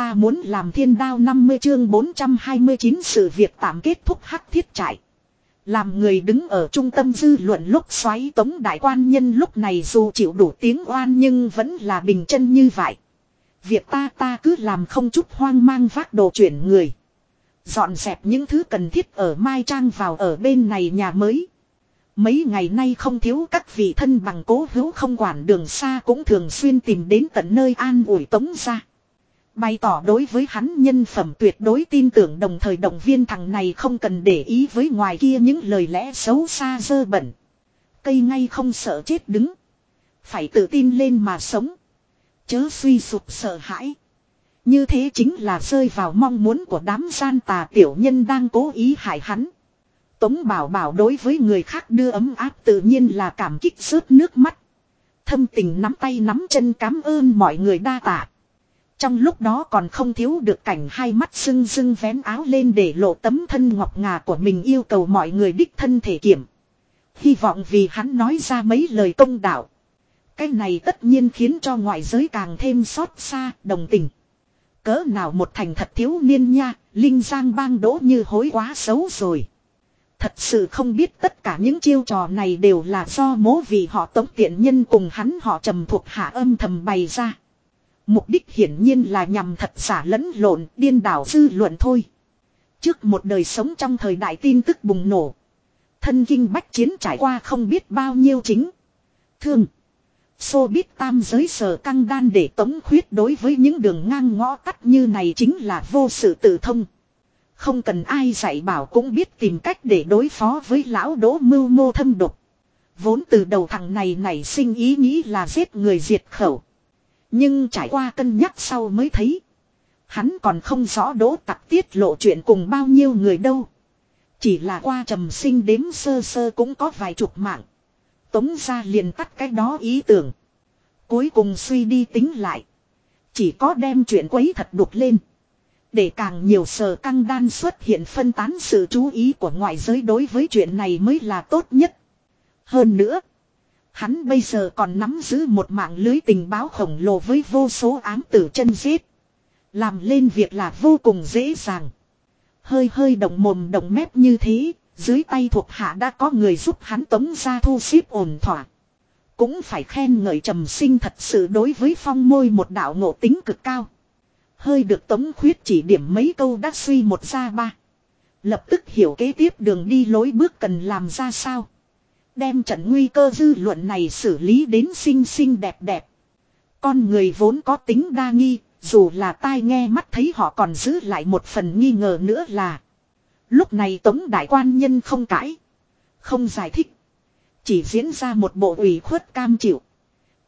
ta muốn làm thiên đao 50 chương 429 sự việc tạm kết thúc hắc thiết trại. Làm người đứng ở trung tâm dư luận lúc xoáy tống đại quan nhân lúc này dù chịu đủ tiếng oan nhưng vẫn là bình chân như vậy. Việc ta ta cứ làm không chút hoang mang vác đồ chuyển người. Dọn dẹp những thứ cần thiết ở Mai Trang vào ở bên này nhà mới. Mấy ngày nay không thiếu các vị thân bằng cố hữu không quản đường xa cũng thường xuyên tìm đến tận nơi an ủi tống ra. Bày tỏ đối với hắn nhân phẩm tuyệt đối tin tưởng đồng thời động viên thằng này không cần để ý với ngoài kia những lời lẽ xấu xa dơ bẩn. Cây ngay không sợ chết đứng. Phải tự tin lên mà sống. Chớ suy sụp sợ hãi. Như thế chính là rơi vào mong muốn của đám gian tà tiểu nhân đang cố ý hại hắn. Tống bảo bảo đối với người khác đưa ấm áp tự nhiên là cảm kích rớt nước mắt. Thâm tình nắm tay nắm chân cảm ơn mọi người đa tạ. Trong lúc đó còn không thiếu được cảnh hai mắt sưng sưng vén áo lên để lộ tấm thân ngọc ngà của mình yêu cầu mọi người đích thân thể kiểm. Hy vọng vì hắn nói ra mấy lời công đạo. Cái này tất nhiên khiến cho ngoại giới càng thêm xót xa, đồng tình. Cỡ nào một thành thật thiếu niên nha, Linh Giang bang đỗ như hối quá xấu rồi. Thật sự không biết tất cả những chiêu trò này đều là do mố vì họ tống tiện nhân cùng hắn họ trầm thuộc hạ âm thầm bày ra. Mục đích hiển nhiên là nhằm thật giả lẫn lộn, điên đảo dư luận thôi. Trước một đời sống trong thời đại tin tức bùng nổ. Thân kinh bách chiến trải qua không biết bao nhiêu chính. Thương. Xô biết tam giới sở căng đan để tống khuyết đối với những đường ngang ngõ tắt như này chính là vô sự tự thông. Không cần ai dạy bảo cũng biết tìm cách để đối phó với lão đỗ mưu mô thâm độc. Vốn từ đầu thằng này nảy sinh ý nghĩ là giết người diệt khẩu. Nhưng trải qua cân nhắc sau mới thấy. Hắn còn không rõ đỗ tặc tiết lộ chuyện cùng bao nhiêu người đâu. Chỉ là qua trầm sinh đếm sơ sơ cũng có vài chục mạng. Tống ra liền tắt cái đó ý tưởng. Cuối cùng suy đi tính lại. Chỉ có đem chuyện quấy thật đục lên. Để càng nhiều sờ căng đan xuất hiện phân tán sự chú ý của ngoại giới đối với chuyện này mới là tốt nhất. Hơn nữa. Hắn bây giờ còn nắm giữ một mạng lưới tình báo khổng lồ với vô số ám tử chân giết. Làm lên việc là vô cùng dễ dàng. Hơi hơi động mồm động mép như thế, dưới tay thuộc hạ đã có người giúp hắn tống ra thu xếp ổn thỏa. Cũng phải khen ngợi trầm sinh thật sự đối với phong môi một đạo ngộ tính cực cao. Hơi được tống khuyết chỉ điểm mấy câu đã suy một ra ba. Lập tức hiểu kế tiếp đường đi lối bước cần làm ra sao. Đem trận nguy cơ dư luận này xử lý đến xinh xinh đẹp đẹp. Con người vốn có tính đa nghi, dù là tai nghe mắt thấy họ còn giữ lại một phần nghi ngờ nữa là. Lúc này Tống Đại Quan Nhân không cãi. Không giải thích. Chỉ diễn ra một bộ ủy khuất cam chịu.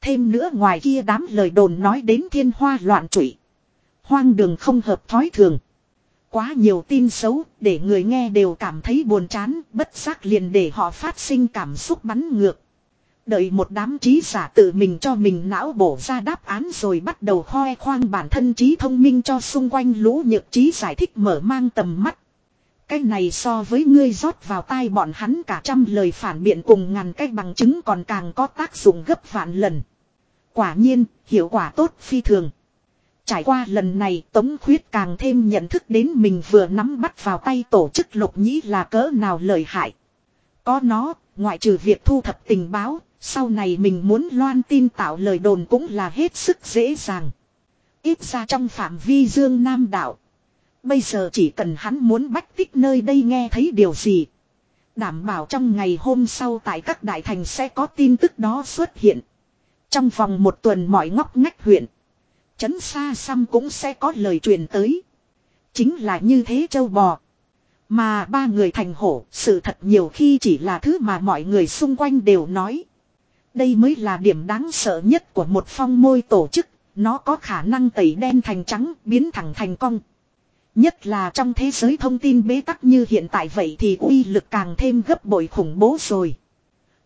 Thêm nữa ngoài kia đám lời đồn nói đến thiên hoa loạn trụy. Hoang đường không hợp thói thường. Quá nhiều tin xấu, để người nghe đều cảm thấy buồn chán, bất giác liền để họ phát sinh cảm xúc bắn ngược. Đợi một đám trí giả tự mình cho mình não bổ ra đáp án rồi bắt đầu khoe khoang bản thân trí thông minh cho xung quanh lũ nhược trí giải thích mở mang tầm mắt. Cái này so với ngươi rót vào tai bọn hắn cả trăm lời phản biện cùng ngàn cái bằng chứng còn càng có tác dụng gấp vạn lần. Quả nhiên, hiệu quả tốt phi thường. Trải qua lần này Tống Khuyết càng thêm nhận thức đến mình vừa nắm bắt vào tay tổ chức lục nhĩ là cỡ nào lợi hại. Có nó, ngoại trừ việc thu thập tình báo, sau này mình muốn loan tin tạo lời đồn cũng là hết sức dễ dàng. Ít ra trong phạm vi dương nam đạo. Bây giờ chỉ cần hắn muốn bách tích nơi đây nghe thấy điều gì. Đảm bảo trong ngày hôm sau tại các đại thành sẽ có tin tức đó xuất hiện. Trong vòng một tuần mọi ngóc ngách huyện. Chấn xa xăm cũng sẽ có lời truyền tới. Chính là như thế châu bò. Mà ba người thành hổ, sự thật nhiều khi chỉ là thứ mà mọi người xung quanh đều nói. Đây mới là điểm đáng sợ nhất của một phong môi tổ chức, nó có khả năng tẩy đen thành trắng, biến thẳng thành cong. Nhất là trong thế giới thông tin bế tắc như hiện tại vậy thì uy lực càng thêm gấp bội khủng bố rồi.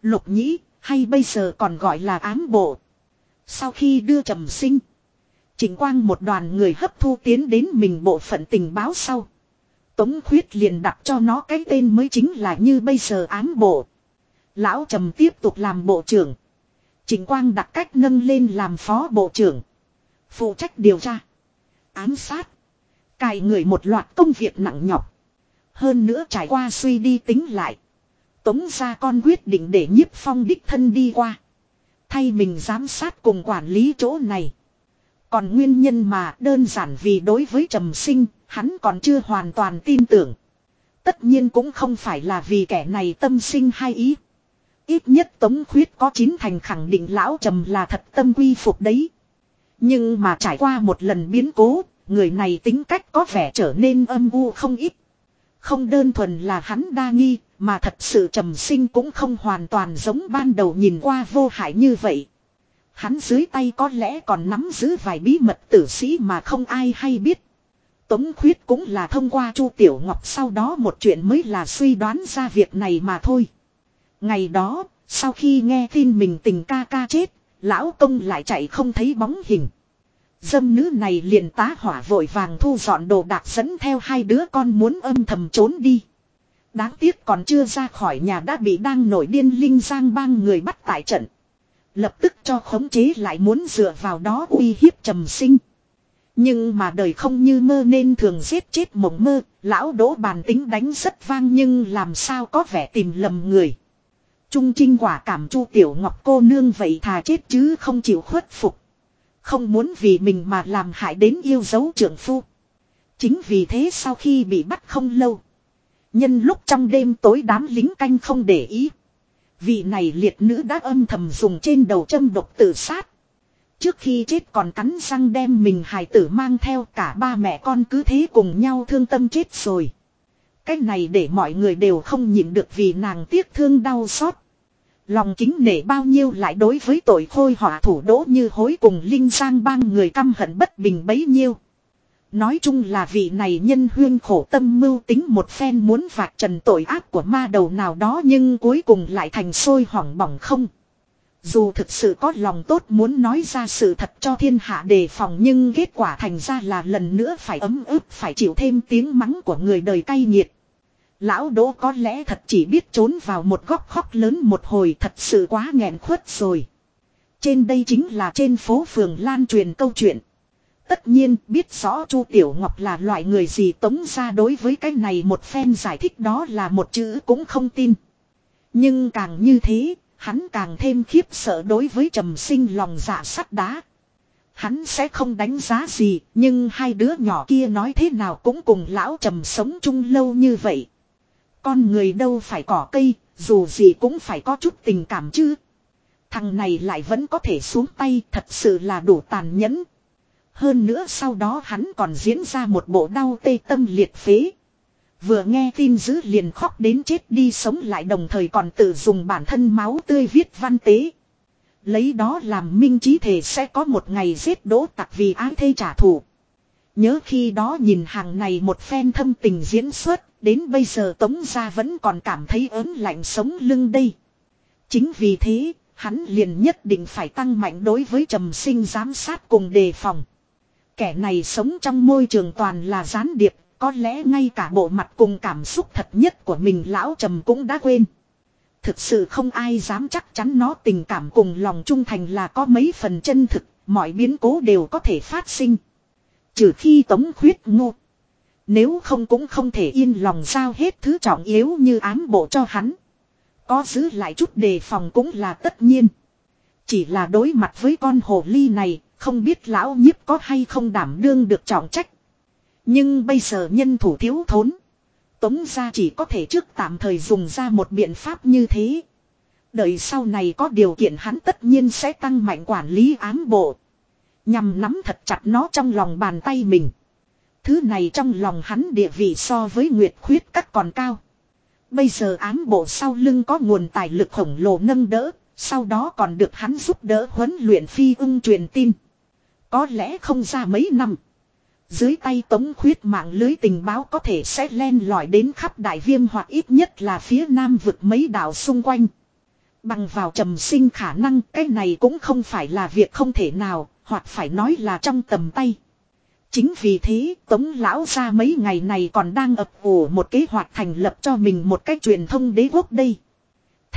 Lục nhĩ, hay bây giờ còn gọi là ám bộ. Sau khi đưa trầm sinh. Trình quang một đoàn người hấp thu tiến đến mình bộ phận tình báo sau. Tống khuyết liền đặt cho nó cái tên mới chính là như bây giờ ám bộ. Lão trầm tiếp tục làm bộ trưởng. Trình quang đặt cách nâng lên làm phó bộ trưởng. Phụ trách điều tra. Ám sát. Cài người một loạt công việc nặng nhọc. Hơn nữa trải qua suy đi tính lại. Tống ra con quyết định để nhiếp phong đích thân đi qua. Thay mình giám sát cùng quản lý chỗ này. Còn nguyên nhân mà đơn giản vì đối với trầm sinh, hắn còn chưa hoàn toàn tin tưởng. Tất nhiên cũng không phải là vì kẻ này tâm sinh hay ý. Ít nhất Tống Khuyết có chín thành khẳng định lão trầm là thật tâm quy phục đấy. Nhưng mà trải qua một lần biến cố, người này tính cách có vẻ trở nên âm u không ít. Không đơn thuần là hắn đa nghi, mà thật sự trầm sinh cũng không hoàn toàn giống ban đầu nhìn qua vô hại như vậy. Hắn dưới tay có lẽ còn nắm giữ vài bí mật tử sĩ mà không ai hay biết. Tống khuyết cũng là thông qua Chu Tiểu Ngọc sau đó một chuyện mới là suy đoán ra việc này mà thôi. Ngày đó, sau khi nghe tin mình tình ca ca chết, lão công lại chạy không thấy bóng hình. Dâm nữ này liền tá hỏa vội vàng thu dọn đồ đạc dẫn theo hai đứa con muốn âm thầm trốn đi. Đáng tiếc còn chưa ra khỏi nhà đã bị đang nổi điên linh giang bang người bắt tại trận. Lập tức cho khống chế lại muốn dựa vào đó uy hiếp trầm sinh. Nhưng mà đời không như mơ nên thường giết chết mộng mơ, lão đỗ bàn tính đánh rất vang nhưng làm sao có vẻ tìm lầm người. Trung trinh quả cảm chu tiểu ngọc cô nương vậy thà chết chứ không chịu khuất phục. Không muốn vì mình mà làm hại đến yêu dấu trưởng phu. Chính vì thế sau khi bị bắt không lâu. Nhân lúc trong đêm tối đám lính canh không để ý. Vị này liệt nữ đã âm thầm dùng trên đầu châm độc tự sát. Trước khi chết còn cắn răng đem mình hài tử mang theo cả ba mẹ con cứ thế cùng nhau thương tâm chết rồi. cách này để mọi người đều không nhịn được vì nàng tiếc thương đau xót. Lòng kính nể bao nhiêu lại đối với tội khôi họa thủ đỗ như hối cùng Linh Giang bang người căm hận bất bình bấy nhiêu. Nói chung là vị này nhân huyên khổ tâm mưu tính một phen muốn phạt trần tội ác của ma đầu nào đó nhưng cuối cùng lại thành sôi hoảng bỏng không. Dù thực sự có lòng tốt muốn nói ra sự thật cho thiên hạ đề phòng nhưng kết quả thành ra là lần nữa phải ấm ức, phải chịu thêm tiếng mắng của người đời cay nghiệt. Lão đỗ có lẽ thật chỉ biết trốn vào một góc khóc lớn một hồi thật sự quá nghẹn khuất rồi. Trên đây chính là trên phố phường lan truyền câu chuyện. Tất nhiên biết rõ Chu Tiểu Ngọc là loại người gì tống ra đối với cái này một phen giải thích đó là một chữ cũng không tin. Nhưng càng như thế, hắn càng thêm khiếp sợ đối với trầm sinh lòng dạ sắt đá. Hắn sẽ không đánh giá gì, nhưng hai đứa nhỏ kia nói thế nào cũng cùng lão trầm sống chung lâu như vậy. Con người đâu phải cỏ cây, dù gì cũng phải có chút tình cảm chứ. Thằng này lại vẫn có thể xuống tay thật sự là đủ tàn nhẫn. Hơn nữa sau đó hắn còn diễn ra một bộ đau tê tâm liệt phế. Vừa nghe tin dữ liền khóc đến chết đi sống lại đồng thời còn tự dùng bản thân máu tươi viết văn tế. Lấy đó làm minh trí thể sẽ có một ngày giết đỗ tặc vì ái thê trả thù. Nhớ khi đó nhìn hàng này một phen thâm tình diễn xuất, đến bây giờ Tống Gia vẫn còn cảm thấy ớn lạnh sống lưng đây. Chính vì thế, hắn liền nhất định phải tăng mạnh đối với trầm sinh giám sát cùng đề phòng. Kẻ này sống trong môi trường toàn là gián điệp, có lẽ ngay cả bộ mặt cùng cảm xúc thật nhất của mình lão trầm cũng đã quên. Thực sự không ai dám chắc chắn nó tình cảm cùng lòng trung thành là có mấy phần chân thực, mọi biến cố đều có thể phát sinh. Trừ khi tống khuyết ngô. Nếu không cũng không thể yên lòng giao hết thứ trọng yếu như ám bộ cho hắn. Có giữ lại chút đề phòng cũng là tất nhiên. Chỉ là đối mặt với con hồ ly này, không biết lão nhiếp có hay không đảm đương được trọng trách. Nhưng bây giờ nhân thủ thiếu thốn. Tống ra chỉ có thể trước tạm thời dùng ra một biện pháp như thế. Đợi sau này có điều kiện hắn tất nhiên sẽ tăng mạnh quản lý ám bộ. Nhằm nắm thật chặt nó trong lòng bàn tay mình. Thứ này trong lòng hắn địa vị so với Nguyệt Khuyết các còn cao. Bây giờ ám bộ sau lưng có nguồn tài lực khổng lồ nâng đỡ, sau đó còn được hắn giúp đỡ huấn luyện phi ưng truyền tin. Có lẽ không ra mấy năm. Dưới tay tống khuyết mạng lưới tình báo có thể sẽ len lỏi đến khắp đại viêm hoặc ít nhất là phía nam vực mấy đảo xung quanh. Bằng vào trầm sinh khả năng cái này cũng không phải là việc không thể nào, hoặc phải nói là trong tầm tay. Chính vì thế tống lão ra mấy ngày này còn đang ập ủ một kế hoạch thành lập cho mình một cách truyền thông đế quốc đây.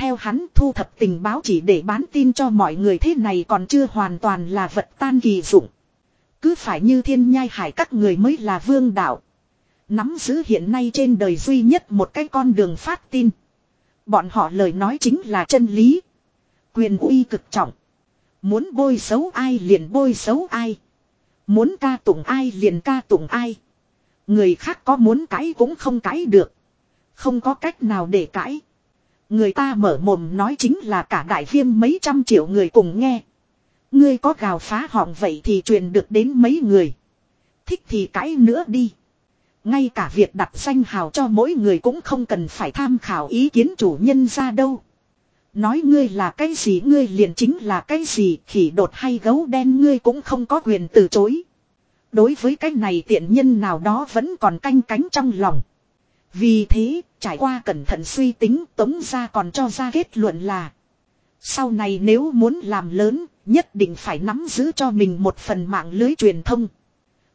Theo hắn thu thập tình báo chỉ để bán tin cho mọi người thế này còn chưa hoàn toàn là vật tan kỳ dụng. Cứ phải như thiên nhai hải các người mới là vương đạo. Nắm giữ hiện nay trên đời duy nhất một cái con đường phát tin. Bọn họ lời nói chính là chân lý. Quyền uy cực trọng. Muốn bôi xấu ai liền bôi xấu ai. Muốn ca tụng ai liền ca tụng ai. Người khác có muốn cãi cũng không cãi được. Không có cách nào để cãi. Người ta mở mồm nói chính là cả đại viêm mấy trăm triệu người cùng nghe. Ngươi có gào phá họng vậy thì truyền được đến mấy người. Thích thì cãi nữa đi. Ngay cả việc đặt danh hào cho mỗi người cũng không cần phải tham khảo ý kiến chủ nhân ra đâu. Nói ngươi là cái gì, ngươi liền chính là cái gì, khỉ đột hay gấu đen, ngươi cũng không có quyền từ chối. Đối với cái này tiện nhân nào đó vẫn còn canh cánh trong lòng. Vì thế, trải qua cẩn thận suy tính tống ra còn cho ra kết luận là. Sau này nếu muốn làm lớn, nhất định phải nắm giữ cho mình một phần mạng lưới truyền thông.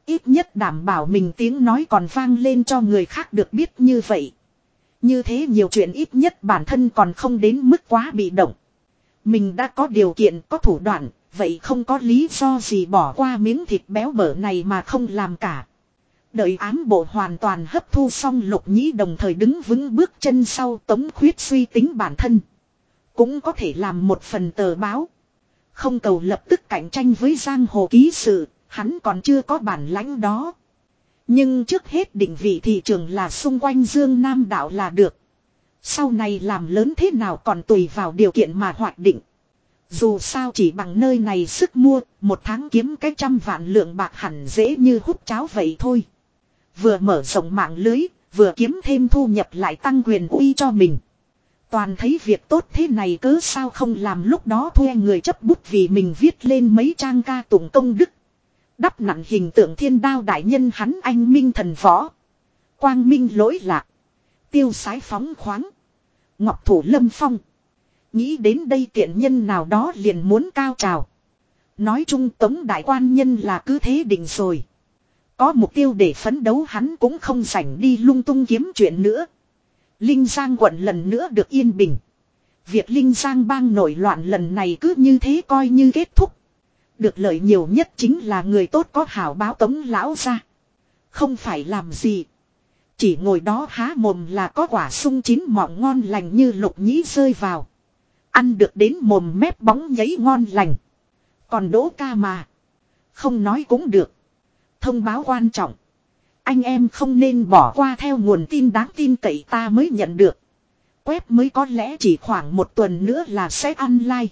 Ít nhất đảm bảo mình tiếng nói còn vang lên cho người khác được biết như vậy. Như thế nhiều chuyện ít nhất bản thân còn không đến mức quá bị động. Mình đã có điều kiện, có thủ đoạn, vậy không có lý do gì bỏ qua miếng thịt béo bở này mà không làm cả. Đợi ám bộ hoàn toàn hấp thu xong lục nhĩ đồng thời đứng vững bước chân sau tống khuyết suy tính bản thân. Cũng có thể làm một phần tờ báo. Không cầu lập tức cạnh tranh với giang hồ ký sự, hắn còn chưa có bản lãnh đó. Nhưng trước hết định vị thị trường là xung quanh Dương Nam đảo là được. Sau này làm lớn thế nào còn tùy vào điều kiện mà hoạch định. Dù sao chỉ bằng nơi này sức mua, một tháng kiếm cái trăm vạn lượng bạc hẳn dễ như hút cháo vậy thôi. Vừa mở rộng mạng lưới, vừa kiếm thêm thu nhập lại tăng quyền uy cho mình. Toàn thấy việc tốt thế này cớ sao không làm lúc đó thuê người chấp bút vì mình viết lên mấy trang ca tụng công đức. Đắp nặng hình tượng thiên đao đại nhân hắn anh minh thần võ. Quang minh lỗi lạc. Tiêu sái phóng khoáng. Ngọc thủ lâm phong. Nghĩ đến đây tiện nhân nào đó liền muốn cao trào. Nói chung tống đại quan nhân là cứ thế định rồi. Có mục tiêu để phấn đấu hắn cũng không rảnh đi lung tung kiếm chuyện nữa. Linh Giang quận lần nữa được yên bình. Việc Linh Giang bang nổi loạn lần này cứ như thế coi như kết thúc. Được lợi nhiều nhất chính là người tốt có hảo báo tống lão ra. Không phải làm gì. Chỉ ngồi đó há mồm là có quả sung chín mọng ngon lành như lục nhĩ rơi vào. Ăn được đến mồm mép bóng nhấy ngon lành. Còn đỗ ca mà. Không nói cũng được. Thông báo quan trọng. Anh em không nên bỏ qua theo nguồn tin đáng tin cậy ta mới nhận được. Web mới có lẽ chỉ khoảng một tuần nữa là sẽ online.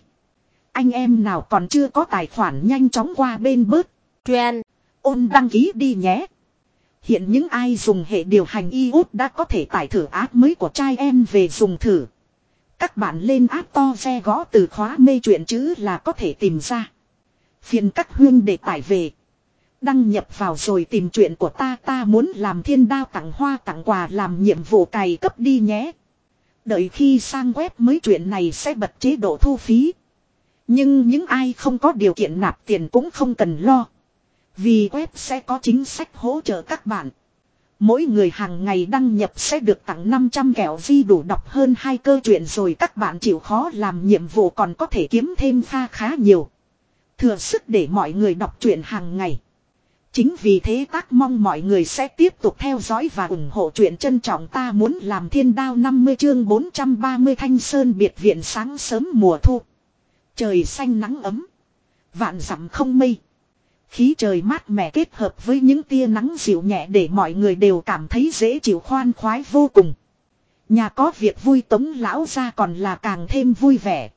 Anh em nào còn chưa có tài khoản nhanh chóng qua bên bớt. Trend. Ôn đăng ký đi nhé. Hiện những ai dùng hệ điều hành iOS đã có thể tải thử app mới của trai em về dùng thử. Các bạn lên app to xe gõ từ khóa mê chuyện chữ là có thể tìm ra. Phiền các huyên để tải về. Đăng nhập vào rồi tìm chuyện của ta ta muốn làm thiên đao tặng hoa tặng quà, làm nhiệm vụ cày cấp đi nhé. Đợi khi sang web mới chuyện này sẽ bật chế độ thu phí. Nhưng những ai không có điều kiện nạp tiền cũng không cần lo. Vì web sẽ có chính sách hỗ trợ các bạn. Mỗi người hàng ngày đăng nhập sẽ được tặng 500 kẹo vi đủ đọc hơn hai cơ chuyện rồi các bạn chịu khó làm nhiệm vụ còn có thể kiếm thêm pha khá nhiều. Thừa sức để mọi người đọc truyện hàng ngày. Chính vì thế tác mong mọi người sẽ tiếp tục theo dõi và ủng hộ chuyện trân trọng ta muốn làm thiên đao 50 chương 430 thanh sơn biệt viện sáng sớm mùa thu. Trời xanh nắng ấm. Vạn dặm không mây. Khí trời mát mẻ kết hợp với những tia nắng dịu nhẹ để mọi người đều cảm thấy dễ chịu khoan khoái vô cùng. Nhà có việc vui tống lão ra còn là càng thêm vui vẻ.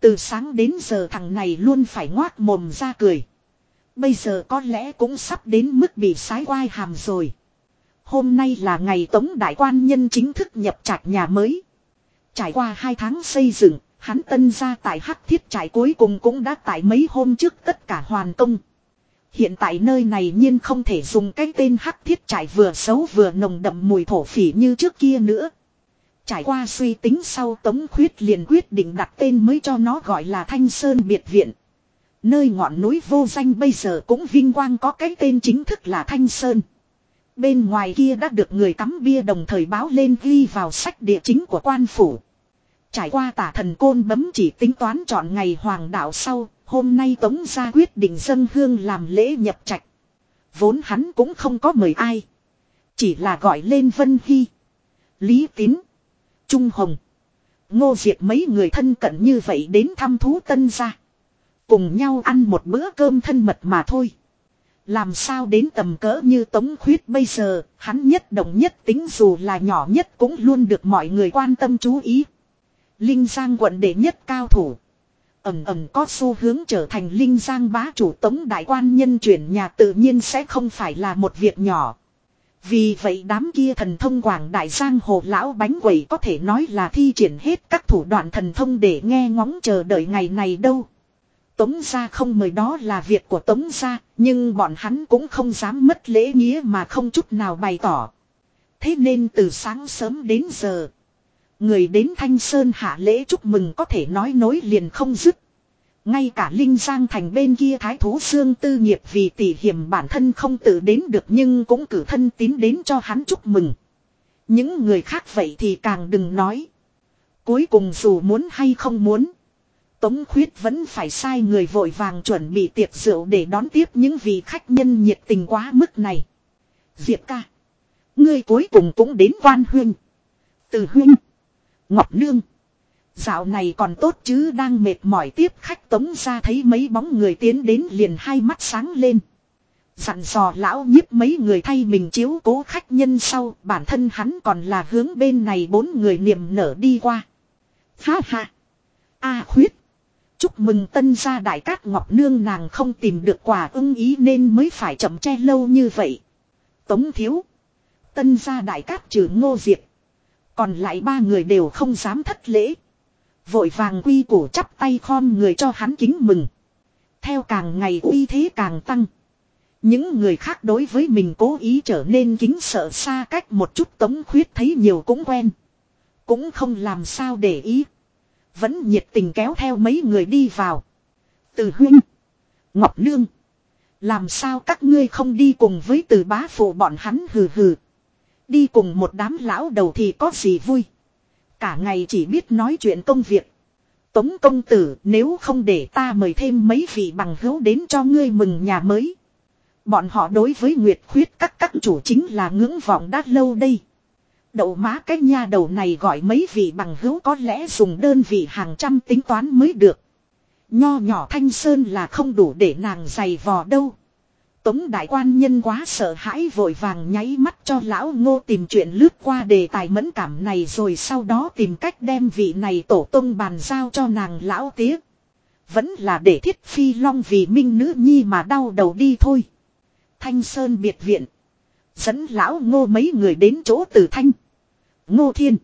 Từ sáng đến giờ thằng này luôn phải ngoác mồm ra cười. Bây giờ có lẽ cũng sắp đến mức bị sái quai hàm rồi. Hôm nay là ngày tống đại quan nhân chính thức nhập trạch nhà mới. Trải qua hai tháng xây dựng, hắn tân ra tại hắc thiết trại cuối cùng cũng đã tại mấy hôm trước tất cả hoàn công. Hiện tại nơi này nhiên không thể dùng cái tên hắc thiết trại vừa xấu vừa nồng đậm mùi thổ phỉ như trước kia nữa. Trải qua suy tính sau Tống Khuyết liền quyết định đặt tên mới cho nó gọi là Thanh Sơn Biệt Viện. Nơi ngọn núi vô danh bây giờ cũng vinh quang có cái tên chính thức là Thanh Sơn. Bên ngoài kia đã được người cắm bia đồng thời báo lên ghi vào sách địa chính của quan phủ. Trải qua tả thần côn bấm chỉ tính toán chọn ngày hoàng đạo sau, hôm nay Tống ra quyết định dân hương làm lễ nhập trạch. Vốn hắn cũng không có mời ai. Chỉ là gọi lên Vân Hy. Lý Tín. Trung Hồng. Ngô Diệp mấy người thân cận như vậy đến thăm thú tân ra. Cùng nhau ăn một bữa cơm thân mật mà thôi. Làm sao đến tầm cỡ như Tống Khuyết bây giờ, hắn nhất động nhất tính dù là nhỏ nhất cũng luôn được mọi người quan tâm chú ý. Linh Giang quận đệ nhất cao thủ. Ẩm ẩm có xu hướng trở thành Linh Giang bá chủ Tống Đại quan nhân chuyển nhà tự nhiên sẽ không phải là một việc nhỏ. Vì vậy đám kia thần thông quảng đại giang hồ lão bánh quẩy có thể nói là thi triển hết các thủ đoạn thần thông để nghe ngóng chờ đợi ngày này đâu. Tống gia không mời đó là việc của Tống gia, nhưng bọn hắn cũng không dám mất lễ nghĩa mà không chút nào bày tỏ. Thế nên từ sáng sớm đến giờ, người đến Thanh Sơn hạ lễ chúc mừng có thể nói nối liền không dứt. Ngay cả Linh Giang thành bên kia thái thú xương tư nghiệp vì tỷ hiểm bản thân không tự đến được nhưng cũng cử thân tín đến cho hắn chúc mừng. Những người khác vậy thì càng đừng nói. Cuối cùng dù muốn hay không muốn. Tống khuyết vẫn phải sai người vội vàng chuẩn bị tiệc rượu để đón tiếp những vị khách nhân nhiệt tình quá mức này. Diệp ca. Ngươi cuối cùng cũng đến quan huyên. Từ huyên. Ngọc Nương. Dạo này còn tốt chứ đang mệt mỏi tiếp khách tống ra thấy mấy bóng người tiến đến liền hai mắt sáng lên. Dặn dò lão nhiếp mấy người thay mình chiếu cố khách nhân sau, bản thân hắn còn là hướng bên này bốn người niềm nở đi qua. Ha ha. A khuyết. Chúc mừng tân gia đại cát ngọc nương nàng không tìm được quà ưng ý nên mới phải chậm che lâu như vậy. Tống thiếu. Tân gia đại cát trừ ngô diệp. Còn lại ba người đều không dám thất lễ. Vội vàng quy củ chắp tay khom người cho hắn kính mừng. Theo càng ngày uy thế càng tăng. Những người khác đối với mình cố ý trở nên kính sợ xa cách một chút tống khuyết thấy nhiều cũng quen. Cũng không làm sao để ý. Vẫn nhiệt tình kéo theo mấy người đi vào. Từ huynh. Ngọc Nương. Làm sao các ngươi không đi cùng với từ bá phụ bọn hắn hừ hừ. Đi cùng một đám lão đầu thì có gì vui. Cả ngày chỉ biết nói chuyện công việc. Tống công tử, nếu không để ta mời thêm mấy vị bằng hữu đến cho ngươi mừng nhà mới. Bọn họ đối với Nguyệt Khuyết các các chủ chính là ngưỡng vọng đã lâu đây. Đậu má cái nha đầu này gọi mấy vị bằng hữu có lẽ dùng đơn vị hàng trăm tính toán mới được. Nho nhỏ thanh sơn là không đủ để nàng giày vò đâu. Tống đại quan nhân quá sợ hãi vội vàng nháy mắt cho lão ngô tìm chuyện lướt qua đề tài mẫn cảm này rồi sau đó tìm cách đem vị này tổ tông bàn giao cho nàng lão tía. Vẫn là để thiết phi long vì minh nữ nhi mà đau đầu đi thôi. Thanh Sơn biệt viện. Dẫn lão ngô mấy người đến chỗ tử thanh. Ngô thiên.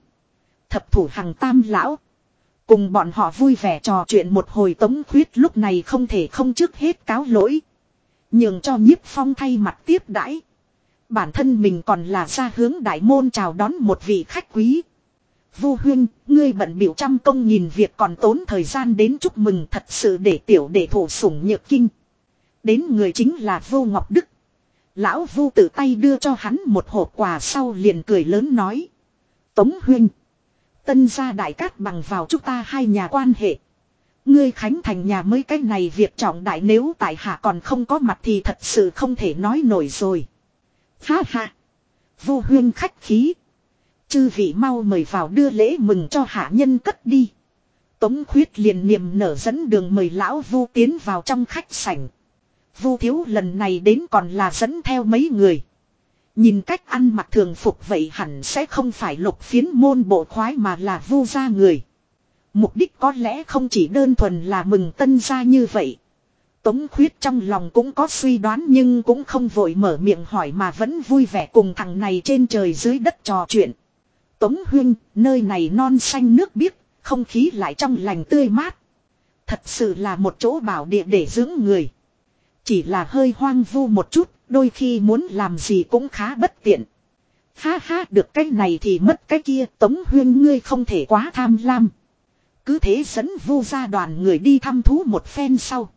Thập thủ hàng tam lão. Cùng bọn họ vui vẻ trò chuyện một hồi tống khuyết lúc này không thể không trước hết cáo lỗi. Nhường cho nhiếp phong thay mặt tiếp đãi. Bản thân mình còn là ra hướng đại môn chào đón một vị khách quý. Vu huyên, ngươi bận biểu trăm công nhìn việc còn tốn thời gian đến chúc mừng thật sự để tiểu để thủ sủng nhược kinh. Đến người chính là Vô Ngọc Đức. Lão Vu tự tay đưa cho hắn một hộp quà sau liền cười lớn nói. Tống huyên. Tân gia đại cát bằng vào chúng ta hai nhà quan hệ. Ngươi khánh thành nhà mới cái này việc trọng đại nếu tại hạ còn không có mặt thì thật sự không thể nói nổi rồi. Ha ha. Vô huyên khách khí. Chư vị mau mời vào đưa lễ mừng cho hạ nhân cất đi. Tống khuyết liền niềm nở dẫn đường mời lão vu tiến vào trong khách sảnh. Vu thiếu lần này đến còn là dẫn theo mấy người. Nhìn cách ăn mặc thường phục vậy hẳn sẽ không phải lục phiến môn bộ khoái mà là vu gia người. Mục đích có lẽ không chỉ đơn thuần là mừng tân gia như vậy. Tống khuyết trong lòng cũng có suy đoán nhưng cũng không vội mở miệng hỏi mà vẫn vui vẻ cùng thằng này trên trời dưới đất trò chuyện. Tống huynh, nơi này non xanh nước biếc, không khí lại trong lành tươi mát. Thật sự là một chỗ bảo địa để dưỡng người. Chỉ là hơi hoang vu một chút, đôi khi muốn làm gì cũng khá bất tiện. Ha ha được cái này thì mất cái kia, tống huyên ngươi không thể quá tham lam. Cứ thế dẫn vu ra đoàn người đi thăm thú một phen sau.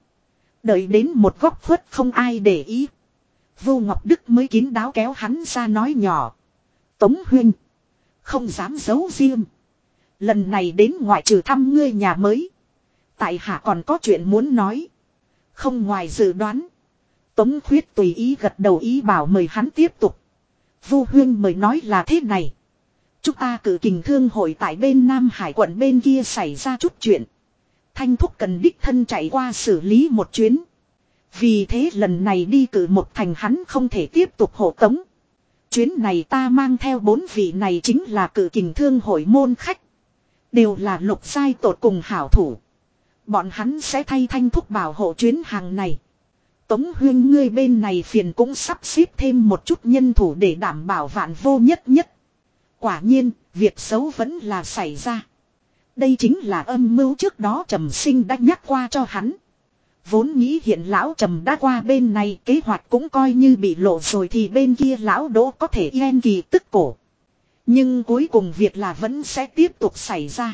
Đợi đến một góc khuất không ai để ý. Vô Ngọc Đức mới kín đáo kéo hắn ra nói nhỏ. Tống huyên. Không dám giấu riêng. Lần này đến ngoại trừ thăm ngươi nhà mới. Tại hạ còn có chuyện muốn nói. Không ngoài dự đoán. Tống khuyết tùy ý gật đầu ý bảo mời hắn tiếp tục. Vu huyên mời nói là thế này. Chúng ta cử kình thương hội tại bên Nam Hải quận bên kia xảy ra chút chuyện. Thanh thúc cần đích thân chạy qua xử lý một chuyến. Vì thế lần này đi cử một thành hắn không thể tiếp tục hộ tống. Chuyến này ta mang theo bốn vị này chính là cử kình thương hội môn khách. Đều là lục sai tột cùng hảo thủ. Bọn hắn sẽ thay thanh thúc bảo hộ chuyến hàng này. Tống huyên ngươi bên này phiền cũng sắp xếp thêm một chút nhân thủ để đảm bảo vạn vô nhất nhất. Quả nhiên, việc xấu vẫn là xảy ra. Đây chính là âm mưu trước đó trầm sinh đã nhắc qua cho hắn. Vốn nghĩ hiện lão trầm đã qua bên này kế hoạch cũng coi như bị lộ rồi thì bên kia lão đỗ có thể yên kỳ tức cổ. Nhưng cuối cùng việc là vẫn sẽ tiếp tục xảy ra.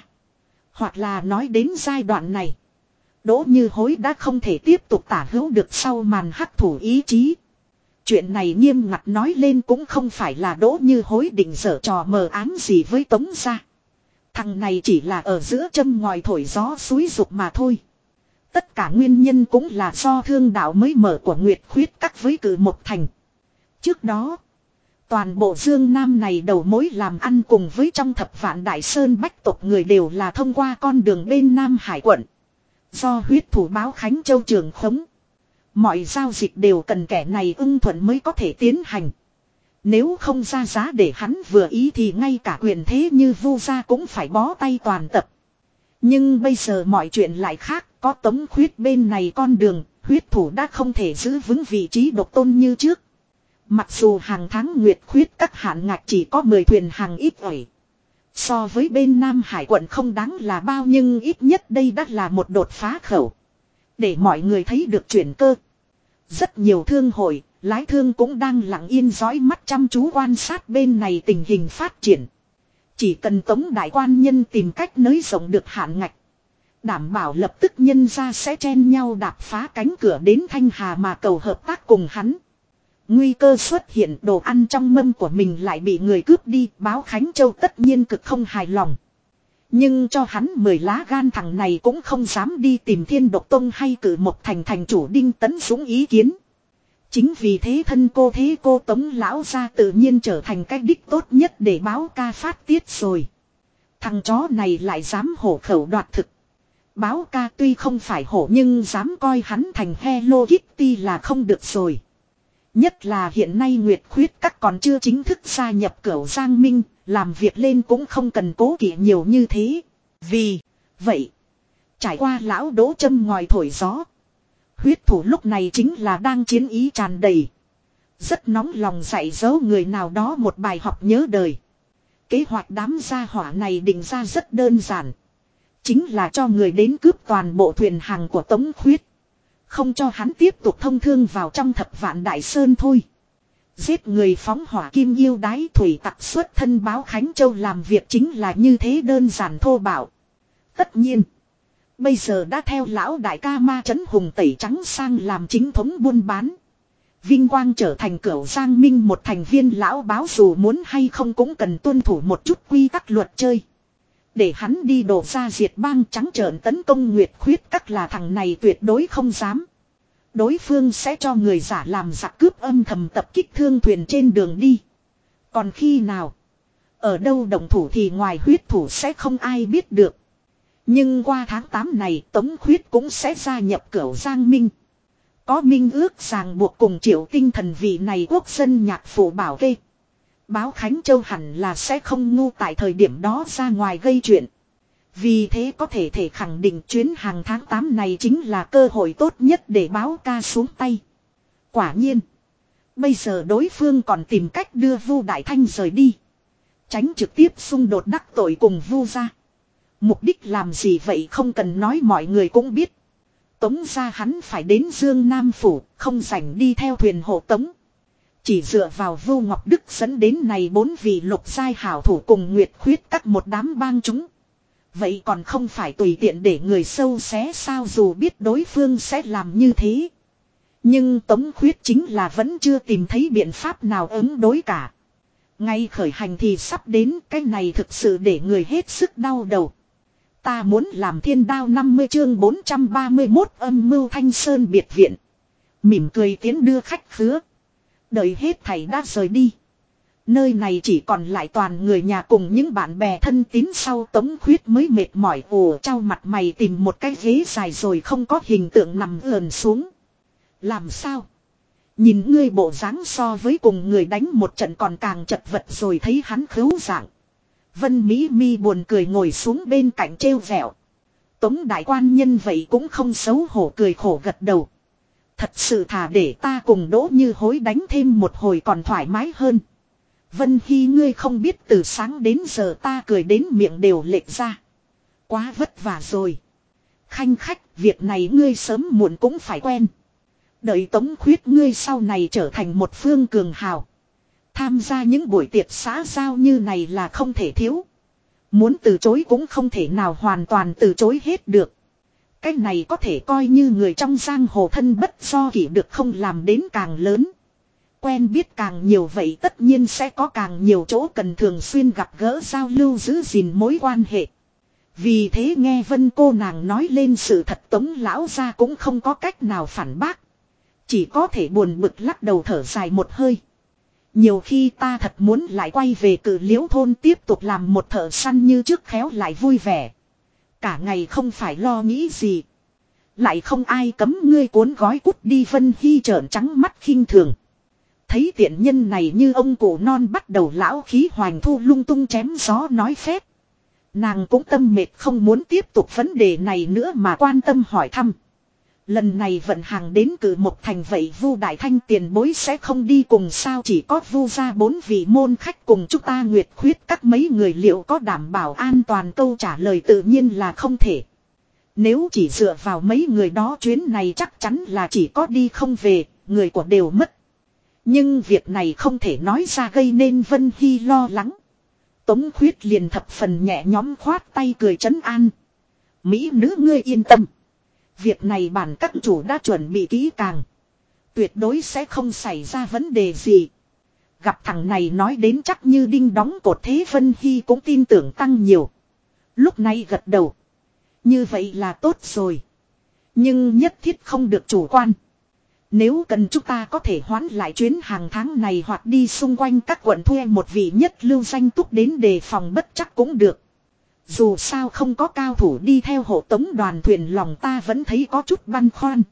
Hoặc là nói đến giai đoạn này. Đỗ như hối đã không thể tiếp tục tả hữu được sau màn hắc thủ ý chí. Chuyện này nghiêm ngặt nói lên cũng không phải là đỗ như hối định dở trò mờ ám gì với tống gia. Thằng này chỉ là ở giữa châm ngoài thổi gió suối dục mà thôi. Tất cả nguyên nhân cũng là do thương đạo mới mở của Nguyệt khuyết cắt với cử một thành. Trước đó, toàn bộ dương nam này đầu mối làm ăn cùng với trong thập vạn đại sơn bách tộc người đều là thông qua con đường bên Nam Hải quận. Do huyết thủ báo Khánh Châu trường khống. Mọi giao dịch đều cần kẻ này ưng thuận mới có thể tiến hành. Nếu không ra giá để hắn vừa ý thì ngay cả quyền thế như vu gia cũng phải bó tay toàn tập. Nhưng bây giờ mọi chuyện lại khác, có tống khuyết bên này con đường, huyết thủ đã không thể giữ vững vị trí độc tôn như trước. Mặc dù hàng tháng nguyệt khuyết các hạn ngạch chỉ có 10 thuyền hàng ít ỏi. So với bên Nam Hải quận không đáng là bao nhưng ít nhất đây đã là một đột phá khẩu. Để mọi người thấy được chuyển cơ. Rất nhiều thương hội, lái thương cũng đang lặng yên dõi mắt chăm chú quan sát bên này tình hình phát triển. Chỉ cần tống đại quan nhân tìm cách nới rộng được hạn ngạch. Đảm bảo lập tức nhân ra sẽ chen nhau đạp phá cánh cửa đến Thanh Hà mà cầu hợp tác cùng hắn. Nguy cơ xuất hiện đồ ăn trong mâm của mình lại bị người cướp đi, báo Khánh Châu tất nhiên cực không hài lòng. Nhưng cho hắn mười lá gan thằng này cũng không dám đi tìm thiên độc tông hay cử một thành thành chủ đinh tấn súng ý kiến. Chính vì thế thân cô thế cô tống lão ra tự nhiên trở thành cách đích tốt nhất để báo ca phát tiết rồi. Thằng chó này lại dám hổ khẩu đoạt thực. Báo ca tuy không phải hổ nhưng dám coi hắn thành Hello Kitty là không được rồi. Nhất là hiện nay Nguyệt Khuyết các còn chưa chính thức gia nhập cửu Giang Minh, làm việc lên cũng không cần cố kỵ nhiều như thế. Vì, vậy, trải qua lão đỗ châm ngoài thổi gió. Huyết thủ lúc này chính là đang chiến ý tràn đầy. Rất nóng lòng dạy dỗ người nào đó một bài học nhớ đời. Kế hoạch đám gia hỏa này định ra rất đơn giản. Chính là cho người đến cướp toàn bộ thuyền hàng của Tống Khuyết. Không cho hắn tiếp tục thông thương vào trong thập vạn đại sơn thôi. Giết người phóng hỏa kim yêu đái thủy tặc xuất thân báo Khánh Châu làm việc chính là như thế đơn giản thô bạo. Tất nhiên. Bây giờ đã theo lão đại ca ma chấn hùng tẩy trắng sang làm chính thống buôn bán. Vinh Quang trở thành cửu giang minh một thành viên lão báo dù muốn hay không cũng cần tuân thủ một chút quy tắc luật chơi. Để hắn đi đổ ra diệt bang trắng trợn tấn công Nguyệt Khuyết, các là thằng này tuyệt đối không dám. Đối phương sẽ cho người giả làm giặc cướp âm thầm tập kích thương thuyền trên đường đi. Còn khi nào? Ở đâu đồng thủ thì ngoài huyết thủ sẽ không ai biết được. Nhưng qua tháng 8 này, Tống Khuyết cũng sẽ gia nhập cửu Giang Minh. Có minh ước ràng buộc cùng triệu tinh thần vị này quốc dân nhạc phủ bảo kê. Báo Khánh Châu hẳn là sẽ không ngu tại thời điểm đó ra ngoài gây chuyện. Vì thế có thể thể khẳng định chuyến hàng tháng 8 này chính là cơ hội tốt nhất để báo ca xuống tay. Quả nhiên. Bây giờ đối phương còn tìm cách đưa Vu Đại Thanh rời đi. Tránh trực tiếp xung đột đắc tội cùng Vu ra. Mục đích làm gì vậy không cần nói mọi người cũng biết. Tống ra hắn phải đến Dương Nam Phủ, không rảnh đi theo thuyền hộ tống. Chỉ dựa vào Vu Ngọc Đức dẫn đến này bốn vị lục giai hảo thủ cùng Nguyệt Khuyết các một đám bang chúng. Vậy còn không phải tùy tiện để người sâu xé sao dù biết đối phương sẽ làm như thế. Nhưng Tống Khuyết chính là vẫn chưa tìm thấy biện pháp nào ứng đối cả. Ngay khởi hành thì sắp đến, cái này thực sự để người hết sức đau đầu. Ta muốn làm thiên đao 50 chương 431 âm mưu thanh sơn biệt viện. Mỉm cười tiến đưa khách khứa. Đợi hết thầy đã rời đi. Nơi này chỉ còn lại toàn người nhà cùng những bạn bè thân tín sau tống khuyết mới mệt mỏi ồ trao mặt mày tìm một cái ghế dài rồi không có hình tượng nằm ườn xuống. Làm sao? Nhìn ngươi bộ dáng so với cùng người đánh một trận còn càng chật vật rồi thấy hắn khứu dạng. Vân Mỹ mi buồn cười ngồi xuống bên cạnh treo vẹo. Tống đại quan nhân vậy cũng không xấu hổ cười khổ gật đầu. Thật sự thà để ta cùng đỗ như hối đánh thêm một hồi còn thoải mái hơn. Vân Hy ngươi không biết từ sáng đến giờ ta cười đến miệng đều lệch ra. Quá vất vả rồi. Khanh khách, việc này ngươi sớm muộn cũng phải quen. Đợi tống khuyết ngươi sau này trở thành một phương cường hào. Tham gia những buổi tiệc xã giao như này là không thể thiếu. Muốn từ chối cũng không thể nào hoàn toàn từ chối hết được. Cái này có thể coi như người trong giang hồ thân bất do kỷ được không làm đến càng lớn. Quen biết càng nhiều vậy tất nhiên sẽ có càng nhiều chỗ cần thường xuyên gặp gỡ giao lưu giữ gìn mối quan hệ. Vì thế nghe vân cô nàng nói lên sự thật tống lão ra cũng không có cách nào phản bác. Chỉ có thể buồn bực lắc đầu thở dài một hơi. Nhiều khi ta thật muốn lại quay về cử liễu thôn tiếp tục làm một thợ săn như trước khéo lại vui vẻ. Cả ngày không phải lo nghĩ gì. Lại không ai cấm ngươi cuốn gói cút đi Vân Hy trợn trắng mắt khinh thường. Thấy tiện nhân này như ông cụ non bắt đầu lão khí hoành thu lung tung chém gió nói phép. Nàng cũng tâm mệt không muốn tiếp tục vấn đề này nữa mà quan tâm hỏi thăm. Lần này vận hàng đến cử một thành vậy vu đại thanh tiền bối sẽ không đi cùng sao chỉ có vu ra bốn vị môn khách cùng chúng ta nguyệt khuyết các mấy người liệu có đảm bảo an toàn câu trả lời tự nhiên là không thể. Nếu chỉ dựa vào mấy người đó chuyến này chắc chắn là chỉ có đi không về, người của đều mất. Nhưng việc này không thể nói ra gây nên Vân Hy lo lắng. Tống khuyết liền thập phần nhẹ nhóm khoát tay cười trấn an. Mỹ nữ ngươi yên tâm. Việc này bản các chủ đã chuẩn bị kỹ càng. Tuyệt đối sẽ không xảy ra vấn đề gì. Gặp thằng này nói đến chắc như đinh đóng cột thế Vân Hy cũng tin tưởng tăng nhiều. Lúc này gật đầu. Như vậy là tốt rồi. Nhưng nhất thiết không được chủ quan. Nếu cần chúng ta có thể hoán lại chuyến hàng tháng này hoặc đi xung quanh các quận thuê một vị nhất lưu danh túc đến đề phòng bất chắc cũng được. Dù sao không có cao thủ đi theo hộ tống đoàn thuyền lòng ta vẫn thấy có chút băn khoăn.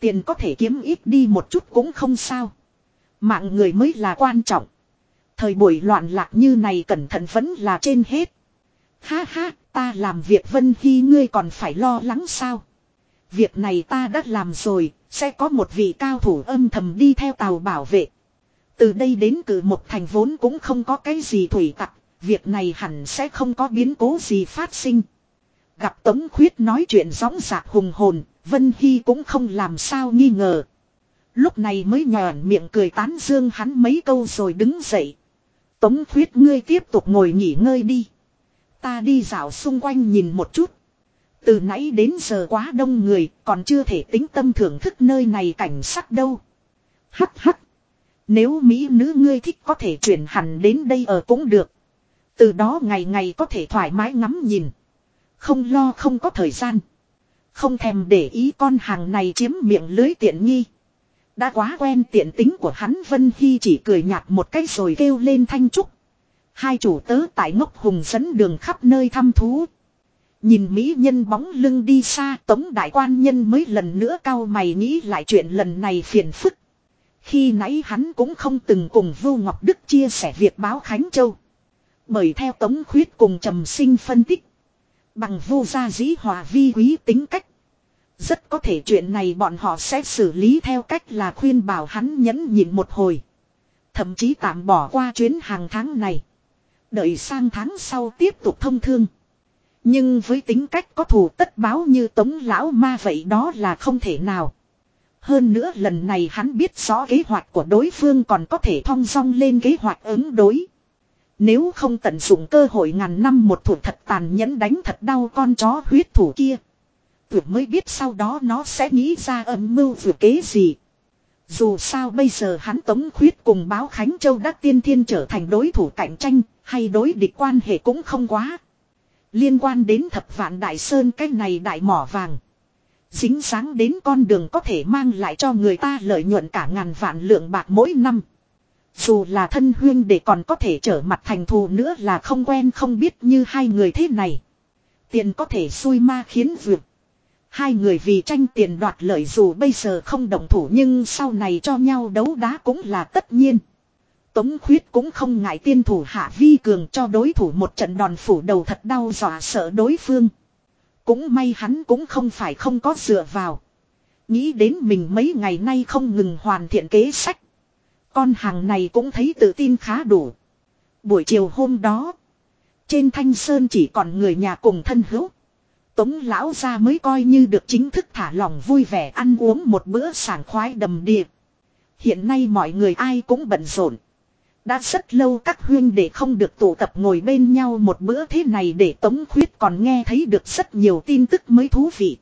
Tiền có thể kiếm ít đi một chút cũng không sao. Mạng người mới là quan trọng. Thời buổi loạn lạc như này cẩn thận vẫn là trên hết. Ha ha, ta làm việc Vân Hy ngươi còn phải lo lắng sao? Việc này ta đã làm rồi, sẽ có một vị cao thủ âm thầm đi theo tàu bảo vệ. Từ đây đến cử một thành vốn cũng không có cái gì thủy tặc, việc này hẳn sẽ không có biến cố gì phát sinh. Gặp Tống Khuyết nói chuyện gióng giạc hùng hồn, Vân Hy cũng không làm sao nghi ngờ. Lúc này mới nhòn miệng cười tán dương hắn mấy câu rồi đứng dậy. Tống Khuyết ngươi tiếp tục ngồi nghỉ ngơi đi. Ta đi dạo xung quanh nhìn một chút. Từ nãy đến giờ quá đông người, còn chưa thể tính tâm thưởng thức nơi này cảnh sắc đâu. Hắc hắc. Nếu Mỹ nữ ngươi thích có thể chuyển hẳn đến đây ở cũng được. Từ đó ngày ngày có thể thoải mái ngắm nhìn. Không lo không có thời gian. Không thèm để ý con hàng này chiếm miệng lưới tiện nghi. Đã quá quen tiện tính của hắn Vân Hy chỉ cười nhạt một cái rồi kêu lên thanh trúc. Hai chủ tớ tại ngốc hùng dẫn đường khắp nơi thăm thú. Nhìn mỹ nhân bóng lưng đi xa, tống đại quan nhân mới lần nữa cao mày nghĩ lại chuyện lần này phiền phức. Khi nãy hắn cũng không từng cùng Vu Ngọc Đức chia sẻ việc báo Khánh Châu. Bởi theo tống khuyết cùng trầm sinh phân tích. Bằng vô gia dĩ hòa vi quý tính cách. Rất có thể chuyện này bọn họ sẽ xử lý theo cách là khuyên bảo hắn nhẫn nhịn một hồi. Thậm chí tạm bỏ qua chuyến hàng tháng này. Đợi sang tháng sau tiếp tục thông thương. Nhưng với tính cách có thù tất báo như tống lão ma vậy đó là không thể nào. Hơn nữa lần này hắn biết rõ kế hoạch của đối phương còn có thể thong dong lên kế hoạch ứng đối. Nếu không tận dụng cơ hội ngàn năm một thủ thật tàn nhẫn đánh thật đau con chó huyết thủ kia. Tuyệt mới biết sau đó nó sẽ nghĩ ra âm mưu vừa kế gì. Dù sao bây giờ hắn Tống Khuyết cùng báo Khánh Châu đã tiên thiên trở thành đối thủ cạnh tranh, hay đối địch quan hệ cũng không quá. Liên quan đến thập vạn đại sơn cái này đại mỏ vàng. Dính sáng đến con đường có thể mang lại cho người ta lợi nhuận cả ngàn vạn lượng bạc mỗi năm. Dù là thân huyên để còn có thể trở mặt thành thù nữa là không quen, không biết như hai người thế này. Tiền có thể xui ma khiến vượt. Hai người vì tranh tiền đoạt lợi dù bây giờ không đồng thủ nhưng sau này cho nhau đấu đá cũng là tất nhiên. Tống khuyết cũng không ngại tiên thủ hạ vi cường cho đối thủ một trận đòn phủ đầu thật đau dọa sợ đối phương. Cũng may hắn cũng không phải không có dựa vào. Nghĩ đến mình mấy ngày nay không ngừng hoàn thiện kế sách. Con hàng này cũng thấy tự tin khá đủ. Buổi chiều hôm đó. Trên thanh sơn chỉ còn người nhà cùng thân hữu. Tống lão ra mới coi như được chính thức thả lòng vui vẻ ăn uống một bữa sảng khoái đầm đìa. Hiện nay mọi người ai cũng bận rộn. Đã rất lâu các huyên để không được tụ tập ngồi bên nhau một bữa thế này để Tống Khuyết còn nghe thấy được rất nhiều tin tức mới thú vị.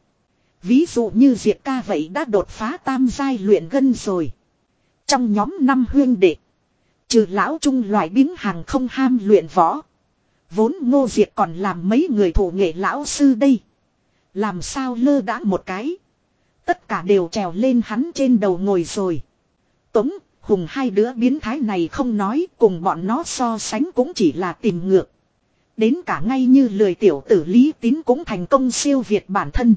Ví dụ như Diệp ca vậy đã đột phá tam giai luyện gân rồi. Trong nhóm năm huyên đệ. Trừ lão trung loại biếng hàng không ham luyện võ. Vốn ngô diệt còn làm mấy người thủ nghệ lão sư đây. Làm sao lơ đã một cái. Tất cả đều trèo lên hắn trên đầu ngồi rồi. Tống, hùng hai đứa biến thái này không nói cùng bọn nó so sánh cũng chỉ là tìm ngược. Đến cả ngay như lười tiểu tử lý tín cũng thành công siêu việt bản thân.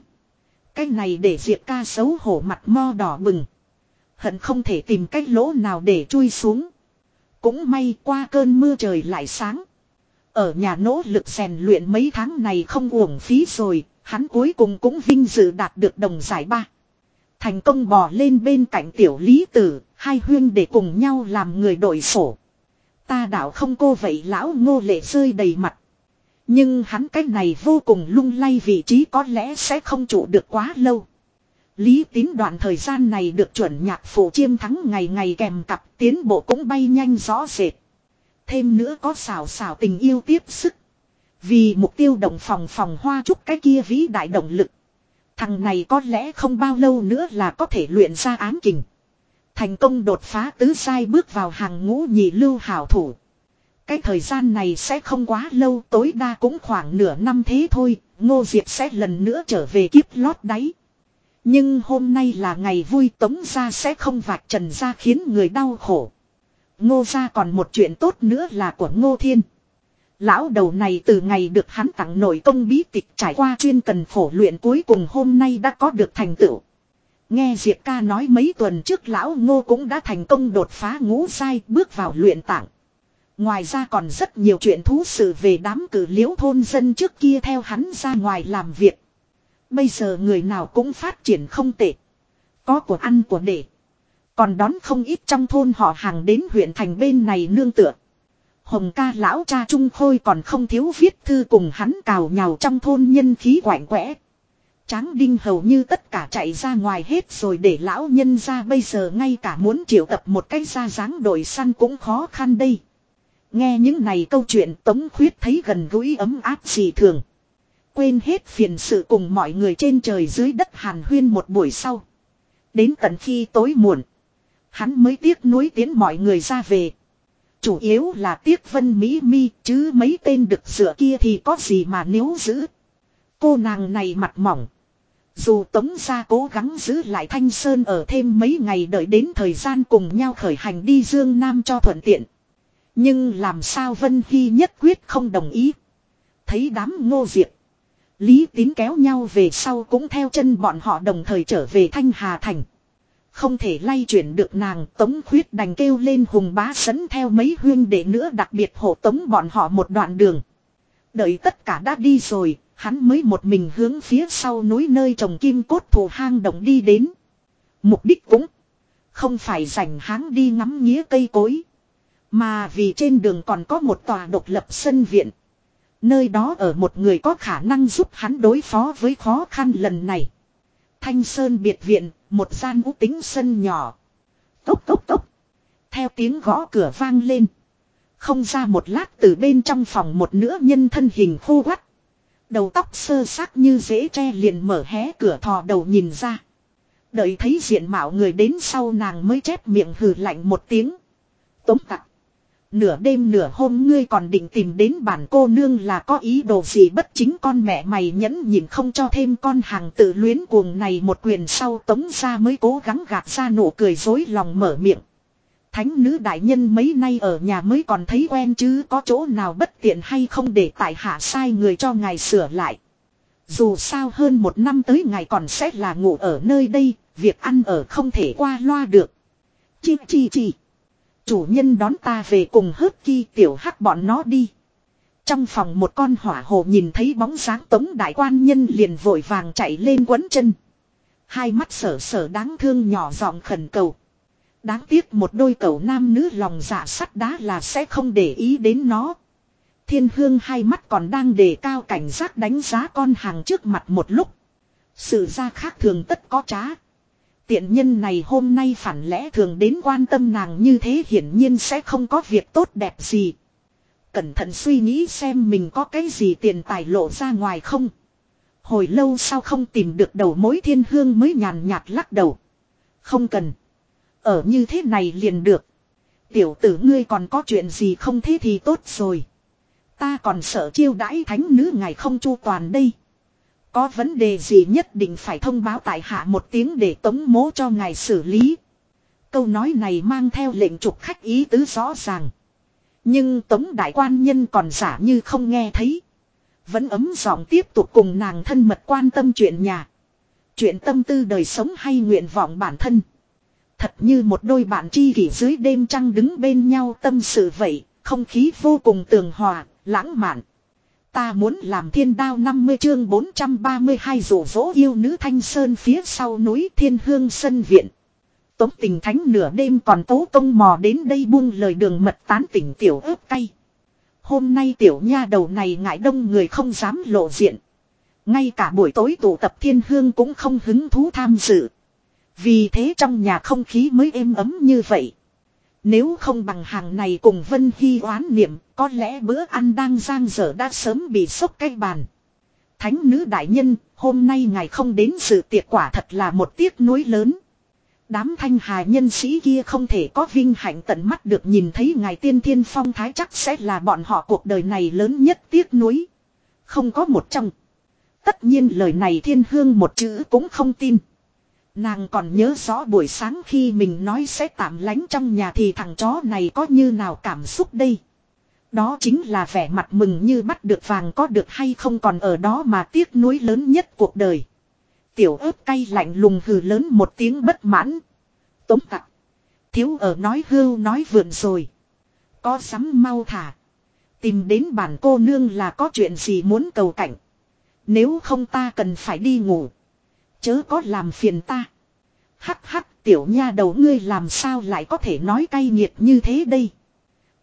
Cái này để diệt ca xấu hổ mặt mo đỏ bừng. Hận không thể tìm cách lỗ nào để chui xuống. Cũng may qua cơn mưa trời lại sáng. Ở nhà nỗ lực rèn luyện mấy tháng này không uổng phí rồi, hắn cuối cùng cũng vinh dự đạt được đồng giải ba. Thành công bò lên bên cạnh tiểu lý tử, hai huyên để cùng nhau làm người đội sổ. Ta đạo không cô vậy lão ngô lệ rơi đầy mặt. Nhưng hắn cách này vô cùng lung lay vị trí có lẽ sẽ không trụ được quá lâu. Lý tín đoạn thời gian này được chuẩn nhạc phụ chiêm thắng ngày ngày kèm cặp tiến bộ cũng bay nhanh rõ rệt. Thêm nữa có xào xào tình yêu tiếp sức. Vì mục tiêu động phòng phòng hoa chúc cái kia vĩ đại động lực. Thằng này có lẽ không bao lâu nữa là có thể luyện ra án kình. Thành công đột phá tứ sai bước vào hàng ngũ nhị lưu hảo thủ. Cái thời gian này sẽ không quá lâu tối đa cũng khoảng nửa năm thế thôi, Ngô Diệp sẽ lần nữa trở về kiếp lót đáy. Nhưng hôm nay là ngày vui, tống ra sẽ không vạch trần ra khiến người đau khổ. Ngô ra còn một chuyện tốt nữa là của Ngô Thiên. Lão đầu này từ ngày được hắn tặng nội công bí tịch trải qua chuyên cần phổ luyện cuối cùng hôm nay đã có được thành tựu. Nghe Diệp ca nói mấy tuần trước lão ngô cũng đã thành công đột phá ngũ sai bước vào luyện tảng. Ngoài ra còn rất nhiều chuyện thú sự về đám cử liễu thôn dân trước kia theo hắn ra ngoài làm việc. Bây giờ người nào cũng phát triển không tệ. Có của ăn của để. Còn đón không ít trong thôn họ hàng đến huyện thành bên này nương tựa. Hồng ca lão cha Trung Khôi còn không thiếu viết thư cùng hắn cào nhào trong thôn nhân khí quạnh quẽ. Tráng đinh hầu như tất cả chạy ra ngoài hết rồi để lão nhân ra bây giờ ngay cả muốn triệu tập một cách ra dáng đội săn cũng khó khăn đây. Nghe những này câu chuyện tống khuyết thấy gần gũi ấm áp gì thường. Quên hết phiền sự cùng mọi người trên trời dưới đất hàn huyên một buổi sau. Đến tận khi tối muộn. Hắn mới tiếc nuối tiến mọi người ra về. Chủ yếu là tiếc vân mỹ mi, chứ mấy tên được sửa kia thì có gì mà nếu giữ. Cô nàng này mặt mỏng. Dù tống ra cố gắng giữ lại thanh sơn ở thêm mấy ngày đợi đến thời gian cùng nhau khởi hành đi dương nam cho thuận tiện. Nhưng làm sao Vân Hy nhất quyết không đồng ý. Thấy đám ngô diệp. Lý tín kéo nhau về sau cũng theo chân bọn họ đồng thời trở về Thanh Hà Thành. Không thể lay chuyển được nàng tống khuyết đành kêu lên hùng bá sấn theo mấy huyên để nữa đặc biệt hộ tống bọn họ một đoạn đường. Đợi tất cả đã đi rồi, hắn mới một mình hướng phía sau núi nơi trồng kim cốt thù hang động đi đến. Mục đích cũng không phải dành háng đi ngắm nghía cây cối. Mà vì trên đường còn có một tòa độc lập sân viện. Nơi đó ở một người có khả năng giúp hắn đối phó với khó khăn lần này. Thanh Sơn biệt viện, một gian ú tính sân nhỏ. Tốc tốc tốc. Theo tiếng gõ cửa vang lên. Không ra một lát từ bên trong phòng một nữ nhân thân hình khô quắt. Đầu tóc sơ sắc như dễ tre liền mở hé cửa thò đầu nhìn ra. Đợi thấy diện mạo người đến sau nàng mới chép miệng hừ lạnh một tiếng. Tống tặc. Nửa đêm nửa hôm ngươi còn định tìm đến bản cô nương là có ý đồ gì bất chính con mẹ mày nhẫn nhịn không cho thêm con hàng tự luyến cuồng này một quyền sau tống ra mới cố gắng gạt ra nụ cười dối lòng mở miệng. Thánh nữ đại nhân mấy nay ở nhà mới còn thấy quen chứ có chỗ nào bất tiện hay không để tại hạ sai người cho ngài sửa lại. Dù sao hơn một năm tới ngài còn sẽ là ngủ ở nơi đây, việc ăn ở không thể qua loa được. Chi chi chi. Chủ nhân đón ta về cùng hớt ki tiểu hắc bọn nó đi. Trong phòng một con hỏa hồ nhìn thấy bóng dáng tống đại quan nhân liền vội vàng chạy lên quấn chân. Hai mắt sở sở đáng thương nhỏ giọng khẩn cầu. Đáng tiếc một đôi cầu nam nữ lòng dạ sắt đá là sẽ không để ý đến nó. Thiên hương hai mắt còn đang đề cao cảnh giác đánh giá con hàng trước mặt một lúc. Sự ra khác thường tất có trá. Tiện nhân này hôm nay phản lẽ thường đến quan tâm nàng như thế hiển nhiên sẽ không có việc tốt đẹp gì. Cẩn thận suy nghĩ xem mình có cái gì tiền tài lộ ra ngoài không. Hồi lâu sao không tìm được đầu mối thiên hương mới nhàn nhạt lắc đầu. Không cần. Ở như thế này liền được. Tiểu tử ngươi còn có chuyện gì không thế thì tốt rồi. Ta còn sợ chiêu đãi thánh nữ ngài không chu toàn đây. Có vấn đề gì nhất định phải thông báo tại hạ một tiếng để tống mố cho ngài xử lý. Câu nói này mang theo lệnh trục khách ý tứ rõ ràng. Nhưng tống đại quan nhân còn giả như không nghe thấy. Vẫn ấm giọng tiếp tục cùng nàng thân mật quan tâm chuyện nhà. Chuyện tâm tư đời sống hay nguyện vọng bản thân. Thật như một đôi bạn tri kỷ dưới đêm trăng đứng bên nhau tâm sự vậy, không khí vô cùng tường hòa, lãng mạn. Ta muốn làm thiên đao 50 chương 432 rủ vỗ yêu nữ thanh sơn phía sau núi thiên hương sân viện. Tống tình thánh nửa đêm còn tố công mò đến đây buông lời đường mật tán tỉnh tiểu ớt cay. Hôm nay tiểu nha đầu này ngại đông người không dám lộ diện. Ngay cả buổi tối tụ tập thiên hương cũng không hứng thú tham dự. Vì thế trong nhà không khí mới êm ấm như vậy. Nếu không bằng hàng này cùng Vân Hy oán niệm, có lẽ bữa ăn đang giang dở đã sớm bị sốc cây bàn. Thánh nữ đại nhân, hôm nay ngài không đến sự tiệc quả thật là một tiếc nuối lớn. Đám thanh hà nhân sĩ kia không thể có vinh hạnh tận mắt được nhìn thấy ngài tiên thiên phong thái chắc sẽ là bọn họ cuộc đời này lớn nhất tiếc nuối. Không có một trong. Tất nhiên lời này thiên hương một chữ cũng không tin. Nàng còn nhớ rõ buổi sáng khi mình nói sẽ tạm lánh trong nhà thì thằng chó này có như nào cảm xúc đây. Đó chính là vẻ mặt mừng như bắt được vàng có được hay không còn ở đó mà tiếc nuối lớn nhất cuộc đời. Tiểu ớt cay lạnh lùng hừ lớn một tiếng bất mãn. Tống tặc. Thiếu ở nói hưu nói vượn rồi. Có sắm mau thả. Tìm đến bản cô nương là có chuyện gì muốn cầu cảnh. Nếu không ta cần phải đi ngủ. Chớ có làm phiền ta. Hắc hắc, tiểu nha đầu ngươi làm sao lại có thể nói cay nghiệt như thế đây.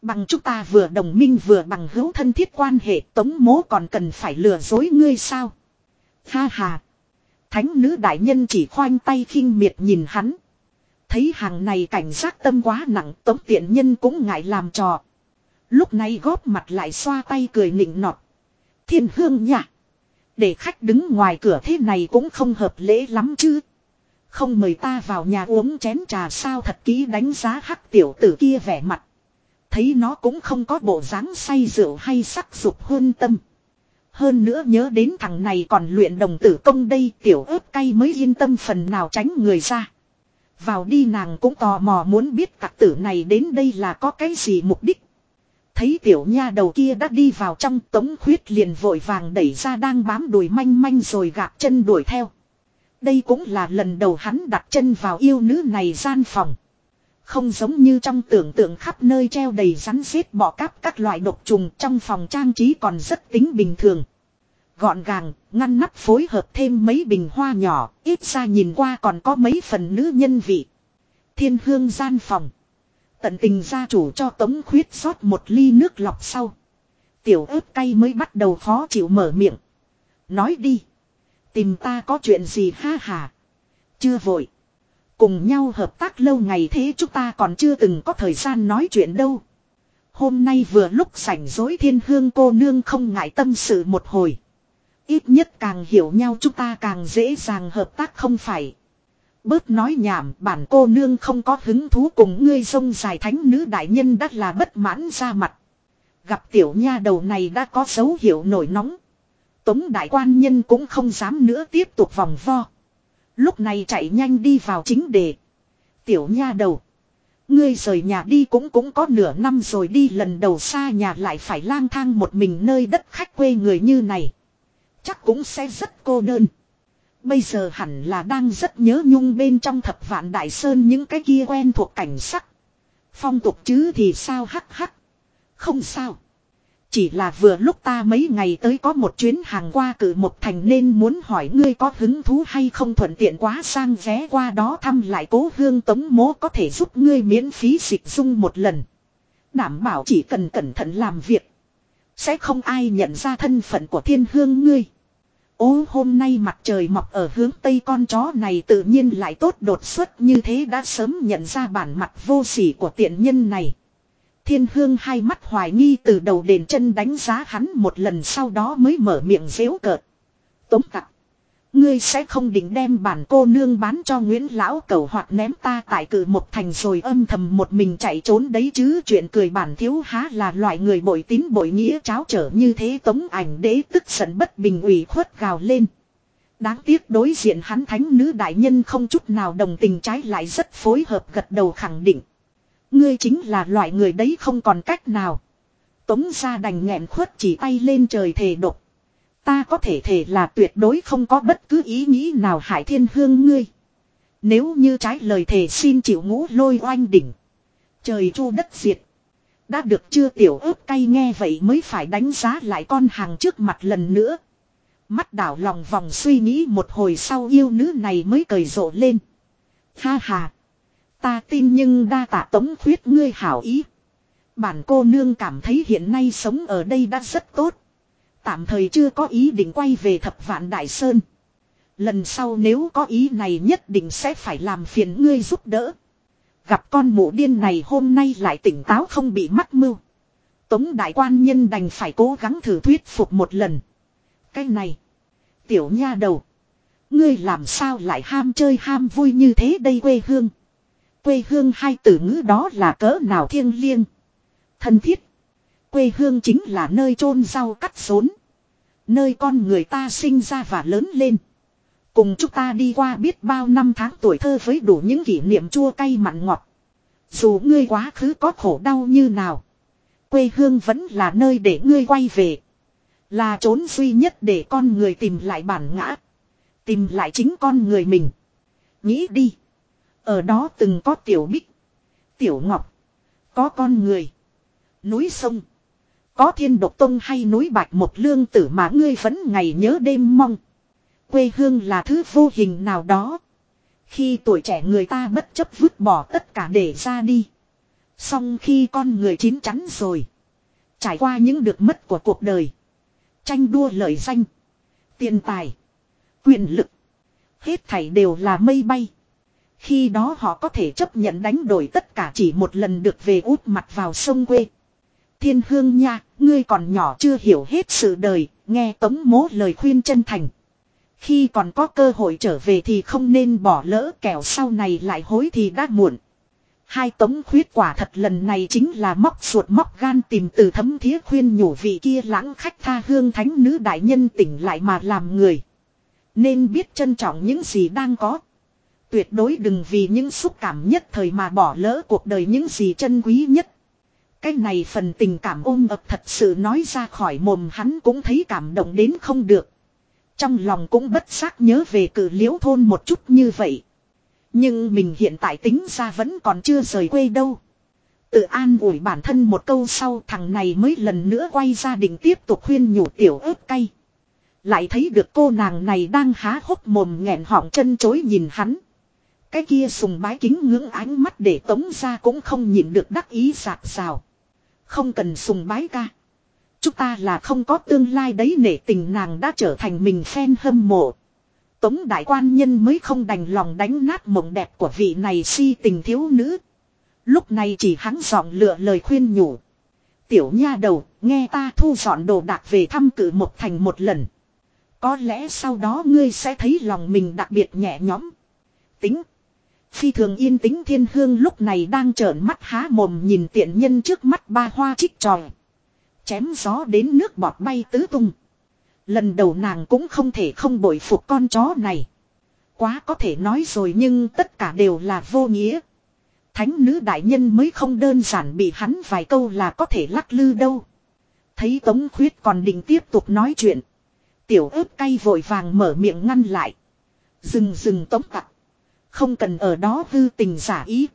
Bằng chúng ta vừa đồng minh vừa bằng hữu thân thiết quan hệ tống mố còn cần phải lừa dối ngươi sao. Ha ha. Thánh nữ đại nhân chỉ khoanh tay khinh miệt nhìn hắn. Thấy hàng này cảnh giác tâm quá nặng, tống tiện nhân cũng ngại làm trò. Lúc này góp mặt lại xoa tay cười nịnh nọt. Thiên hương nhạc. Để khách đứng ngoài cửa thế này cũng không hợp lễ lắm chứ. Không mời ta vào nhà uống chén trà sao thật kỹ đánh giá hắc tiểu tử kia vẻ mặt. Thấy nó cũng không có bộ dáng say rượu hay sắc dục hơn tâm. Hơn nữa nhớ đến thằng này còn luyện đồng tử công đây, tiểu ớt cay mới yên tâm phần nào tránh người ra. Vào đi nàng cũng tò mò muốn biết tặc tử này đến đây là có cái gì mục đích. Thấy tiểu nha đầu kia đã đi vào trong, tống khuyết liền vội vàng đẩy ra đang bám đùi manh manh rồi gạt chân đuổi theo. Đây cũng là lần đầu hắn đặt chân vào yêu nữ này gian phòng. Không giống như trong tưởng tượng khắp nơi treo đầy rắn xếp bọ cáp các loại độc trùng trong phòng trang trí còn rất tính bình thường. Gọn gàng, ngăn nắp phối hợp thêm mấy bình hoa nhỏ, ít ra nhìn qua còn có mấy phần nữ nhân vị. Thiên hương gian phòng. Tận tình gia chủ cho Tống Khuyết rót một ly nước lọc sau. Tiểu ớt cay mới bắt đầu khó chịu mở miệng. Nói đi. Tìm ta có chuyện gì ha hà. Chưa vội. Cùng nhau hợp tác lâu ngày thế chúng ta còn chưa từng có thời gian nói chuyện đâu. Hôm nay vừa lúc sảnh dối thiên hương cô nương không ngại tâm sự một hồi. Ít nhất càng hiểu nhau chúng ta càng dễ dàng hợp tác không phải. Bớt nói nhảm, bản cô nương không có hứng thú cùng ngươi sông dài thánh nữ đại nhân đắt là bất mãn ra mặt. Gặp tiểu nha đầu này đã có dấu hiệu nổi nóng. Tống đại quan nhân cũng không dám nữa tiếp tục vòng vo. Lúc này chạy nhanh đi vào chính đề. Tiểu nha đầu. Ngươi rời nhà đi cũng cũng có nửa năm rồi đi lần đầu xa nhà lại phải lang thang một mình nơi đất khách quê người như này. Chắc cũng sẽ rất cô đơn. Bây giờ hẳn là đang rất nhớ nhung bên trong thập vạn đại sơn những cái kia quen thuộc cảnh sắc. Phong tục chứ thì sao hắc hắc. Không sao. Chỉ là vừa lúc ta mấy ngày tới có một chuyến hàng qua cử một thành nên muốn hỏi ngươi có hứng thú hay không thuận tiện quá sang vé qua đó thăm lại cố hương tống mố có thể giúp ngươi miễn phí dịch dung một lần. Đảm bảo chỉ cần cẩn thận làm việc. Sẽ không ai nhận ra thân phận của thiên hương ngươi. Ô, hôm nay mặt trời mọc ở hướng tây con chó này tự nhiên lại tốt đột xuất như thế đã sớm nhận ra bản mặt vô sỉ của tiện nhân này. Thiên hương hai mắt hoài nghi từ đầu đền chân đánh giá hắn một lần sau đó mới mở miệng dễu cợt. Tống tặc. Ngươi sẽ không định đem bản cô nương bán cho Nguyễn Lão cầu hoặc ném ta tại cử một thành rồi âm thầm một mình chạy trốn đấy chứ chuyện cười bản thiếu há là loại người bội tín bội nghĩa cháo trở như thế tống ảnh đế tức giận bất bình ủy khuất gào lên. Đáng tiếc đối diện hắn thánh nữ đại nhân không chút nào đồng tình trái lại rất phối hợp gật đầu khẳng định. Ngươi chính là loại người đấy không còn cách nào. Tống ra đành nghẹn khuất chỉ tay lên trời thề độc. Ta có thể thể là tuyệt đối không có bất cứ ý nghĩ nào hại thiên hương ngươi. Nếu như trái lời thề xin chịu ngũ lôi oanh đỉnh. Trời chu đất diệt. Đã được chưa tiểu ớt cay nghe vậy mới phải đánh giá lại con hàng trước mặt lần nữa. Mắt đảo lòng vòng suy nghĩ một hồi sau yêu nữ này mới cười rộ lên. Ha ha. Ta tin nhưng đa tạ tống khuyết ngươi hảo ý. Bản cô nương cảm thấy hiện nay sống ở đây đã rất tốt. Tạm thời chưa có ý định quay về thập vạn đại sơn. Lần sau nếu có ý này nhất định sẽ phải làm phiền ngươi giúp đỡ. Gặp con mụ điên này hôm nay lại tỉnh táo không bị mắc mưu. Tống đại quan nhân đành phải cố gắng thử thuyết phục một lần. Cái này. Tiểu nha đầu. Ngươi làm sao lại ham chơi ham vui như thế đây quê hương quê hương hai từ ngữ đó là cỡ nào thiêng liêng. Thân thiết. Quê hương chính là nơi chôn rau cắt rốn. Nơi con người ta sinh ra và lớn lên. Cùng chúng ta đi qua biết bao năm tháng tuổi thơ với đủ những kỷ niệm chua cay mặn ngọt. Dù ngươi quá khứ có khổ đau như nào. Quê hương vẫn là nơi để ngươi quay về. Là trốn duy nhất để con người tìm lại bản ngã. Tìm lại chính con người mình. Nghĩ đi. Ở đó từng có tiểu bích, tiểu ngọc, có con người, núi sông, có thiên độc tông hay núi bạch một lương tử mà ngươi vẫn ngày nhớ đêm mong. Quê hương là thứ vô hình nào đó. Khi tuổi trẻ người ta bất chấp vứt bỏ tất cả để ra đi. Xong khi con người chín chắn rồi. Trải qua những được mất của cuộc đời. Tranh đua lợi danh. Tiền tài. Quyền lực. Hết thảy đều là mây bay. Khi đó họ có thể chấp nhận đánh đổi tất cả chỉ một lần được về út mặt vào sông quê. Thiên hương nha, ngươi còn nhỏ chưa hiểu hết sự đời, nghe tống mố lời khuyên chân thành. Khi còn có cơ hội trở về thì không nên bỏ lỡ kẻo sau này lại hối thì đã muộn. Hai tống khuyết quả thật lần này chính là móc ruột móc gan tìm từ thấm thía khuyên nhủ vị kia lãng khách tha hương thánh nữ đại nhân tỉnh lại mà làm người. Nên biết trân trọng những gì đang có. Tuyệt đối đừng vì những xúc cảm nhất thời mà bỏ lỡ cuộc đời những gì chân quý nhất. Cái này phần tình cảm ôm ập thật sự nói ra khỏi mồm hắn cũng thấy cảm động đến không được. Trong lòng cũng bất giác nhớ về cử liễu thôn một chút như vậy. Nhưng mình hiện tại tính ra vẫn còn chưa rời quê đâu. Tự an ủi bản thân một câu sau thằng này mới lần nữa quay ra đình tiếp tục khuyên nhủ tiểu ớt cay. Lại thấy được cô nàng này đang há hốc mồm nghẹn họng chân chối nhìn hắn. Cái kia sùng bái kính ngưỡng ánh mắt để tống ra cũng không nhịn được đắc ý sạc sào. Không cần sùng bái ca. Chúng ta là không có tương lai đấy nể tình nàng đã trở thành mình phen hâm mộ. Tống đại quan nhân mới không đành lòng đánh nát mộng đẹp của vị này si tình thiếu nữ. Lúc này chỉ hắn dọn lựa lời khuyên nhủ. Tiểu nha đầu, nghe ta thu dọn đồ đạc về thăm cử một thành một lần. Có lẽ sau đó ngươi sẽ thấy lòng mình đặc biệt nhẹ nhõm. Tính, Phi thường yên tĩnh thiên hương lúc này đang trợn mắt há mồm nhìn tiện nhân trước mắt ba hoa trích tròn Chém gió đến nước bọt bay tứ tung. Lần đầu nàng cũng không thể không bội phục con chó này. Quá có thể nói rồi nhưng tất cả đều là vô nghĩa. Thánh nữ đại nhân mới không đơn giản bị hắn vài câu là có thể lắc lư đâu. Thấy Tống Khuyết còn định tiếp tục nói chuyện. Tiểu ớt cay vội vàng mở miệng ngăn lại. Dừng dừng tống tặc. Không cần ở đó hư tình giả ý.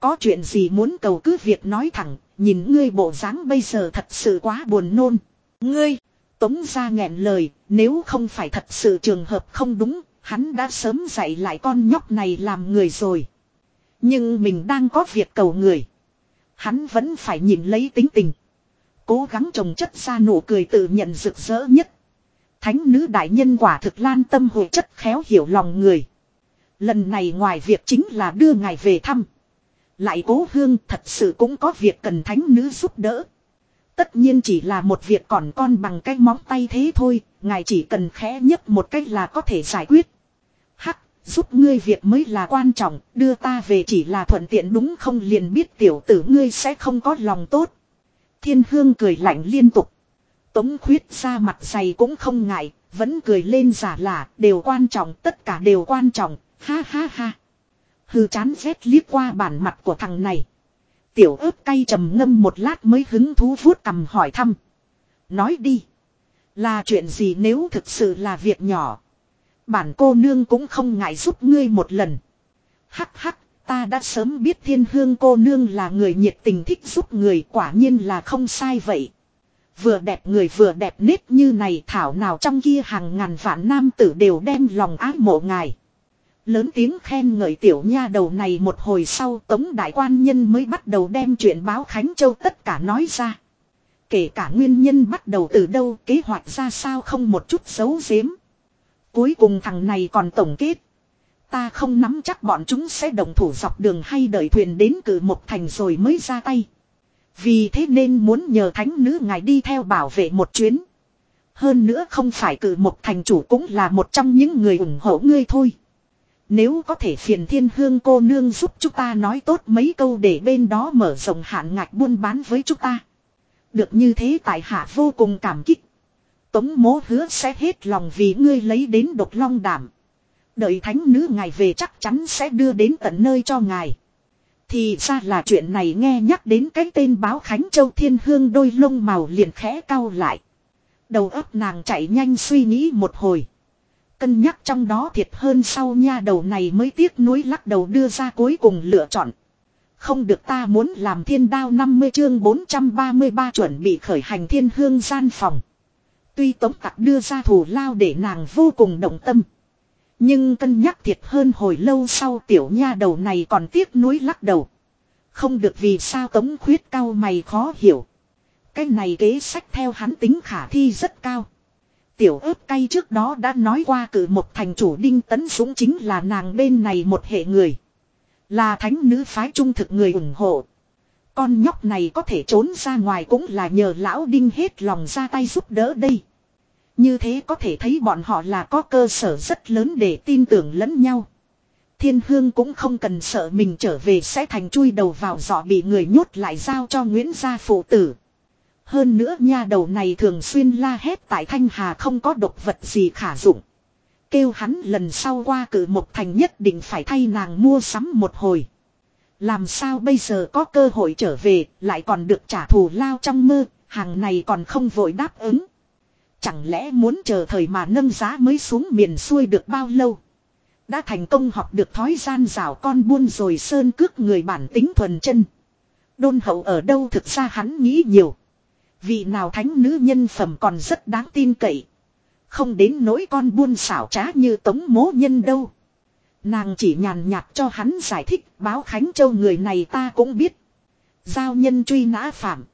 Có chuyện gì muốn cầu cứ việc nói thẳng, nhìn ngươi bộ dáng bây giờ thật sự quá buồn nôn. Ngươi, tống ra nghẹn lời, nếu không phải thật sự trường hợp không đúng, hắn đã sớm dạy lại con nhóc này làm người rồi. Nhưng mình đang có việc cầu người. Hắn vẫn phải nhìn lấy tính tình. Cố gắng trồng chất ra nụ cười tự nhận rực rỡ nhất. Thánh nữ đại nhân quả thực lan tâm hội chất khéo hiểu lòng người. Lần này ngoài việc chính là đưa ngài về thăm. Lại cố hương thật sự cũng có việc cần thánh nữ giúp đỡ. Tất nhiên chỉ là một việc còn con bằng cái móng tay thế thôi, ngài chỉ cần khẽ nhất một cách là có thể giải quyết. Hắc, giúp ngươi việc mới là quan trọng, đưa ta về chỉ là thuận tiện đúng không liền biết tiểu tử ngươi sẽ không có lòng tốt. Thiên hương cười lạnh liên tục. Tống khuyết ra mặt dày cũng không ngại, vẫn cười lên giả lả, đều quan trọng, tất cả đều quan trọng, ha ha ha. Hư chán rét liếc qua bản mặt của thằng này. Tiểu ớt cay trầm ngâm một lát mới hứng thú vuốt cầm hỏi thăm. Nói đi. Là chuyện gì nếu thực sự là việc nhỏ. Bản cô nương cũng không ngại giúp ngươi một lần. Hắc hắc, ta đã sớm biết thiên hương cô nương là người nhiệt tình thích giúp người quả nhiên là không sai vậy. Vừa đẹp người vừa đẹp nết như này thảo nào trong kia hàng ngàn vạn nam tử đều đem lòng ái mộ ngài. Lớn tiếng khen ngợi tiểu nha đầu này một hồi sau tống đại quan nhân mới bắt đầu đem chuyện báo Khánh Châu tất cả nói ra. Kể cả nguyên nhân bắt đầu từ đâu, kế hoạch ra sao không một chút xấu giếm. Cuối cùng thằng này còn tổng kết. Ta không nắm chắc bọn chúng sẽ đồng thủ dọc đường hay đợi thuyền đến cử một thành rồi mới ra tay. Vì thế nên muốn nhờ thánh nữ ngài đi theo bảo vệ một chuyến. Hơn nữa không phải cử một thành chủ cũng là một trong những người ủng hộ ngươi thôi. Nếu có thể phiền thiên hương cô nương giúp chúng ta nói tốt mấy câu để bên đó mở rộng hạn ngạch buôn bán với chúng ta. Được như thế tại hạ vô cùng cảm kích. Tống mố hứa sẽ hết lòng vì ngươi lấy đến độc long đảm. Đợi thánh nữ ngài về chắc chắn sẽ đưa đến tận nơi cho ngài. Thì ra là chuyện này nghe nhắc đến cái tên báo Khánh Châu Thiên Hương đôi lông màu liền khẽ cau lại. Đầu óc nàng chạy nhanh suy nghĩ một hồi. Cân nhắc trong đó thiệt hơn sau nha đầu này mới tiếc nuối lắc đầu đưa ra cuối cùng lựa chọn. Không được ta muốn làm thiên đao 50 chương 433 chuẩn bị khởi hành thiên hương gian phòng. Tuy tống tặc đưa ra thủ lao để nàng vô cùng động tâm. Nhưng cân nhắc thiệt hơn hồi lâu sau tiểu nha đầu này còn tiếc nuối lắc đầu. Không được vì sao tống khuyết cao mày khó hiểu. Cái này kế sách theo hắn tính khả thi rất cao. Tiểu ớt cay trước đó đã nói qua cử một thành chủ đinh tấn dũng chính là nàng bên này một hệ người. Là thánh nữ phái trung thực người ủng hộ. Con nhóc này có thể trốn ra ngoài cũng là nhờ lão đinh hết lòng ra tay giúp đỡ đây. Như thế có thể thấy bọn họ là có cơ sở rất lớn để tin tưởng lẫn nhau. Thiên hương cũng không cần sợ mình trở về sẽ thành chui đầu vào giỏ bị người nhốt lại giao cho Nguyễn gia phụ tử. Hơn nữa nha đầu này thường xuyên la hét tại Thanh Hà không có độc vật gì khả dụng. Kêu hắn lần sau qua cử một thành nhất định phải thay nàng mua sắm một hồi. Làm sao bây giờ có cơ hội trở về lại còn được trả thù lao trong mơ, hàng này còn không vội đáp ứng. Chẳng lẽ muốn chờ thời mà nâng giá mới xuống miền xuôi được bao lâu? Đã thành công học được thói gian rào con buôn rồi sơn cước người bản tính thuần chân. Đôn hậu ở đâu thực ra hắn nghĩ nhiều. Vị nào thánh nữ nhân phẩm còn rất đáng tin cậy. Không đến nỗi con buôn xảo trá như tống mố nhân đâu. Nàng chỉ nhàn nhạt cho hắn giải thích báo Khánh Châu người này ta cũng biết. Giao nhân truy nã phạm.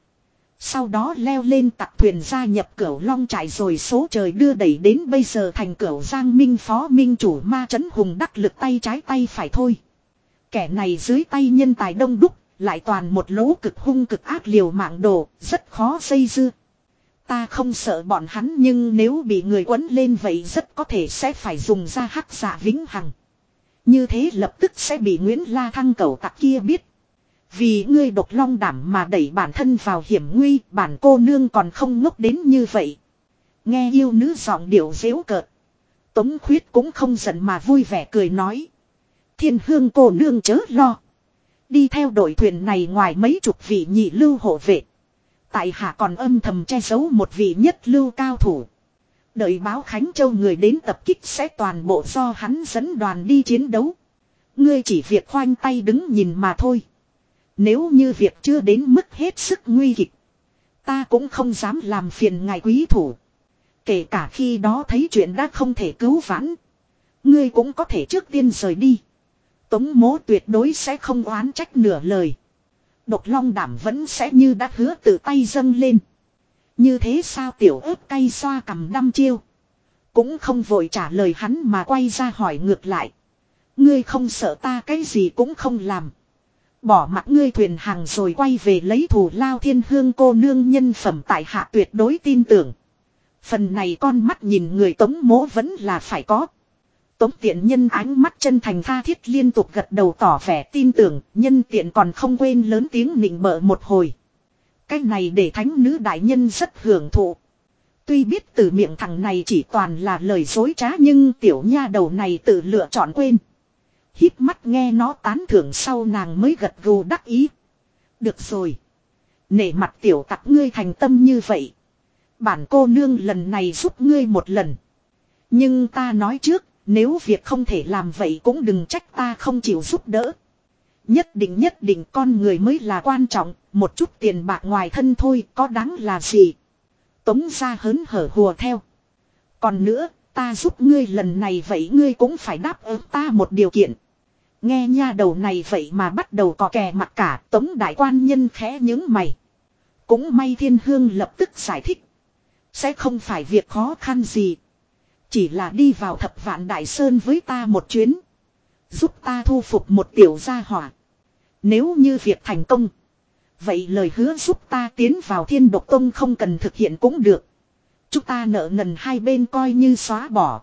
Sau đó leo lên tặc thuyền gia nhập cửu long trại rồi số trời đưa đẩy đến bây giờ thành cửu giang minh phó minh chủ ma chấn hùng đắc lực tay trái tay phải thôi. Kẻ này dưới tay nhân tài đông đúc, lại toàn một lỗ cực hung cực ác liều mạng đồ, rất khó xây dưa. Ta không sợ bọn hắn nhưng nếu bị người quấn lên vậy rất có thể sẽ phải dùng ra hắc giả vĩnh hằng. Như thế lập tức sẽ bị Nguyễn La Thăng cầu tặc kia biết. Vì ngươi độc long đảm mà đẩy bản thân vào hiểm nguy, bản cô nương còn không ngốc đến như vậy. Nghe yêu nữ giọng điệu dễu cợt. Tống khuyết cũng không giận mà vui vẻ cười nói. Thiên hương cô nương chớ lo. Đi theo đội thuyền này ngoài mấy chục vị nhị lưu hộ vệ. Tại hạ còn âm thầm che giấu một vị nhất lưu cao thủ. Đợi báo Khánh Châu người đến tập kích sẽ toàn bộ do hắn dẫn đoàn đi chiến đấu. Ngươi chỉ việc khoanh tay đứng nhìn mà thôi. Nếu như việc chưa đến mức hết sức nguy kịch. Ta cũng không dám làm phiền ngài quý thủ. Kể cả khi đó thấy chuyện đã không thể cứu vãn. Ngươi cũng có thể trước tiên rời đi. Tống mố tuyệt đối sẽ không oán trách nửa lời. Độc long đảm vẫn sẽ như đã hứa tự tay dâng lên. Như thế sao tiểu ớt cay xoa cầm đăm chiêu. Cũng không vội trả lời hắn mà quay ra hỏi ngược lại. Ngươi không sợ ta cái gì cũng không làm. Bỏ mặt ngươi thuyền hàng rồi quay về lấy thủ lao thiên hương cô nương nhân phẩm tại hạ tuyệt đối tin tưởng. Phần này con mắt nhìn người tống mố vẫn là phải có. Tống tiện nhân ánh mắt chân thành tha thiết liên tục gật đầu tỏ vẻ tin tưởng, nhân tiện còn không quên lớn tiếng nịnh bợ một hồi. Cái này để thánh nữ đại nhân rất hưởng thụ. Tuy biết từ miệng thằng này chỉ toàn là lời dối trá nhưng tiểu nha đầu này tự lựa chọn quên. Hít mắt nghe nó tán thưởng sau nàng mới gật gù đắc ý. Được rồi. Nể mặt tiểu tặc ngươi thành tâm như vậy. Bản cô nương lần này giúp ngươi một lần. Nhưng ta nói trước, nếu việc không thể làm vậy cũng đừng trách ta không chịu giúp đỡ. Nhất định nhất định con người mới là quan trọng, một chút tiền bạc ngoài thân thôi có đáng là gì. Tống ra hớn hở hùa theo. Còn nữa, ta giúp ngươi lần này vậy ngươi cũng phải đáp ứng ta một điều kiện. Nghe nha đầu này vậy mà bắt đầu có kè mặt cả tống đại quan nhân khẽ những mày. Cũng may thiên hương lập tức giải thích. Sẽ không phải việc khó khăn gì. Chỉ là đi vào thập vạn đại sơn với ta một chuyến. Giúp ta thu phục một tiểu gia hỏa. Nếu như việc thành công. Vậy lời hứa giúp ta tiến vào thiên độc tông không cần thực hiện cũng được. Chúng ta nợ nần hai bên coi như xóa bỏ.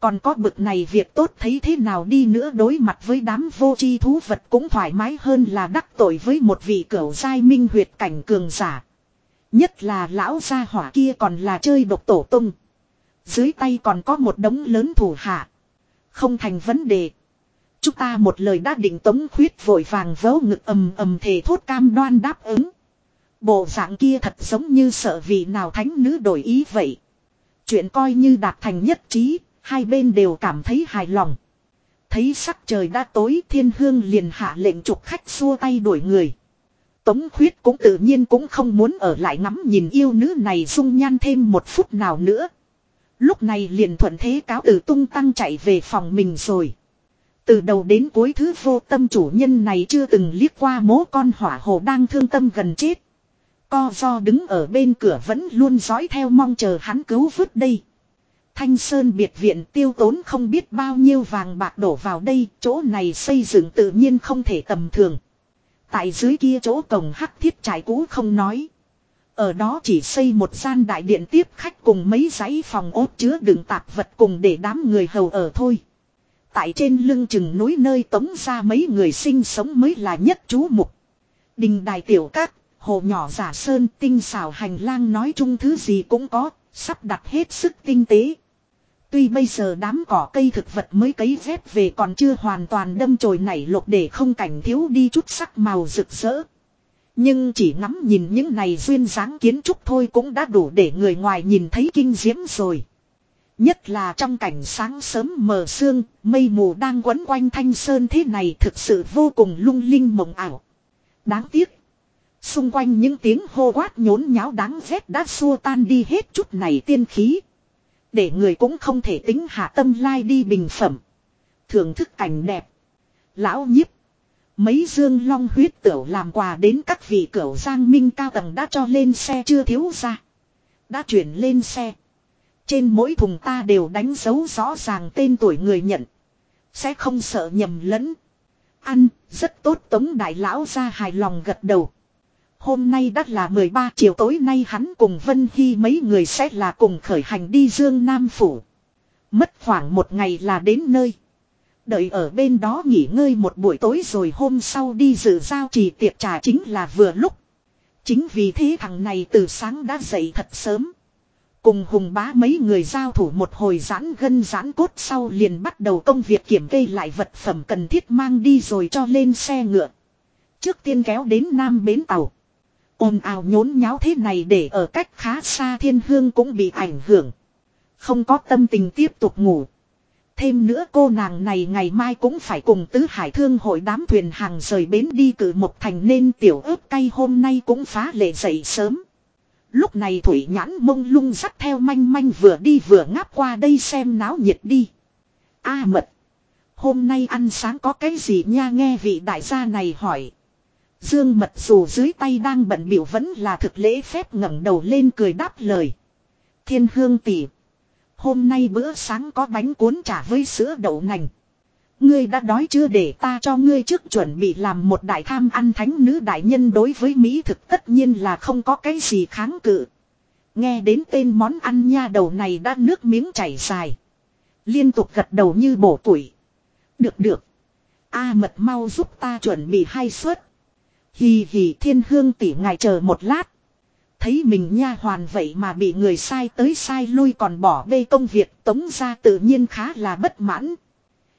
Còn có bực này việc tốt thấy thế nào đi nữa đối mặt với đám vô tri thú vật cũng thoải mái hơn là đắc tội với một vị cửu giai minh huyệt cảnh cường giả. Nhất là lão gia hỏa kia còn là chơi độc tổ tung. Dưới tay còn có một đống lớn thủ hạ. Không thành vấn đề. Chúng ta một lời đã định tống khuyết vội vàng vớ ngực ầm ầm thề thốt cam đoan đáp ứng. Bộ dạng kia thật giống như sợ vị nào thánh nữ đổi ý vậy. Chuyện coi như đạt thành nhất trí, hai bên đều cảm thấy hài lòng. Thấy sắc trời đã tối thiên hương liền hạ lệnh trục khách xua tay đuổi người. Tống khuyết cũng tự nhiên cũng không muốn ở lại ngắm nhìn yêu nữ này dung nhan thêm một phút nào nữa. Lúc này liền thuận thế cáo từ tung tăng chạy về phòng mình rồi. Từ đầu đến cuối thứ vô tâm chủ nhân này chưa từng liếc qua mố con hỏa hồ đang thương tâm gần chết. Co do đứng ở bên cửa vẫn luôn dõi theo mong chờ hắn cứu vớt đây. Thanh Sơn biệt viện tiêu tốn không biết bao nhiêu vàng bạc đổ vào đây, chỗ này xây dựng tự nhiên không thể tầm thường. Tại dưới kia chỗ cổng hắc thiết trải cũ không nói. Ở đó chỉ xây một gian đại điện tiếp khách cùng mấy dãy phòng ốt chứa đựng tạp vật cùng để đám người hầu ở thôi. Tại trên lưng chừng núi nơi tống ra mấy người sinh sống mới là nhất chú mục. Đình đài tiểu các, hồ nhỏ giả sơn tinh xảo hành lang nói chung thứ gì cũng có, sắp đặt hết sức tinh tế. Tuy bây giờ đám cỏ cây thực vật mới cấy dép về còn chưa hoàn toàn đâm chồi nảy lục để không cảnh thiếu đi chút sắc màu rực rỡ. Nhưng chỉ ngắm nhìn những này duyên dáng kiến trúc thôi cũng đã đủ để người ngoài nhìn thấy kinh diễm rồi. Nhất là trong cảnh sáng sớm mờ sương, mây mù đang quấn quanh thanh sơn thế này thực sự vô cùng lung linh mộng ảo. Đáng tiếc. Xung quanh những tiếng hô quát nhốn nháo đáng ghét đã xua tan đi hết chút này tiên khí. Để người cũng không thể tính hạ tâm lai đi bình phẩm. Thưởng thức cảnh đẹp. Lão nhiếp. Mấy dương long huyết tửu làm quà đến các vị cửu giang minh cao tầng đã cho lên xe chưa thiếu ra. Đã chuyển lên xe. Trên mỗi thùng ta đều đánh dấu rõ ràng tên tuổi người nhận. Sẽ không sợ nhầm lẫn. Ăn, rất tốt tống đại lão ra hài lòng gật đầu. Hôm nay đã là 13 chiều tối nay hắn cùng Vân Hy mấy người sẽ là cùng khởi hành đi Dương Nam Phủ. Mất khoảng một ngày là đến nơi. Đợi ở bên đó nghỉ ngơi một buổi tối rồi hôm sau đi dự giao trì tiệc trà chính là vừa lúc. Chính vì thế thằng này từ sáng đã dậy thật sớm. Cùng hùng bá mấy người giao thủ một hồi giãn gân giãn cốt sau liền bắt đầu công việc kiểm kê lại vật phẩm cần thiết mang đi rồi cho lên xe ngựa. Trước tiên kéo đến Nam Bến Tàu. ồn ào nhốn nháo thế này để ở cách khá xa thiên hương cũng bị ảnh hưởng. Không có tâm tình tiếp tục ngủ. Thêm nữa cô nàng này ngày mai cũng phải cùng tứ hải thương hội đám thuyền hàng rời bến đi cử một thành nên tiểu ớt cay hôm nay cũng phá lệ dậy sớm. Lúc này thủy nhãn mông lung dắt theo manh manh vừa đi vừa ngáp qua đây xem náo nhiệt đi. A mật. Hôm nay ăn sáng có cái gì nha nghe vị đại gia này hỏi. Dương mật dù dưới tay đang bận biểu vẫn là thực lễ phép ngẩng đầu lên cười đáp lời. Thiên hương tỷ. Hôm nay bữa sáng có bánh cuốn chả với sữa đậu nành. Ngươi đã đói chưa để ta cho ngươi trước chuẩn bị làm một đại tham ăn thánh nữ đại nhân đối với Mỹ thực tất nhiên là không có cái gì kháng cự. Nghe đến tên món ăn nha đầu này đã nước miếng chảy dài. Liên tục gật đầu như bổ tuổi. Được được. A mật mau giúp ta chuẩn bị hai suất. Hì hì, thiên hương tỷ ngài chờ một lát. Thấy mình nha hoàn vậy mà bị người sai tới sai lui còn bỏ bê công việc, tống ra tự nhiên khá là bất mãn.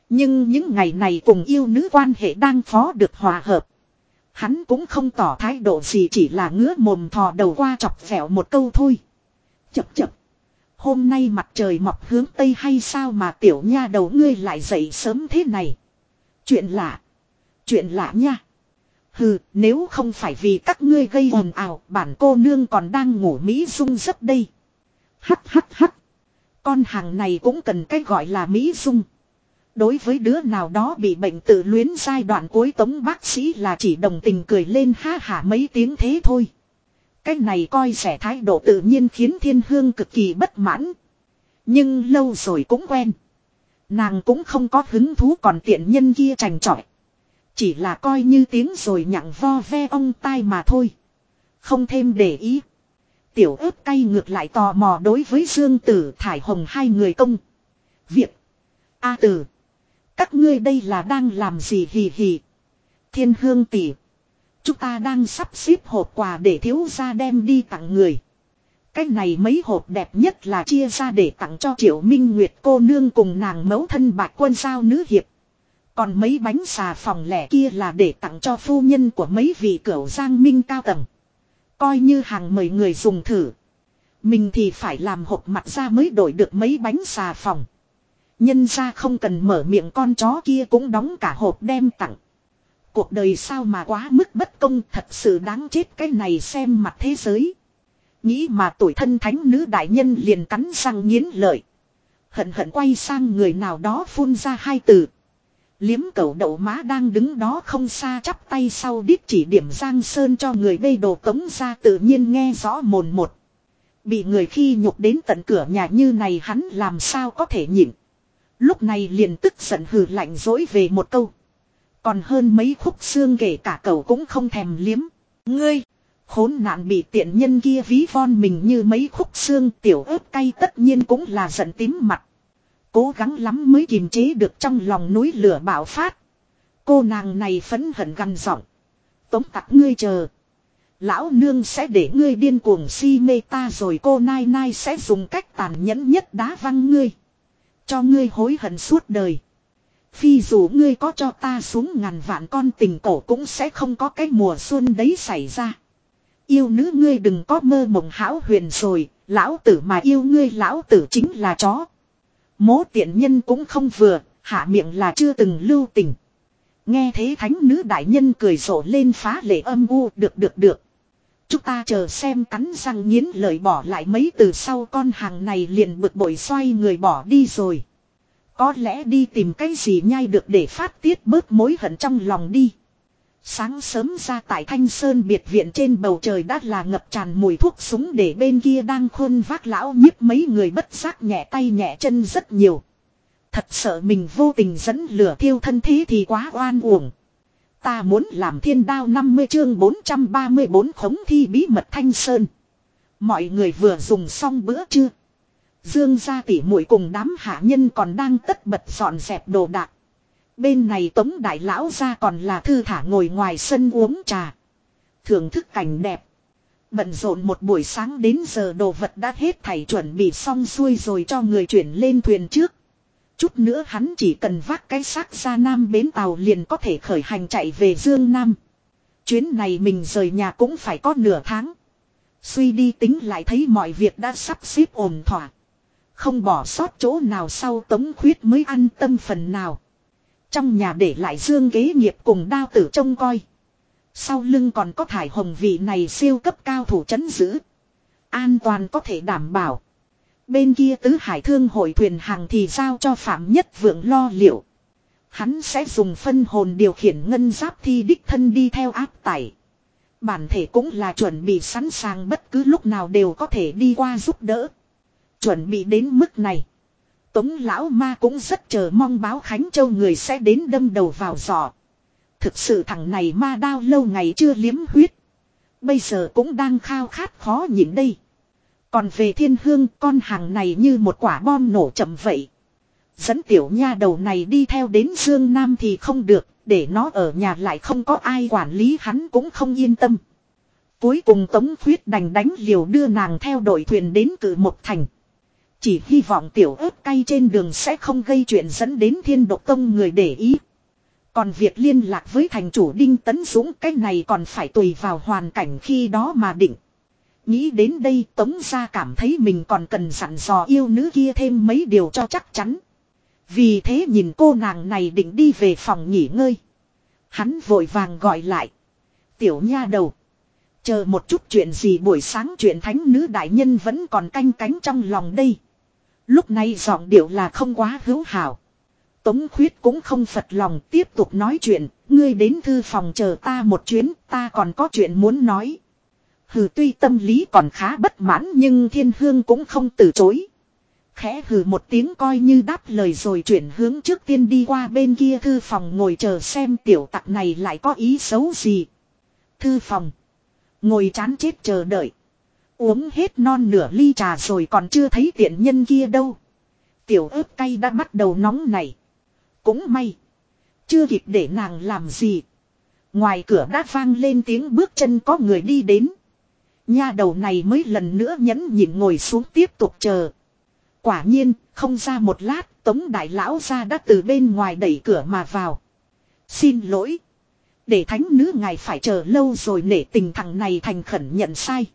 Nhưng những ngày này cùng yêu nữ quan hệ đang phó được hòa hợp. Hắn cũng không tỏ thái độ gì chỉ là ngứa mồm thò đầu qua chọc vẹo một câu thôi. Chập chập. Hôm nay mặt trời mọc hướng tây hay sao mà tiểu nha đầu ngươi lại dậy sớm thế này. Chuyện lạ. Chuyện lạ nha. Hừ, nếu không phải vì các ngươi gây ồn ào, bản cô nương còn đang ngủ Mỹ Dung giấc đây. Hắt hắt hắt. Con hàng này cũng cần cái gọi là Mỹ Dung. Đối với đứa nào đó bị bệnh tự luyến giai đoạn cuối tống bác sĩ là chỉ đồng tình cười lên ha hả mấy tiếng thế thôi. Cái này coi rẻ thái độ tự nhiên khiến thiên hương cực kỳ bất mãn. Nhưng lâu rồi cũng quen. Nàng cũng không có hứng thú còn tiện nhân kia trành trọi. Chỉ là coi như tiếng rồi nhặng vo ve ông tai mà thôi. Không thêm để ý. Tiểu ớt cay ngược lại tò mò đối với Dương Tử, Thải Hồng hai người công. Việc. A Tử. Các ngươi đây là đang làm gì hì hì. Thiên hương tỷ. Chúng ta đang sắp xếp hộp quà để thiếu gia đem đi tặng người. Cái này mấy hộp đẹp nhất là chia ra để tặng cho Triệu Minh Nguyệt, cô nương cùng nàng mẫu thân bạc quân sao nữ hiệp. Còn mấy bánh xà phòng lẻ kia là để tặng cho phu nhân của mấy vị cửu giang minh cao tầng. Coi như hàng mời người dùng thử. Mình thì phải làm hộp mặt ra mới đổi được mấy bánh xà phòng. Nhân ra không cần mở miệng con chó kia cũng đóng cả hộp đem tặng. Cuộc đời sao mà quá mức bất công, thật sự đáng chết cái này xem mặt thế giới. Nghĩ mà tuổi thân thánh nữ đại nhân liền cắn răng nghiến lợi. Hận hận quay sang người nào đó phun ra hai từ. Liếm cầu đậu má đang đứng đó không xa chắp tay sau đít chỉ điểm Giang Sơn cho người bê đồ tống ra tự nhiên nghe rõ mồn một. Bị người khi nhục đến tận cửa nhà như này hắn làm sao có thể nhịn. Lúc này liền tức giận hừ lạnh dỗi về một câu. Còn hơn mấy khúc xương kể cả cậu cũng không thèm liếm. Ngươi, khốn nạn bị tiện nhân kia ví von mình như mấy khúc xương tiểu ớt cay tất nhiên cũng là giận tím mặt. Cố gắng lắm mới kiềm chế được trong lòng núi lửa bạo phát. Cô nàng này phấn hận gằn giọng. Tống tặc ngươi chờ. Lão nương sẽ để ngươi điên cuồng si mê ta rồi cô nai nai sẽ dùng cách tàn nhẫn nhất đá văng ngươi. Cho ngươi hối hận suốt đời. Phi dù ngươi có cho ta xuống ngàn vạn con tình cổ cũng sẽ không có cái mùa xuân đấy xảy ra. Yêu nữ ngươi đừng có mơ mộng hão huyền rồi, lão tử mà yêu ngươi lão tử chính là chó. Mố tiện nhân cũng không vừa, hạ miệng là chưa từng lưu tình. Nghe thế thánh nữ đại nhân cười rộ lên phá lệ âm u được được được. Chúng ta chờ xem cắn răng nghiến lời bỏ lại mấy từ sau con hàng này liền bực bội xoay người bỏ đi rồi. Có lẽ đi tìm cái gì nhai được để phát tiết bớt mối hận trong lòng đi. Sáng sớm ra tại Thanh Sơn biệt viện trên bầu trời đã là ngập tràn mùi thuốc súng để bên kia đang khôn vác lão nhiếp mấy người bất giác nhẹ tay nhẹ chân rất nhiều. Thật sợ mình vô tình dẫn lửa thiêu thân thế thì quá oan uổng. Ta muốn làm thiên đao 50 chương 434 khống thi bí mật Thanh Sơn. Mọi người vừa dùng xong bữa trưa. Dương gia tỷ muội cùng đám hạ nhân còn đang tất bật dọn dẹp đồ đạc. Bên này tống đại lão ra còn là thư thả ngồi ngoài sân uống trà. Thưởng thức cảnh đẹp. Bận rộn một buổi sáng đến giờ đồ vật đã hết thảy chuẩn bị xong xuôi rồi cho người chuyển lên thuyền trước. Chút nữa hắn chỉ cần vác cái xác ra Nam bến tàu liền có thể khởi hành chạy về Dương Nam. Chuyến này mình rời nhà cũng phải có nửa tháng. Suy đi tính lại thấy mọi việc đã sắp xếp ổn thỏa. Không bỏ sót chỗ nào sau tống khuyết mới an tâm phần nào. Trong nhà để lại dương kế nghiệp cùng đao tử trông coi. Sau lưng còn có thải hồng vị này siêu cấp cao thủ chấn giữ. An toàn có thể đảm bảo. Bên kia tứ hải thương hội thuyền hàng thì giao cho Phạm Nhất Vượng lo liệu. Hắn sẽ dùng phân hồn điều khiển ngân giáp thi đích thân đi theo áp tải. Bản thể cũng là chuẩn bị sẵn sàng bất cứ lúc nào đều có thể đi qua giúp đỡ. Chuẩn bị đến mức này. Tống lão ma cũng rất chờ mong báo Khánh Châu người sẽ đến đâm đầu vào giỏ. Thực sự thằng này ma đao lâu ngày chưa liếm huyết. Bây giờ cũng đang khao khát khó nhịn đây. Còn về thiên hương con hàng này như một quả bom nổ chậm vậy. Dẫn tiểu nha đầu này đi theo đến Dương Nam thì không được, để nó ở nhà lại không có ai quản lý hắn cũng không yên tâm. Cuối cùng Tống Khuyết đành đánh liều đưa nàng theo đội thuyền đến cử một thành. Chỉ hy vọng tiểu ớt cay trên đường sẽ không gây chuyện dẫn đến thiên độc tông người để ý. Còn việc liên lạc với thành chủ Đinh Tấn Dũng, cái này còn phải tùy vào hoàn cảnh khi đó mà định. Nghĩ đến đây, Tống gia cảm thấy mình còn cần sẵn dò yêu nữ kia thêm mấy điều cho chắc chắn. Vì thế nhìn cô nàng này định đi về phòng nghỉ ngơi. Hắn vội vàng gọi lại. Tiểu nha đầu. Chờ một chút chuyện gì buổi sáng chuyện thánh nữ đại nhân vẫn còn canh cánh trong lòng đây. Lúc này giọng điệu là không quá hữu hảo. Tống khuyết cũng không phật lòng tiếp tục nói chuyện, ngươi đến thư phòng chờ ta một chuyến, ta còn có chuyện muốn nói. Hừ tuy tâm lý còn khá bất mãn nhưng thiên hương cũng không từ chối. Khẽ hừ một tiếng coi như đáp lời rồi chuyển hướng trước tiên đi qua bên kia thư phòng ngồi chờ xem tiểu tặc này lại có ý xấu gì. Thư phòng. Ngồi chán chết chờ đợi. Uống hết non nửa ly trà rồi còn chưa thấy tiện nhân kia đâu. Tiểu ớt cay đã bắt đầu nóng này. Cũng may. Chưa kịp để nàng làm gì. Ngoài cửa đã vang lên tiếng bước chân có người đi đến. Nha đầu này mới lần nữa nhẫn nhịn ngồi xuống tiếp tục chờ. Quả nhiên, không ra một lát, tống đại lão ra đã từ bên ngoài đẩy cửa mà vào. Xin lỗi. Để thánh nữ ngài phải chờ lâu rồi nể tình thằng này thành khẩn nhận sai.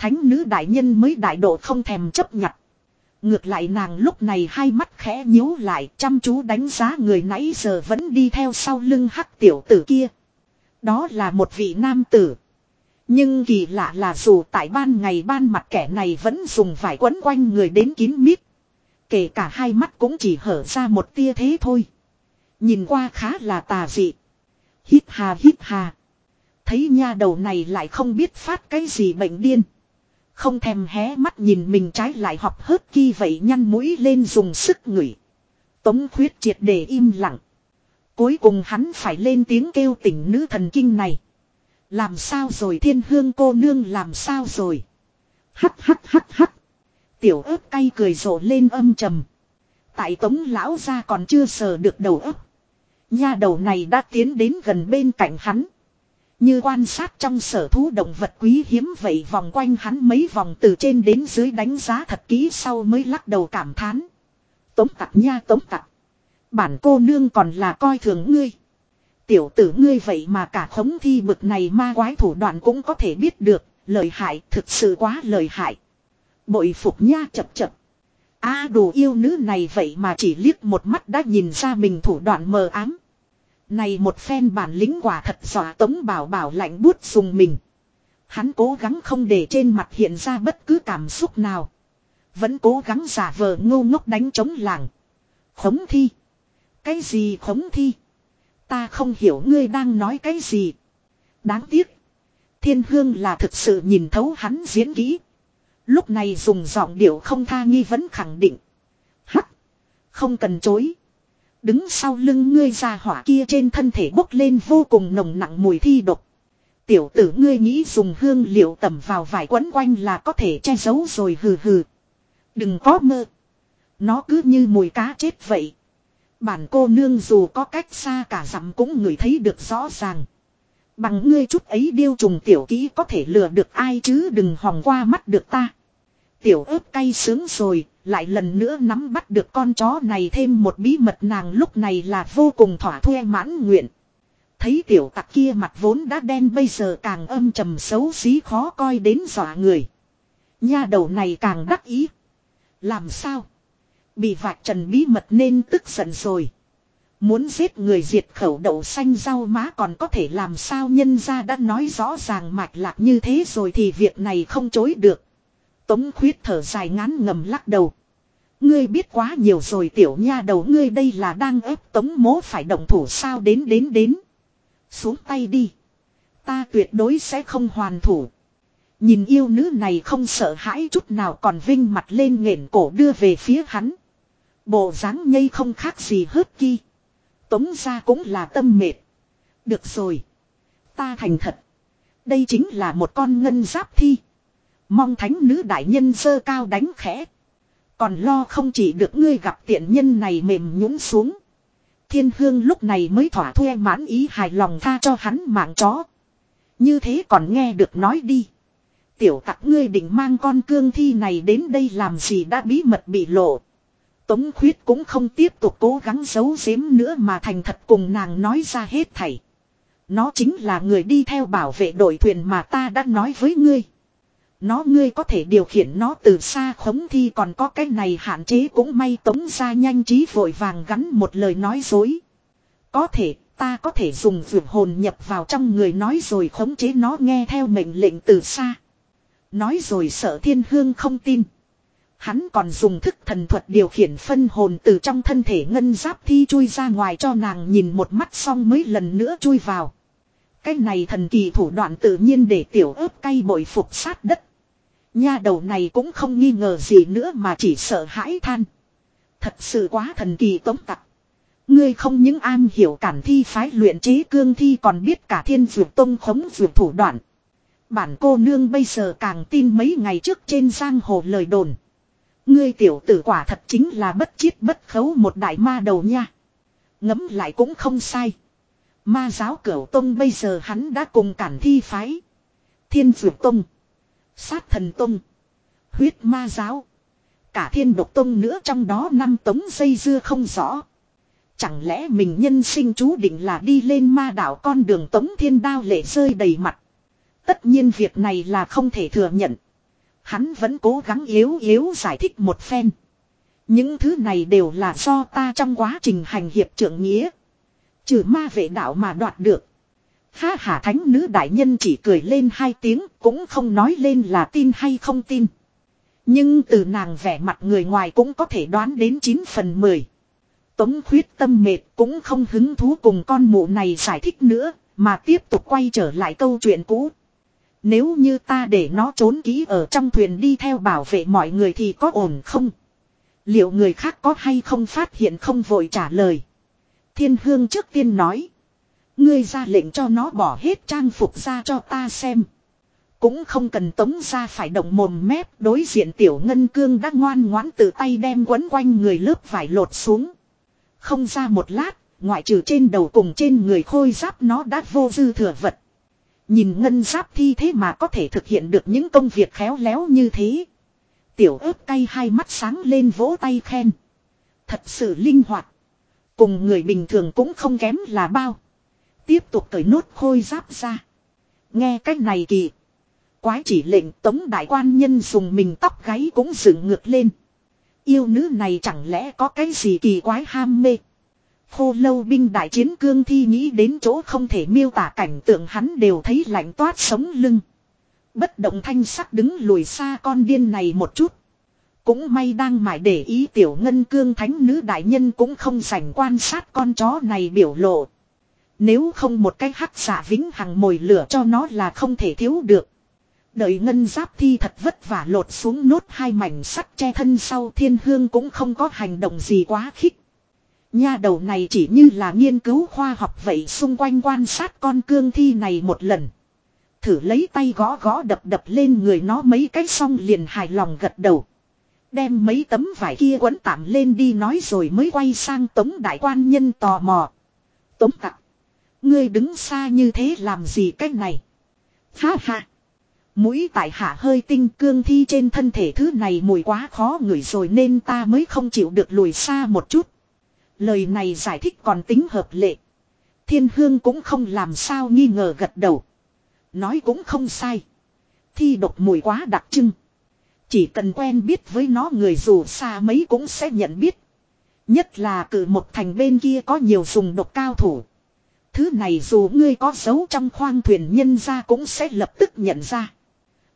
Thánh nữ đại nhân mới đại độ không thèm chấp nhận. Ngược lại nàng lúc này hai mắt khẽ nhíu lại, chăm chú đánh giá người nãy giờ vẫn đi theo sau lưng hắc tiểu tử kia. Đó là một vị nam tử. Nhưng kỳ lạ là dù tại ban ngày ban mặt kẻ này vẫn dùng vải quấn quanh người đến kín mít. Kể cả hai mắt cũng chỉ hở ra một tia thế thôi. Nhìn qua khá là tà dị. Hít hà hít hà. Thấy nha đầu này lại không biết phát cái gì bệnh điên. Không thèm hé mắt nhìn mình trái lại học hớt khi vậy nhăn mũi lên dùng sức ngửi. Tống khuyết triệt để im lặng. Cuối cùng hắn phải lên tiếng kêu tỉnh nữ thần kinh này. Làm sao rồi thiên hương cô nương làm sao rồi. Hắt hắt hắt hắt. Tiểu ớt cay cười rộ lên âm trầm. Tại tống lão ra còn chưa sờ được đầu ớt. Nha đầu này đã tiến đến gần bên cạnh hắn. Như quan sát trong sở thú động vật quý hiếm vậy vòng quanh hắn mấy vòng từ trên đến dưới đánh giá thật kỹ sau mới lắc đầu cảm thán. Tống tặc nha tống tặc. Bản cô nương còn là coi thường ngươi. Tiểu tử ngươi vậy mà cả khống thi bực này ma quái thủ đoạn cũng có thể biết được, lời hại thực sự quá lời hại. Bội phục nha chập chập. A à, đồ yêu nữ này vậy mà chỉ liếc một mắt đã nhìn ra mình thủ đoạn mờ ám. Này một phen bản lĩnh quả thật dọa tống bảo bảo lạnh bút dùng mình. Hắn cố gắng không để trên mặt hiện ra bất cứ cảm xúc nào. Vẫn cố gắng giả vờ ngô ngốc đánh chống làng. Khống thi. Cái gì khống thi? Ta không hiểu ngươi đang nói cái gì. Đáng tiếc. Thiên hương là thực sự nhìn thấu hắn diễn kỹ. Lúc này dùng giọng điệu không tha nghi vẫn khẳng định. Hắc. Không cần chối. Đứng sau lưng ngươi ra hỏa kia trên thân thể bốc lên vô cùng nồng nặng mùi thi độc. Tiểu tử ngươi nghĩ dùng hương liệu tẩm vào vải quấn quanh là có thể che giấu rồi hừ hừ. Đừng có mơ. Nó cứ như mùi cá chết vậy. Bản cô nương dù có cách xa cả dặm cũng ngửi thấy được rõ ràng. Bằng ngươi chút ấy điêu trùng tiểu kỹ có thể lừa được ai chứ đừng hòng qua mắt được ta. Tiểu ớt cay sướng rồi, lại lần nữa nắm bắt được con chó này thêm một bí mật nàng lúc này là vô cùng thỏa thuê mãn nguyện. Thấy tiểu tặc kia mặt vốn đã đen bây giờ càng âm trầm xấu xí khó coi đến dọa người. Nha đầu này càng đắc ý. Làm sao? Bị vạch trần bí mật nên tức giận rồi. Muốn giết người diệt khẩu đậu xanh rau má còn có thể làm sao nhân ra đã nói rõ ràng mạch lạc như thế rồi thì việc này không chối được. Tống khuyết thở dài ngán ngầm lắc đầu. Ngươi biết quá nhiều rồi tiểu nha đầu, ngươi đây là đang ép tống mố phải động thủ sao đến đến đến. Xuống tay đi. Ta tuyệt đối sẽ không hoàn thủ. Nhìn yêu nữ này không sợ hãi chút nào còn vinh mặt lên nghển cổ đưa về phía hắn. Bộ dáng nhây không khác gì hớt chi Tống ra cũng là tâm mệt. Được rồi. Ta thành thật. Đây chính là một con ngân giáp thi. Mong thánh nữ đại nhân sơ cao đánh khẽ. Còn lo không chỉ được ngươi gặp tiện nhân này mềm nhũng xuống. Thiên hương lúc này mới thỏa thuê mãn ý hài lòng tha cho hắn mạng chó. Như thế còn nghe được nói đi. Tiểu tặc ngươi định mang con cương thi này đến đây làm gì đã bí mật bị lộ. Tống khuyết cũng không tiếp tục cố gắng giấu giếm nữa mà thành thật cùng nàng nói ra hết thảy. Nó chính là người đi theo bảo vệ đội thuyền mà ta đã nói với ngươi. Nó ngươi có thể điều khiển nó từ xa khống thi còn có cái này hạn chế cũng may tống ra nhanh trí vội vàng gắn một lời nói dối. Có thể, ta có thể dùng vượt hồn nhập vào trong người nói rồi khống chế nó nghe theo mệnh lệnh từ xa. Nói rồi sợ thiên hương không tin. Hắn còn dùng thức thần thuật điều khiển phân hồn từ trong thân thể ngân giáp thi chui ra ngoài cho nàng nhìn một mắt xong mới lần nữa chui vào. Cái này thần kỳ thủ đoạn tự nhiên để tiểu ớt cay bội phục sát đất. Nha đầu này cũng không nghi ngờ gì nữa mà chỉ sợ hãi than. Thật sự quá thần kỳ tống tặc. Ngươi không những an hiểu cản thi phái luyện chế cương thi còn biết cả thiên dược tông khống dược thủ đoạn. Bản cô nương bây giờ càng tin mấy ngày trước trên giang hồ lời đồn. Ngươi tiểu tử quả thật chính là bất chiết bất khấu một đại ma đầu nha. Ngấm lại cũng không sai. Ma giáo cửu tông bây giờ hắn đã cùng cản thi phái. Thiên dược tông. Sát thần tông. Huyết ma giáo. Cả thiên độc tông nữa trong đó năm tống dây dưa không rõ. Chẳng lẽ mình nhân sinh chú định là đi lên ma đảo con đường tống thiên đao lệ rơi đầy mặt. Tất nhiên việc này là không thể thừa nhận. Hắn vẫn cố gắng yếu yếu giải thích một phen. Những thứ này đều là do ta trong quá trình hành hiệp trưởng nghĩa. Trừ ma vệ đạo mà đoạt được. Ha hà thánh nữ đại nhân chỉ cười lên hai tiếng cũng không nói lên là tin hay không tin. Nhưng từ nàng vẻ mặt người ngoài cũng có thể đoán đến 9 phần 10. Tống khuyết tâm mệt cũng không hứng thú cùng con mụ này giải thích nữa, mà tiếp tục quay trở lại câu chuyện cũ. Nếu như ta để nó trốn ký ở trong thuyền đi theo bảo vệ mọi người thì có ổn không? Liệu người khác có hay không phát hiện không vội trả lời? Thiên hương trước tiên nói. Ngươi ra lệnh cho nó bỏ hết trang phục ra cho ta xem. Cũng không cần tống ra phải động mồm mép đối diện tiểu ngân cương đã ngoan ngoãn tự tay đem quấn quanh người lớp vải lột xuống. Không ra một lát, ngoại trừ trên đầu cùng trên người khôi giáp nó đã vô dư thừa vật. Nhìn ngân giáp thi thế mà có thể thực hiện được những công việc khéo léo như thế. Tiểu ớt cay hai mắt sáng lên vỗ tay khen. Thật sự linh hoạt. Cùng người bình thường cũng không kém là bao. Tiếp tục cởi nốt khôi giáp ra. Nghe cách này kỳ. Quái chỉ lệnh tống đại quan nhân dùng mình tóc gáy cũng dựng ngược lên. Yêu nữ này chẳng lẽ có cái gì kỳ quái ham mê. Khô lâu binh đại chiến cương thi nghĩ đến chỗ không thể miêu tả cảnh tượng hắn đều thấy lạnh toát sống lưng. Bất động thanh sắc đứng lùi xa con điên này một chút. Cũng may đang mải để ý tiểu ngân cương thánh nữ đại nhân cũng không sảnh quan sát con chó này biểu lộ. Nếu không một cái hắc giả vĩnh hằng mồi lửa cho nó là không thể thiếu được. Đợi ngân giáp thi thật vất vả lột xuống nốt hai mảnh sắt che thân sau thiên hương cũng không có hành động gì quá khích. Nha đầu này chỉ như là nghiên cứu khoa học vậy xung quanh quan sát con cương thi này một lần. Thử lấy tay gõ gõ đập đập lên người nó mấy cái xong liền hài lòng gật đầu. Đem mấy tấm vải kia quấn tạm lên đi nói rồi mới quay sang tống đại quan nhân tò mò. Tống tặc. Ngươi đứng xa như thế làm gì cách này? Ha ha. Mũi tại hạ hơi tinh cương thi trên thân thể thứ này mùi quá khó ngửi rồi nên ta mới không chịu được lùi xa một chút. Lời này giải thích còn tính hợp lệ. Thiên hương cũng không làm sao nghi ngờ gật đầu. Nói cũng không sai. Thi độc mùi quá đặc trưng. Chỉ cần quen biết với nó người dù xa mấy cũng sẽ nhận biết. Nhất là cử một thành bên kia có nhiều dùng độc cao thủ. Thứ này dù ngươi có giấu trong khoang thuyền nhân ra cũng sẽ lập tức nhận ra.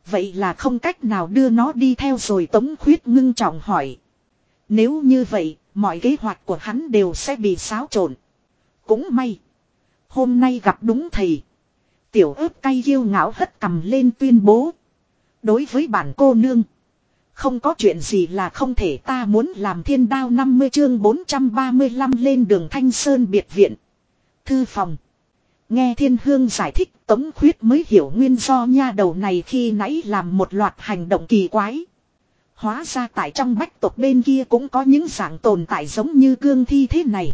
Vậy là không cách nào đưa nó đi theo rồi Tống Khuyết ngưng trọng hỏi. Nếu như vậy, mọi kế hoạch của hắn đều sẽ bị xáo trộn. Cũng may. Hôm nay gặp đúng thầy. Tiểu ớt cay kiêu ngạo hất cầm lên tuyên bố. Đối với bản cô nương. Không có chuyện gì là không thể ta muốn làm thiên đao 50 chương 435 lên đường Thanh Sơn biệt viện. Thư phòng. Nghe thiên hương giải thích, tống khuyết mới hiểu nguyên do nha đầu này khi nãy làm một loạt hành động kỳ quái. Hóa ra tại trong bách tộc bên kia cũng có những dạng tồn tại giống như cương thi thế này.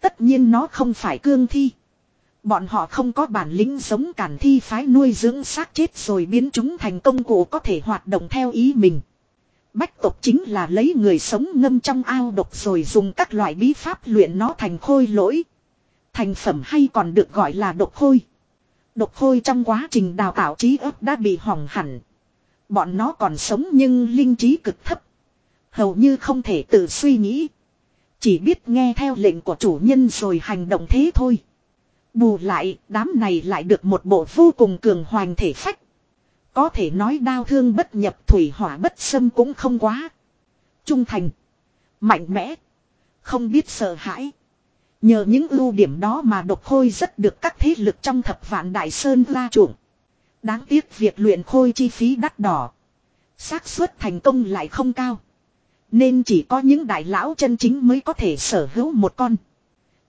Tất nhiên nó không phải cương thi. Bọn họ không có bản lĩnh giống cản thi phái nuôi dưỡng xác chết rồi biến chúng thành công cụ có thể hoạt động theo ý mình. Bách tộc chính là lấy người sống ngâm trong ao độc rồi dùng các loại bí pháp luyện nó thành khôi lỗi. Thành phẩm hay còn được gọi là độc khôi. Độc khôi trong quá trình đào tạo trí óc đã bị hỏng hẳn. Bọn nó còn sống nhưng linh trí cực thấp. Hầu như không thể tự suy nghĩ. Chỉ biết nghe theo lệnh của chủ nhân rồi hành động thế thôi. Bù lại, đám này lại được một bộ vô cùng cường hoành thể phách. Có thể nói đau thương bất nhập thủy hỏa bất xâm cũng không quá. Trung thành. Mạnh mẽ. Không biết sợ hãi. Nhờ những ưu điểm đó mà độc khôi rất được các thế lực trong thập vạn đại sơn ra chuộng. Đáng tiếc việc luyện khôi chi phí đắt đỏ. xác suất thành công lại không cao. Nên chỉ có những đại lão chân chính mới có thể sở hữu một con.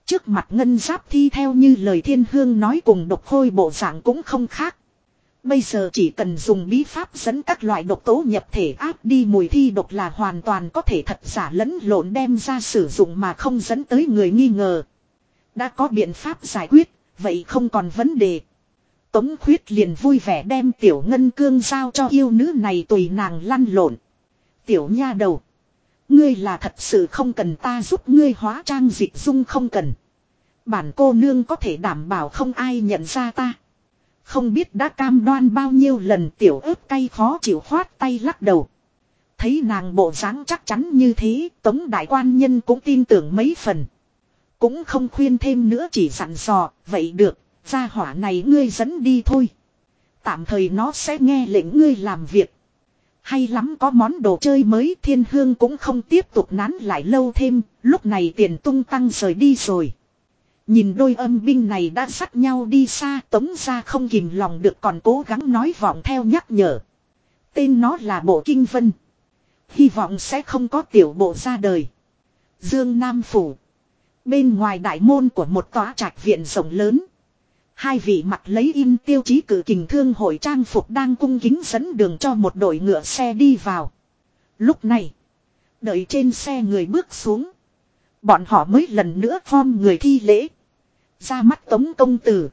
Trước mặt ngân giáp thi theo như lời thiên hương nói cùng độc khôi bộ dạng cũng không khác. Bây giờ chỉ cần dùng bí pháp dẫn các loại độc tố nhập thể áp đi mùi thi độc là hoàn toàn có thể thật giả lẫn lộn đem ra sử dụng mà không dẫn tới người nghi ngờ. Đã có biện pháp giải quyết, vậy không còn vấn đề. Tống khuyết liền vui vẻ đem tiểu ngân cương giao cho yêu nữ này tùy nàng lăn lộn. Tiểu nha đầu. Ngươi là thật sự không cần ta giúp ngươi hóa trang dịch dung không cần. Bản cô nương có thể đảm bảo không ai nhận ra ta. Không biết đã cam đoan bao nhiêu lần tiểu ớt cay khó chịu khoát tay lắc đầu. Thấy nàng bộ dáng chắc chắn như thế, tống đại quan nhân cũng tin tưởng mấy phần. Cũng không khuyên thêm nữa chỉ dặn dò, vậy được, gia hỏa này ngươi dẫn đi thôi. Tạm thời nó sẽ nghe lệnh ngươi làm việc. Hay lắm có món đồ chơi mới thiên hương cũng không tiếp tục nán lại lâu thêm, lúc này tiền tung tăng rời đi rồi. Nhìn đôi âm binh này đã sắt nhau đi xa tống ra không kìm lòng được còn cố gắng nói vọng theo nhắc nhở. Tên nó là Bộ Kinh Vân. Hy vọng sẽ không có tiểu bộ ra đời. Dương Nam Phủ. Bên ngoài đại môn của một tòa trạch viện rộng lớn. Hai vị mặt lấy in tiêu chí cử kình thương hội trang phục đang cung kính dẫn đường cho một đội ngựa xe đi vào. Lúc này, đợi trên xe người bước xuống. Bọn họ mới lần nữa form người thi lễ. Ra mắt tống công tử.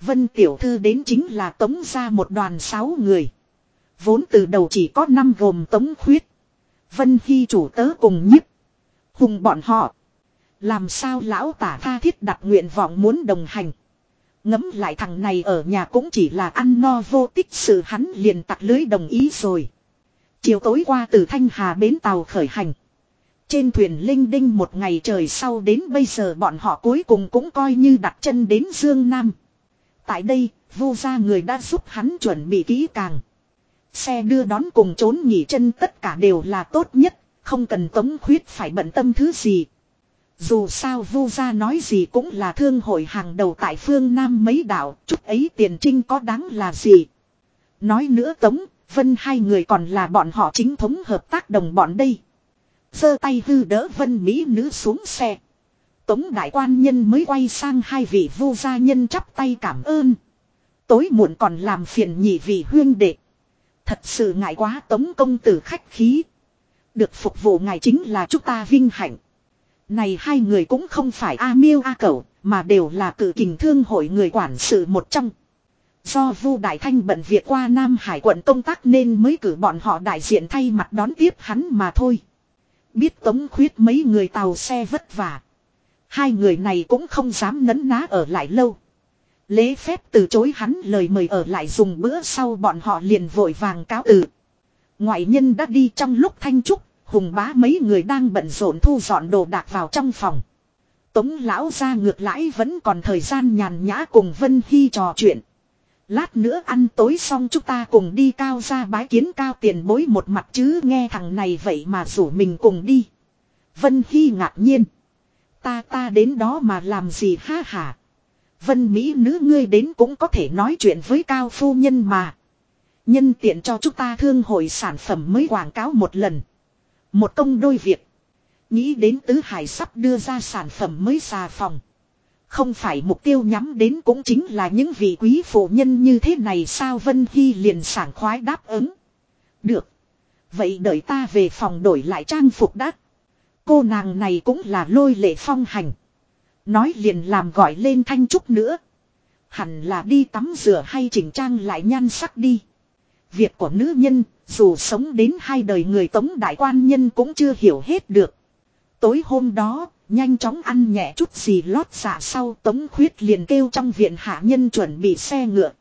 Vân tiểu thư đến chính là tống ra một đoàn sáu người. Vốn từ đầu chỉ có năm gồm tống khuyết. Vân Hy chủ tớ cùng nhiếp. Hùng bọn họ. Làm sao lão tả tha thiết đặt nguyện vọng muốn đồng hành. Ngấm lại thằng này ở nhà cũng chỉ là ăn no vô tích sự hắn liền tặc lưới đồng ý rồi. Chiều tối qua từ Thanh Hà bến tàu khởi hành. Trên thuyền linh đinh một ngày trời sau đến bây giờ bọn họ cuối cùng cũng coi như đặt chân đến Dương Nam. Tại đây, vô gia người đã giúp hắn chuẩn bị kỹ càng. Xe đưa đón cùng trốn nghỉ chân tất cả đều là tốt nhất, không cần tống khuyết phải bận tâm thứ gì. Dù sao vu gia nói gì cũng là thương hội hàng đầu tại phương Nam mấy đảo, chút ấy tiền trinh có đáng là gì. Nói nữa Tống, Vân hai người còn là bọn họ chính thống hợp tác đồng bọn đây giơ tay hư đỡ vân mỹ nữ xuống xe. Tống đại quan nhân mới quay sang hai vị vô gia nhân chắp tay cảm ơn. Tối muộn còn làm phiền nhị vị huyên đệ. Thật sự ngại quá tống công tử khách khí. Được phục vụ ngài chính là chúng ta vinh hạnh. Này hai người cũng không phải A Miêu A Cẩu, mà đều là cử kình thương hội người quản sự một trong. Do Vu Đại Thanh bận việc qua Nam Hải quận công tác nên mới cử bọn họ đại diện thay mặt đón tiếp hắn mà thôi. Biết tống khuyết mấy người tàu xe vất vả. Hai người này cũng không dám nấn ná ở lại lâu. Lễ phép từ chối hắn lời mời ở lại dùng bữa sau bọn họ liền vội vàng cáo từ. Ngoại nhân đã đi trong lúc thanh trúc, hùng bá mấy người đang bận rộn thu dọn đồ đạc vào trong phòng. Tống lão ra ngược lại vẫn còn thời gian nhàn nhã cùng Vân Hy trò chuyện. Lát nữa ăn tối xong chúng ta cùng đi cao ra bái kiến cao tiền bối một mặt chứ nghe thằng này vậy mà rủ mình cùng đi. Vân Hy ngạc nhiên. Ta ta đến đó mà làm gì ha hả. Vân Mỹ nữ ngươi đến cũng có thể nói chuyện với cao phu nhân mà. Nhân tiện cho chúng ta thương hội sản phẩm mới quảng cáo một lần. Một công đôi việc. Nghĩ đến Tứ Hải sắp đưa ra sản phẩm mới xà phòng. Không phải mục tiêu nhắm đến cũng chính là những vị quý phụ nhân như thế này sao Vân Hy liền sảng khoái đáp ứng. Được. Vậy đợi ta về phòng đổi lại trang phục đắt. Cô nàng này cũng là lôi lệ phong hành. Nói liền làm gọi lên thanh trúc nữa. Hẳn là đi tắm rửa hay chỉnh trang lại nhan sắc đi. Việc của nữ nhân, dù sống đến hai đời người tống đại quan nhân cũng chưa hiểu hết được. Tối hôm đó, nhanh chóng ăn nhẹ chút gì lót dạ sau tống khuyết liền kêu trong viện hạ nhân chuẩn bị xe ngựa.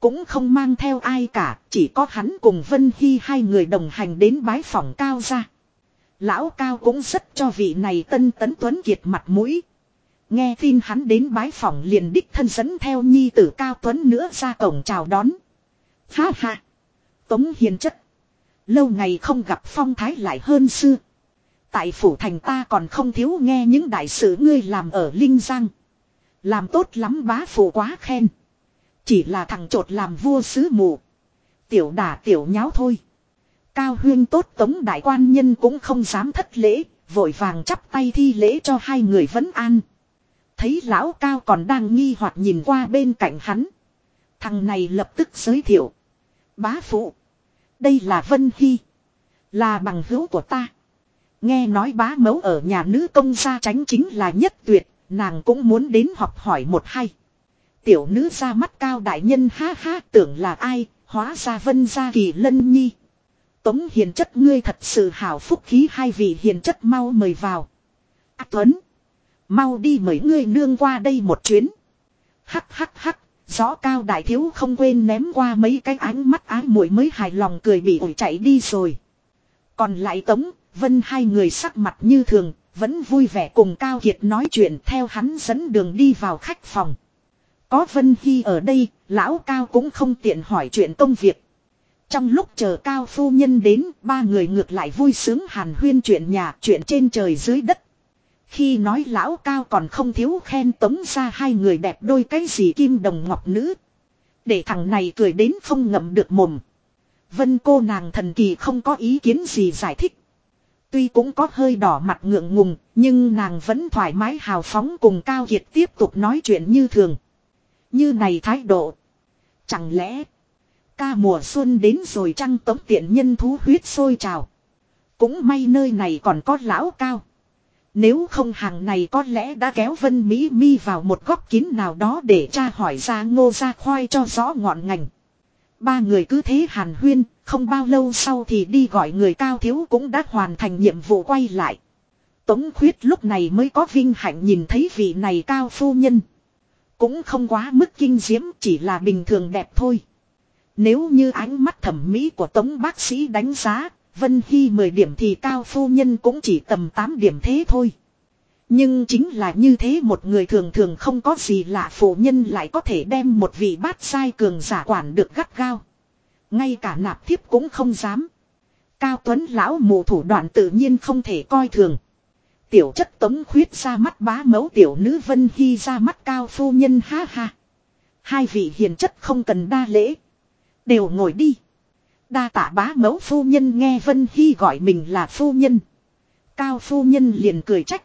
Cũng không mang theo ai cả, chỉ có hắn cùng Vân Hy hai người đồng hành đến bái phòng cao ra. Lão cao cũng rất cho vị này tân tấn tuấn kiệt mặt mũi. Nghe tin hắn đến bái phòng liền đích thân dẫn theo nhi tử cao tuấn nữa ra cổng chào đón. Ha ha. Tống hiền chất. Lâu ngày không gặp phong thái lại hơn xưa. Tại phủ thành ta còn không thiếu nghe những đại sự ngươi làm ở Linh Giang. Làm tốt lắm bá phụ quá khen. Chỉ là thằng trột làm vua sứ mù. Tiểu đà tiểu nháo thôi. Cao huyên tốt tống đại quan nhân cũng không dám thất lễ. Vội vàng chắp tay thi lễ cho hai người vấn an. Thấy lão cao còn đang nghi hoặc nhìn qua bên cạnh hắn. Thằng này lập tức giới thiệu. Bá phụ. Đây là Vân Hy. Là bằng hữu của ta. Nghe nói bá mẫu ở nhà nữ công gia tránh chính là nhất tuyệt, nàng cũng muốn đến học hỏi một hay. Tiểu nữ ra mắt cao đại nhân ha ha tưởng là ai, hóa ra vân gia kỳ lân nhi. Tống hiền chất ngươi thật sự hảo phúc khí hai vị hiền chất mau mời vào. À Tuấn, mau đi mời ngươi nương qua đây một chuyến. Hắc hắc hắc, gió cao đại thiếu không quên ném qua mấy cái ánh mắt ái muội mới hài lòng cười bị ổi chạy đi rồi. Còn lại tống, Vân hai người sắc mặt như thường, vẫn vui vẻ cùng Cao Kiệt nói chuyện theo hắn dẫn đường đi vào khách phòng. Có Vân Hy ở đây, lão Cao cũng không tiện hỏi chuyện công việc. Trong lúc chờ Cao phu nhân đến, ba người ngược lại vui sướng hàn huyên chuyện nhà, chuyện trên trời dưới đất. Khi nói lão Cao còn không thiếu khen tống ra hai người đẹp đôi cái gì kim đồng ngọc nữ. Để thằng này cười đến không ngậm được mồm. Vân cô nàng thần kỳ không có ý kiến gì giải thích. Tuy cũng có hơi đỏ mặt ngượng ngùng, nhưng nàng vẫn thoải mái hào phóng cùng Cao Kiệt tiếp tục nói chuyện như thường. Như này thái độ. Chẳng lẽ, ca mùa xuân đến rồi trăng tống tiện nhân thú huyết sôi trào. Cũng may nơi này còn có lão cao. Nếu không hàng này có lẽ đã kéo Vân Mỹ Mi vào một góc kín nào đó để tra hỏi ra ngô ra khoai cho rõ ngọn ngành. Ba người cứ thế hàn huyên, không bao lâu sau thì đi gọi người cao thiếu cũng đã hoàn thành nhiệm vụ quay lại. Tống khuyết lúc này mới có vinh hạnh nhìn thấy vị này cao phu nhân. Cũng không quá mức kinh diễm chỉ là bình thường đẹp thôi. Nếu như ánh mắt thẩm mỹ của tống bác sĩ đánh giá, Vân Hy 10 điểm thì cao phu nhân cũng chỉ tầm 8 điểm thế thôi. Nhưng chính là như thế một người thường thường không có gì lạ phụ nhân lại có thể đem một vị bát sai cường giả quản được gắt gao. Ngay cả nạp thiếp cũng không dám. Cao Tuấn lão mù thủ đoạn tự nhiên không thể coi thường. Tiểu chất tống khuyết ra mắt bá mẫu tiểu nữ vân hy ra mắt cao phu nhân ha ha. Hai vị hiền chất không cần đa lễ. Đều ngồi đi. Đa tạ bá mẫu phu nhân nghe vân hy gọi mình là phu nhân. Cao phu nhân liền cười trách.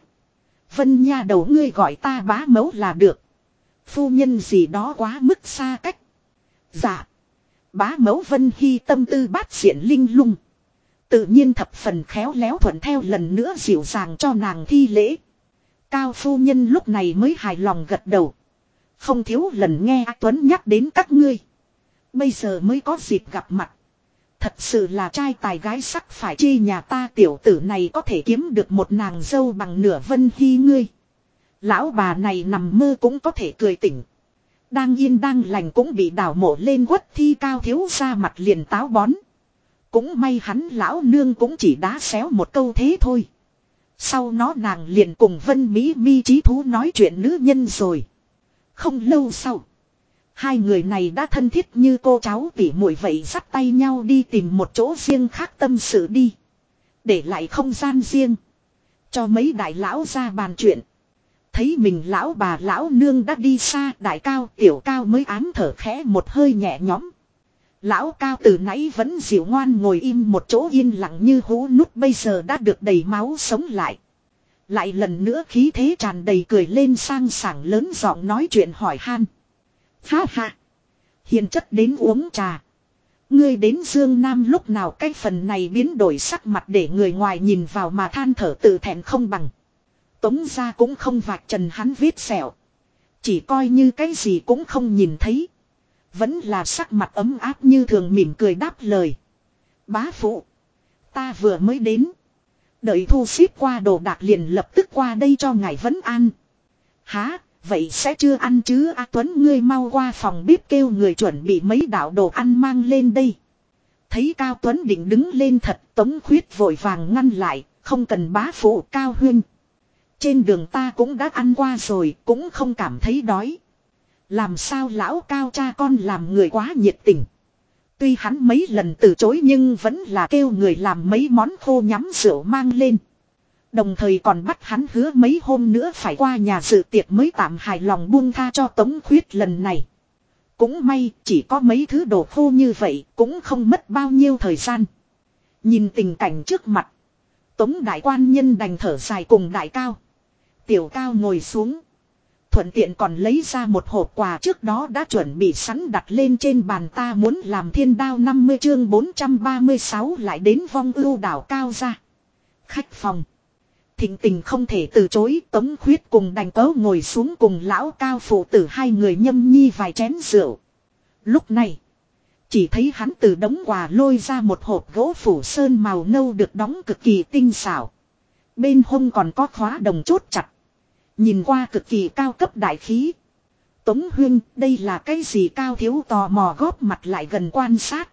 Vân nha đầu ngươi gọi ta bá mẫu là được. Phu nhân gì đó quá mức xa cách. Dạ. Bá mẫu vân hy tâm tư bát diện linh lung. Tự nhiên thập phần khéo léo thuận theo lần nữa dịu dàng cho nàng thi lễ. Cao phu nhân lúc này mới hài lòng gật đầu. Không thiếu lần nghe A Tuấn nhắc đến các ngươi. Bây giờ mới có dịp gặp mặt. Thật sự là trai tài gái sắc phải chi nhà ta tiểu tử này có thể kiếm được một nàng dâu bằng nửa vân hy ngươi. Lão bà này nằm mơ cũng có thể cười tỉnh. Đang yên đang lành cũng bị đảo mộ lên quất thi cao thiếu ra mặt liền táo bón. Cũng may hắn lão nương cũng chỉ đá xéo một câu thế thôi. Sau nó nàng liền cùng Vân Mỹ mi trí thú nói chuyện nữ nhân rồi. Không lâu sau. Hai người này đã thân thiết như cô cháu tỉ muội vậy dắt tay nhau đi tìm một chỗ riêng khác tâm sự đi. Để lại không gian riêng. Cho mấy đại lão ra bàn chuyện. Thấy mình lão bà lão nương đã đi xa, đại cao, tiểu cao mới ám thở khẽ một hơi nhẹ nhõm. Lão cao từ nãy vẫn dịu ngoan ngồi im một chỗ yên lặng như hú nút bây giờ đã được đầy máu sống lại. Lại lần nữa khí thế tràn đầy cười lên sang sảng lớn giọng nói chuyện hỏi han. Ha ha. Hiền chất đến uống trà. Ngươi đến Dương Nam lúc nào cái phần này biến đổi sắc mặt để người ngoài nhìn vào mà than thở tự thẹn không bằng. Tống ra cũng không vạch trần hắn viết sẹo. Chỉ coi như cái gì cũng không nhìn thấy. Vẫn là sắc mặt ấm áp như thường mỉm cười đáp lời. Bá phụ. Ta vừa mới đến. Đợi thu xếp qua đồ đạc liền lập tức qua đây cho ngài vấn an. Há, vậy sẽ chưa ăn chứ A Tuấn ngươi mau qua phòng bếp kêu người chuẩn bị mấy đạo đồ ăn mang lên đây. Thấy Cao Tuấn định đứng lên thật tống khuyết vội vàng ngăn lại, không cần bá phụ Cao Huyên. Trên đường ta cũng đã ăn qua rồi, cũng không cảm thấy đói. Làm sao lão cao cha con làm người quá nhiệt tình. Tuy hắn mấy lần từ chối nhưng vẫn là kêu người làm mấy món khô nhắm rượu mang lên. Đồng thời còn bắt hắn hứa mấy hôm nữa phải qua nhà dự tiệc mới tạm hài lòng buông tha cho Tống Khuyết lần này. Cũng may, chỉ có mấy thứ đồ khô như vậy cũng không mất bao nhiêu thời gian. Nhìn tình cảnh trước mặt. Tống đại quan nhân đành thở dài cùng đại cao. Tiểu cao ngồi xuống. Thuận tiện còn lấy ra một hộp quà trước đó đã chuẩn bị sẵn đặt lên trên bàn ta muốn làm thiên đao 50 chương 436 lại đến vong ưu đảo cao ra. Khách phòng. Thịnh tình không thể từ chối tống khuyết cùng đành cớ ngồi xuống cùng lão cao phụ tử hai người nhâm nhi vài chén rượu. Lúc này. Chỉ thấy hắn từ đống quà lôi ra một hộp gỗ phủ sơn màu nâu được đóng cực kỳ tinh xảo. Bên hông còn có khóa đồng chốt chặt. Nhìn qua cực kỳ cao cấp đại khí. Tống Huyên, đây là cái gì cao thiếu tò mò góp mặt lại gần quan sát.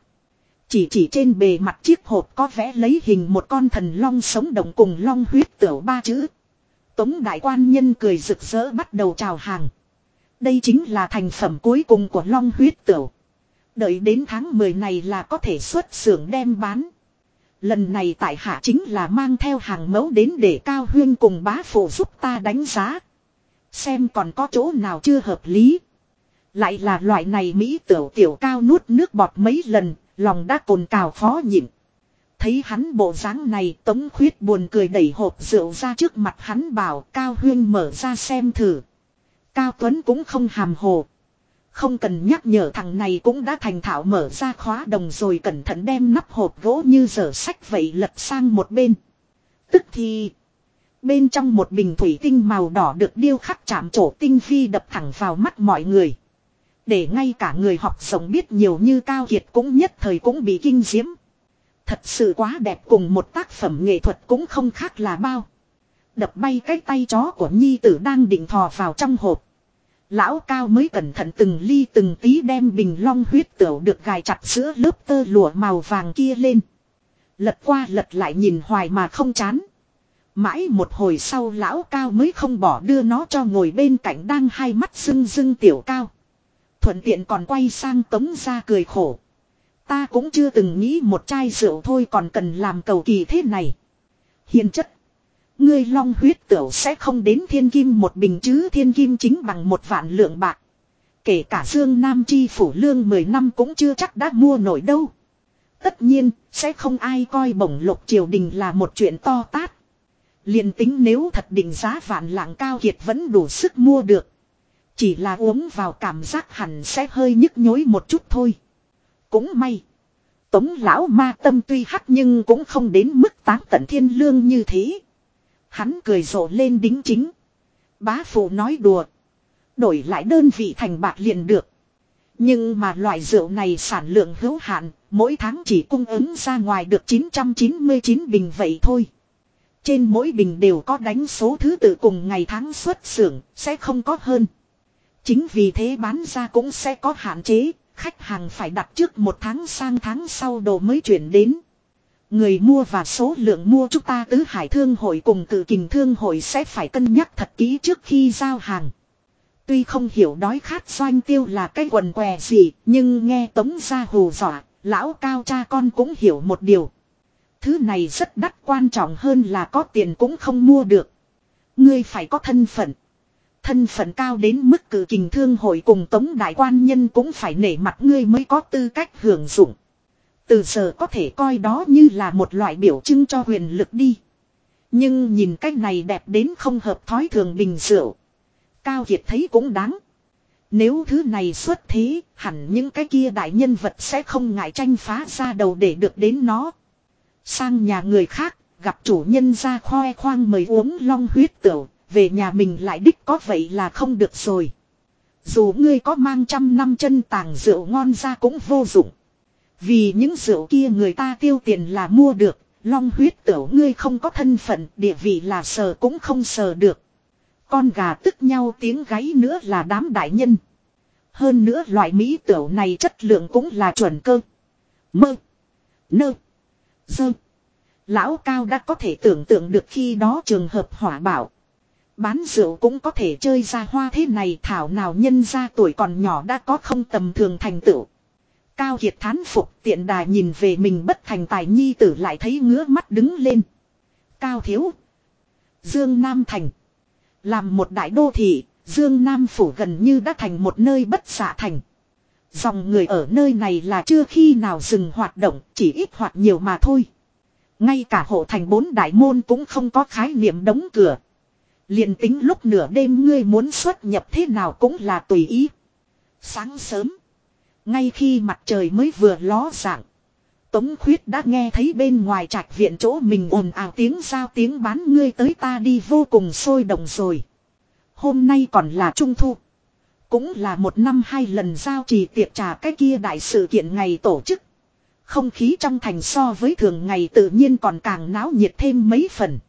Chỉ chỉ trên bề mặt chiếc hộp có vẽ lấy hình một con thần long sống động cùng long huyết tiểu ba chữ. Tống đại quan nhân cười rực rỡ bắt đầu chào hàng. Đây chính là thành phẩm cuối cùng của long huyết tiểu. Đợi đến tháng 10 này là có thể xuất xưởng đem bán. Lần này tại hạ chính là mang theo hàng mẫu đến để cao huyên cùng bá phụ giúp ta đánh giá. Xem còn có chỗ nào chưa hợp lý. Lại là loại này Mỹ tiểu tiểu cao nuốt nước bọt mấy lần, lòng đã cồn cào khó nhịn. Thấy hắn bộ dáng này, tống khuyết buồn cười đẩy hộp rượu ra trước mặt hắn bảo Cao Huyên mở ra xem thử. Cao Tuấn cũng không hàm hồ. Không cần nhắc nhở thằng này cũng đã thành thạo mở ra khóa đồng rồi cẩn thận đem nắp hộp gỗ như dở sách vậy lật sang một bên. Tức thì... Bên trong một bình thủy tinh màu đỏ được điêu khắc chạm trổ tinh phi đập thẳng vào mắt mọi người. Để ngay cả người học sống biết nhiều như Cao Kiệt cũng nhất thời cũng bị kinh diễm. Thật sự quá đẹp cùng một tác phẩm nghệ thuật cũng không khác là bao. Đập bay cái tay chó của Nhi tử đang định thò vào trong hộp. Lão cao mới cẩn thận từng ly từng tí đem bình long huyết tửu được gài chặt giữa lớp tơ lụa màu vàng kia lên. Lật qua lật lại nhìn hoài mà không chán. Mãi một hồi sau lão cao mới không bỏ đưa nó cho ngồi bên cạnh đang hai mắt rưng rưng tiểu cao. Thuận tiện còn quay sang tống ra cười khổ. Ta cũng chưa từng nghĩ một chai rượu thôi còn cần làm cầu kỳ thế này. Hiền chất. Ngươi long huyết tửu sẽ không đến thiên kim một bình chứ thiên kim chính bằng một vạn lượng bạc. Kể cả Dương Nam Chi phủ lương 10 năm cũng chưa chắc đã mua nổi đâu. Tất nhiên, sẽ không ai coi bổng lục triều đình là một chuyện to tát. liền tính nếu thật định giá vạn lạng cao kiệt vẫn đủ sức mua được. Chỉ là uống vào cảm giác hẳn sẽ hơi nhức nhối một chút thôi. Cũng may. tống lão ma tâm tuy hắc nhưng cũng không đến mức táng tận thiên lương như thế. Hắn cười rộ lên đính chính. Bá phụ nói đùa. Đổi lại đơn vị thành bạc liền được. Nhưng mà loại rượu này sản lượng hữu hạn, mỗi tháng chỉ cung ứng ra ngoài được 999 bình vậy thôi. Trên mỗi bình đều có đánh số thứ tự cùng ngày tháng xuất xưởng, sẽ không có hơn. Chính vì thế bán ra cũng sẽ có hạn chế, khách hàng phải đặt trước một tháng sang tháng sau đồ mới chuyển đến. Người mua và số lượng mua chúng ta tứ hải thương hội cùng tự kình thương hội sẽ phải cân nhắc thật kỹ trước khi giao hàng. Tuy không hiểu đói khát doanh tiêu là cái quần què gì, nhưng nghe tống ra hù dọa, lão cao cha con cũng hiểu một điều. Thứ này rất đắt quan trọng hơn là có tiền cũng không mua được. Ngươi phải có thân phận. Thân phận cao đến mức cử kình thương hội cùng tống đại quan nhân cũng phải nể mặt ngươi mới có tư cách hưởng dụng. Từ giờ có thể coi đó như là một loại biểu trưng cho huyền lực đi. Nhưng nhìn cách này đẹp đến không hợp thói thường bình rượu. Cao Kiệt thấy cũng đáng. Nếu thứ này xuất thế, hẳn những cái kia đại nhân vật sẽ không ngại tranh phá ra đầu để được đến nó. Sang nhà người khác, gặp chủ nhân ra khoe khoang mời uống long huyết tửu, về nhà mình lại đích có vậy là không được rồi. Dù ngươi có mang trăm năm chân tàng rượu ngon ra cũng vô dụng. Vì những rượu kia người ta tiêu tiền là mua được, long huyết tửu ngươi không có thân phận, địa vị là sờ cũng không sờ được. Con gà tức nhau tiếng gáy nữa là đám đại nhân. Hơn nữa loại mỹ tửu này chất lượng cũng là chuẩn cơ. Mơ. Nơ. Dơ. Lão cao đã có thể tưởng tượng được khi đó trường hợp hỏa bảo. Bán rượu cũng có thể chơi ra hoa thế này thảo nào nhân ra tuổi còn nhỏ đã có không tầm thường thành tựu. Cao Kiệt thán phục tiện đà nhìn về mình bất thành tài nhi tử lại thấy ngứa mắt đứng lên. Cao Thiếu. Dương Nam Thành. Làm một đại đô thị, Dương Nam Phủ gần như đã thành một nơi bất xạ thành. Dòng người ở nơi này là chưa khi nào dừng hoạt động, chỉ ít hoặc nhiều mà thôi. Ngay cả hộ thành bốn đại môn cũng không có khái niệm đóng cửa liền tính lúc nửa đêm ngươi muốn xuất nhập thế nào cũng là tùy ý. Sáng sớm. Ngay khi mặt trời mới vừa ló dạng. Tống khuyết đã nghe thấy bên ngoài trạch viện chỗ mình ồn ào tiếng giao tiếng bán ngươi tới ta đi vô cùng sôi động rồi. Hôm nay còn là trung thu. Cũng là một năm hai lần giao trì tiệc trà cái kia đại sự kiện ngày tổ chức. Không khí trong thành so với thường ngày tự nhiên còn càng náo nhiệt thêm mấy phần.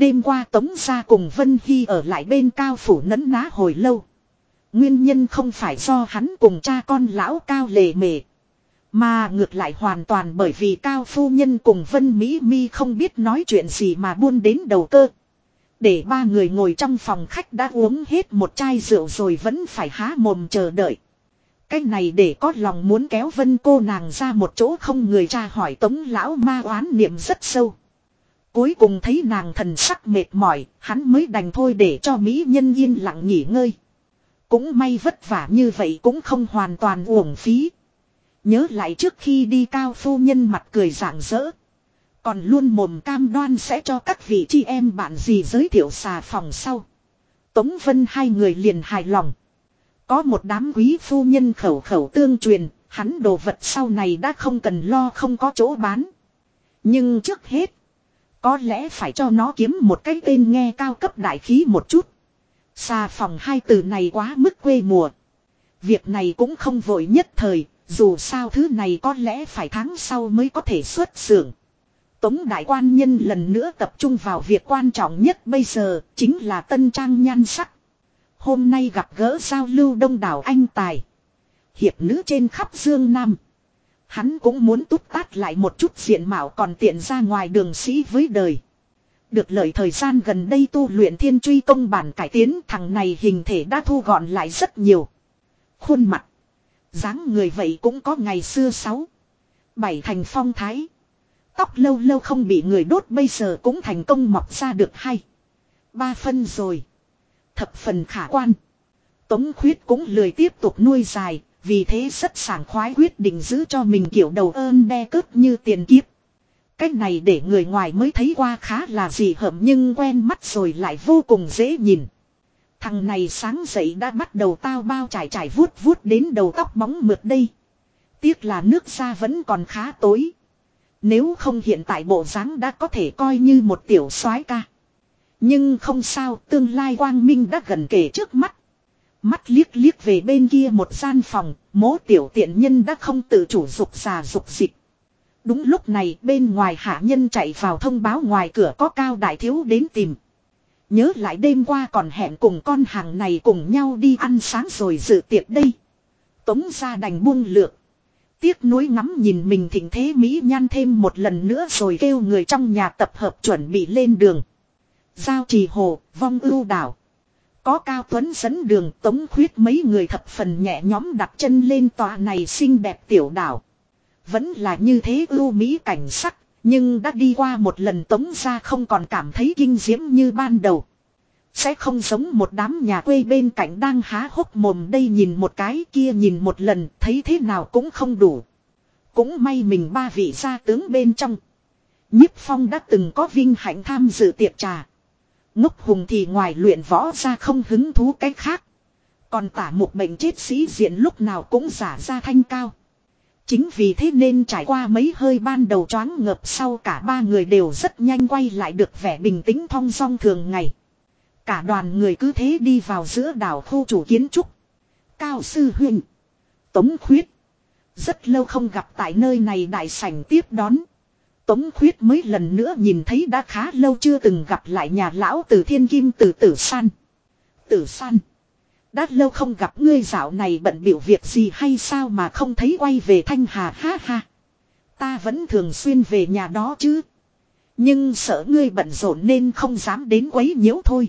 Đêm qua Tống ra cùng Vân Hy ở lại bên cao phủ nấn ná hồi lâu. Nguyên nhân không phải do hắn cùng cha con lão cao lề mề. Mà ngược lại hoàn toàn bởi vì Cao Phu Nhân cùng Vân Mỹ Mi không biết nói chuyện gì mà buôn đến đầu cơ. Để ba người ngồi trong phòng khách đã uống hết một chai rượu rồi vẫn phải há mồm chờ đợi. Cái này để có lòng muốn kéo vân cô nàng ra một chỗ không người tra hỏi tống lão ma oán niệm rất sâu. Cuối cùng thấy nàng thần sắc mệt mỏi, hắn mới đành thôi để cho Mỹ nhân yên lặng nghỉ ngơi. Cũng may vất vả như vậy cũng không hoàn toàn uổng phí. Nhớ lại trước khi đi cao phu nhân mặt cười rạng rỡ. Còn luôn mồm cam đoan sẽ cho các vị chị em bạn gì giới thiệu xà phòng sau. Tống Vân hai người liền hài lòng. Có một đám quý phu nhân khẩu khẩu tương truyền, hắn đồ vật sau này đã không cần lo không có chỗ bán. Nhưng trước hết, có lẽ phải cho nó kiếm một cái tên nghe cao cấp đại khí một chút. Xà phòng hai từ này quá mức quê mùa. Việc này cũng không vội nhất thời, dù sao thứ này có lẽ phải tháng sau mới có thể xuất xưởng. Tống đại quan nhân lần nữa tập trung vào việc quan trọng nhất bây giờ, chính là tân trang nhan sắc. Hôm nay gặp gỡ giao lưu đông đảo anh tài. Hiệp nữ trên khắp Dương Nam. Hắn cũng muốn túc tát lại một chút diện mạo còn tiện ra ngoài đường sĩ với đời. Được lợi thời gian gần đây tu luyện thiên truy công bản cải tiến, thằng này hình thể đã thu gọn lại rất nhiều. Khuôn mặt, dáng người vậy cũng có ngày xưa sáu. Bảy thành phong thái. Tóc lâu lâu không bị người đốt, bây giờ cũng thành công mọc ra được hay. Ba phân rồi. Thập phần khả quan. Tống khuyết cũng lười tiếp tục nuôi dài. Vì thế rất sảng khoái quyết định giữ cho mình kiểu đầu ơn đe cướp như tiền kiếp. Cách này để người ngoài mới thấy qua khá là gì hợm nhưng quen mắt rồi lại vô cùng dễ nhìn. Thằng này sáng dậy đã bắt đầu tao bao trải trải vuốt vuốt đến đầu tóc bóng mượt đây. Tiếc là nước da vẫn còn khá tối. Nếu không hiện tại bộ dáng đã có thể coi như một tiểu soái ca. Nhưng không sao, tương lai quang minh đã gần kể trước mắt. Mắt liếc liếc về bên kia một gian phòng, mố tiểu tiện nhân đã không tự chủ dục xà dục dịch. Đúng lúc này bên ngoài hạ nhân chạy vào thông báo ngoài cửa có cao đại thiếu đến tìm. Nhớ lại đêm qua còn hẹn cùng con hàng này cùng nhau đi ăn sáng rồi dự tiệc đây. Tống ra đành buông lược. Tiếc nuối ngắm nhìn mình thỉnh thế Mỹ nhan thêm một lần nữa rồi kêu người trong nhà tập hợp chuẩn bị lên đường. Giao trì hồ, vong ưu đảo. Có Cao Tuấn dẫn đường tống khuyết mấy người thập phần nhẹ nhóm đặt chân lên tòa này xinh đẹp tiểu đảo. Vẫn là như thế ưu mỹ cảnh sắc, nhưng đã đi qua một lần tống ra không còn cảm thấy kinh diễm như ban đầu. Sẽ không giống một đám nhà quê bên cạnh đang há hốc mồm đây nhìn một cái kia nhìn một lần thấy thế nào cũng không đủ. Cũng may mình ba vị gia tướng bên trong. nhiếp phong đã từng có vinh hạnh tham dự tiệc trà. Ngốc hùng thì ngoài luyện võ ra không hứng thú cách khác. Còn tả một bệnh chết sĩ diện lúc nào cũng giả ra thanh cao. Chính vì thế nên trải qua mấy hơi ban đầu choáng ngợp sau cả ba người đều rất nhanh quay lại được vẻ bình tĩnh thong song thường ngày. Cả đoàn người cứ thế đi vào giữa đảo khu chủ kiến trúc. Cao sư huynh. Tống khuyết. Rất lâu không gặp tại nơi này đại sảnh tiếp đón. Tống khuyết mới lần nữa nhìn thấy đã khá lâu chưa từng gặp lại nhà lão từ thiên kim từ tử san. Tử san. Đã lâu không gặp ngươi dạo này bận biểu việc gì hay sao mà không thấy quay về thanh hà, ha ha. Ta vẫn thường xuyên về nhà đó chứ. Nhưng sợ ngươi bận rộn nên không dám đến quấy nhiễu thôi.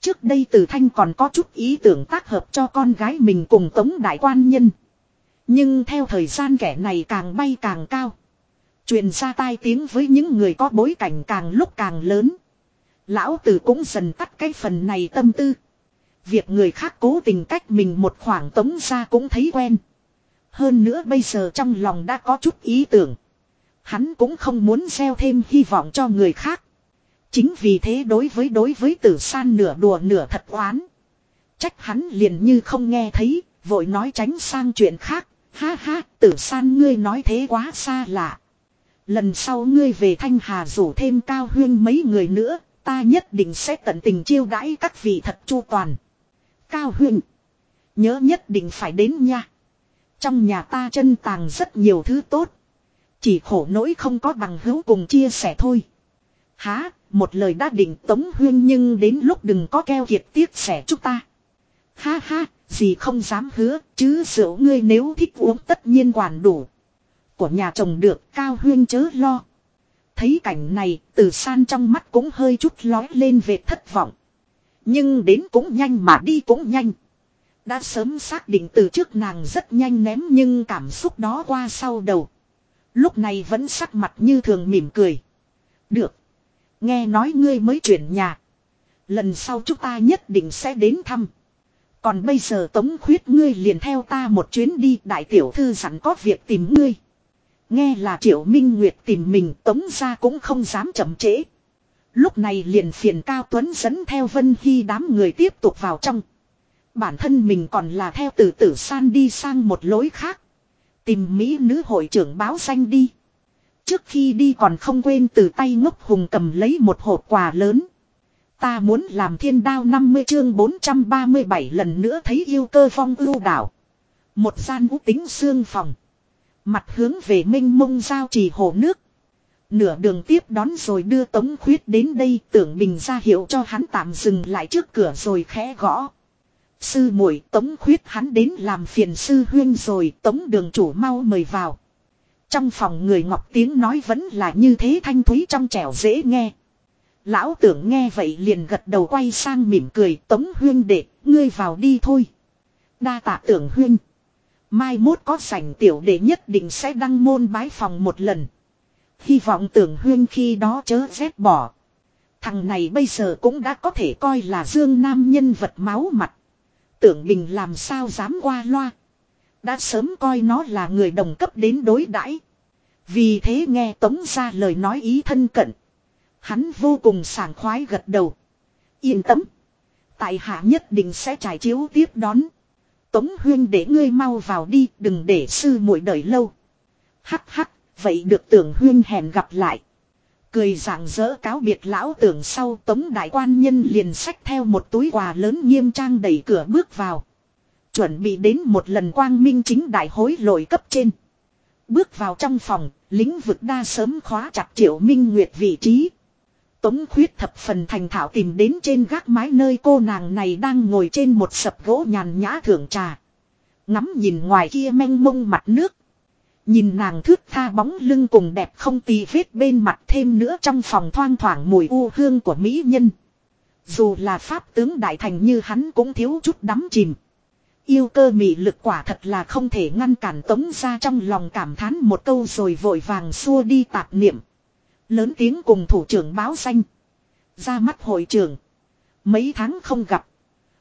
Trước đây từ thanh còn có chút ý tưởng tác hợp cho con gái mình cùng tống đại quan nhân. Nhưng theo thời gian kẻ này càng bay càng cao. Truyền ra tai tiếng với những người có bối cảnh càng lúc càng lớn. Lão tử cũng dần tắt cái phần này tâm tư. Việc người khác cố tình cách mình một khoảng tống ra cũng thấy quen. Hơn nữa bây giờ trong lòng đã có chút ý tưởng. Hắn cũng không muốn gieo thêm hy vọng cho người khác. Chính vì thế đối với đối với tử san nửa đùa nửa thật oán. Trách hắn liền như không nghe thấy, vội nói tránh sang chuyện khác. Ha ha, tử san ngươi nói thế quá xa lạ. Lần sau ngươi về Thanh Hà rủ thêm cao huyên mấy người nữa, ta nhất định sẽ tận tình chiêu đãi các vị thật chu toàn. Cao huyên, nhớ nhất định phải đến nha. Trong nhà ta chân tàng rất nhiều thứ tốt. Chỉ khổ nỗi không có bằng hữu cùng chia sẻ thôi. Há, một lời đã định tống huyên nhưng đến lúc đừng có keo kiệt tiếc sẻ chúng ta. Ha ha, gì không dám hứa, chứ rượu ngươi nếu thích uống tất nhiên quản đủ. Của nhà chồng được, cao huyên chớ lo. Thấy cảnh này, từ san trong mắt cũng hơi chút lói lên về thất vọng. Nhưng đến cũng nhanh mà đi cũng nhanh. Đã sớm xác định từ trước nàng rất nhanh ném nhưng cảm xúc đó qua sau đầu. Lúc này vẫn sắc mặt như thường mỉm cười. Được. Nghe nói ngươi mới chuyển nhà. Lần sau chúng ta nhất định sẽ đến thăm. Còn bây giờ tống khuyết ngươi liền theo ta một chuyến đi đại tiểu thư sẵn có việc tìm ngươi. Nghe là triệu minh nguyệt tìm mình tống ra cũng không dám chậm trễ. Lúc này liền phiền Cao Tuấn dẫn theo Vân Hy đám người tiếp tục vào trong. Bản thân mình còn là theo từ tử san đi sang một lối khác. Tìm Mỹ nữ hội trưởng báo danh đi. Trước khi đi còn không quên từ tay ngốc hùng cầm lấy một hộp quà lớn. Ta muốn làm thiên đao 50 chương 437 lần nữa thấy yêu cơ phong ưu đảo. Một gian ú tính xương phòng. Mặt hướng về minh mông giao trì hồ nước. Nửa đường tiếp đón rồi đưa Tống Khuyết đến đây tưởng bình ra hiệu cho hắn tạm dừng lại trước cửa rồi khẽ gõ. Sư muội Tống Khuyết hắn đến làm phiền sư huyên rồi Tống đường chủ mau mời vào. Trong phòng người ngọc tiếng nói vẫn là như thế thanh thúy trong trẻo dễ nghe. Lão tưởng nghe vậy liền gật đầu quay sang mỉm cười tống huyên đệ, ngươi vào đi thôi. Đa tạ tưởng huyên. Mai mốt có sảnh tiểu đệ nhất định sẽ đăng môn bái phòng một lần. Hy vọng tưởng huyên khi đó chớ rét bỏ. Thằng này bây giờ cũng đã có thể coi là dương nam nhân vật máu mặt. Tưởng bình làm sao dám qua loa. Đã sớm coi nó là người đồng cấp đến đối đãi. Vì thế nghe Tống ra lời nói ý thân cận. Hắn vô cùng sảng khoái gật đầu. Yên tâm. Tại hạ nhất định sẽ trải chiếu tiếp đón. Tống huyên để ngươi mau vào đi, đừng để sư muội đợi lâu. Hắc hắc, vậy được tưởng huyên hẹn gặp lại. Cười rạng rỡ cáo biệt lão tưởng sau tống đại quan nhân liền sách theo một túi quà lớn nghiêm trang đẩy cửa bước vào. Chuẩn bị đến một lần quang minh chính đại hối lội cấp trên. Bước vào trong phòng, lĩnh vực đa sớm khóa chặt triệu minh nguyệt vị trí. Tống khuyết thập phần thành thạo tìm đến trên gác mái nơi cô nàng này đang ngồi trên một sập gỗ nhàn nhã thưởng trà. Ngắm nhìn ngoài kia mênh mông mặt nước. Nhìn nàng thước tha bóng lưng cùng đẹp không tì vết bên mặt thêm nữa trong phòng thoang thoảng mùi u hương của mỹ nhân. Dù là pháp tướng đại thành như hắn cũng thiếu chút đắm chìm. Yêu cơ mị lực quả thật là không thể ngăn cản tống ra trong lòng cảm thán một câu rồi vội vàng xua đi tạp niệm. Lớn tiếng cùng thủ trưởng báo danh. Ra mắt hội trưởng. Mấy tháng không gặp.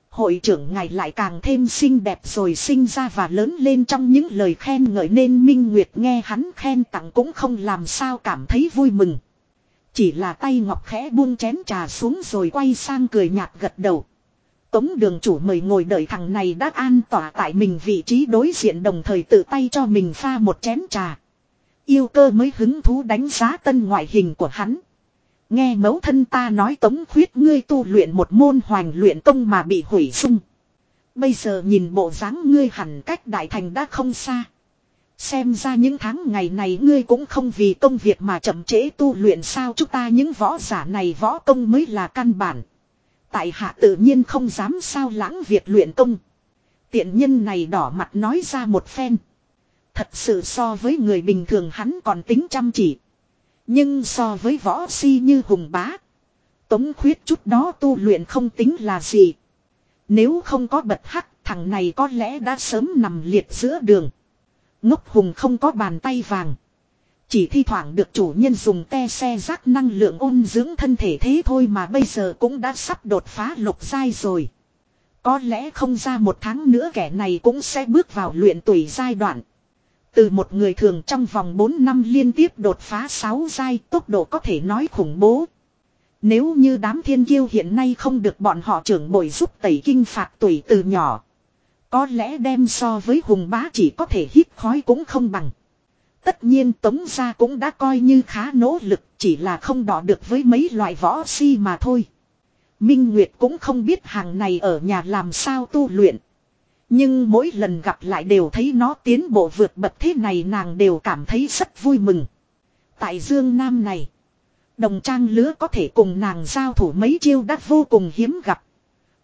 Hội trưởng ngài lại càng thêm xinh đẹp rồi sinh ra và lớn lên trong những lời khen ngợi nên Minh Nguyệt nghe hắn khen tặng cũng không làm sao cảm thấy vui mừng. Chỉ là tay ngọc khẽ buông chén trà xuống rồi quay sang cười nhạt gật đầu. Tống đường chủ mời ngồi đợi thằng này đã an tỏa tại mình vị trí đối diện đồng thời tự tay cho mình pha một chén trà. Yêu cơ mới hứng thú đánh giá tân ngoại hình của hắn. Nghe mẫu thân ta nói tống khuyết ngươi tu luyện một môn hoành luyện công mà bị hủy sung. Bây giờ nhìn bộ dáng ngươi hẳn cách đại thành đã không xa. Xem ra những tháng ngày này ngươi cũng không vì công việc mà chậm trễ tu luyện sao chúng ta những võ giả này võ công mới là căn bản. Tại hạ tự nhiên không dám sao lãng việc luyện công. Tiện nhân này đỏ mặt nói ra một phen. Thật sự so với người bình thường hắn còn tính chăm chỉ. Nhưng so với võ si như hùng bá. Tống khuyết chút đó tu luyện không tính là gì. Nếu không có bật hắc, thằng này có lẽ đã sớm nằm liệt giữa đường. Ngốc hùng không có bàn tay vàng. Chỉ thi thoảng được chủ nhân dùng te xe rác năng lượng ôn dưỡng thân thể thế thôi mà bây giờ cũng đã sắp đột phá lục giai rồi. Có lẽ không ra một tháng nữa kẻ này cũng sẽ bước vào luyện tùy giai đoạn. Từ một người thường trong vòng 4 năm liên tiếp đột phá 6 giai, tốc độ có thể nói khủng bố. Nếu như đám thiên kiêu hiện nay không được bọn họ trưởng bồi giúp tẩy kinh phạt tuổi từ nhỏ. Có lẽ đem so với hùng bá chỉ có thể hít khói cũng không bằng. Tất nhiên tống gia cũng đã coi như khá nỗ lực, chỉ là không đỏ được với mấy loại võ si mà thôi. Minh Nguyệt cũng không biết hàng này ở nhà làm sao tu luyện. Nhưng mỗi lần gặp lại đều thấy nó tiến bộ vượt bậc thế này nàng đều cảm thấy rất vui mừng. Tại Dương Nam này, đồng trang lứa có thể cùng nàng giao thủ mấy chiêu đắt vô cùng hiếm gặp.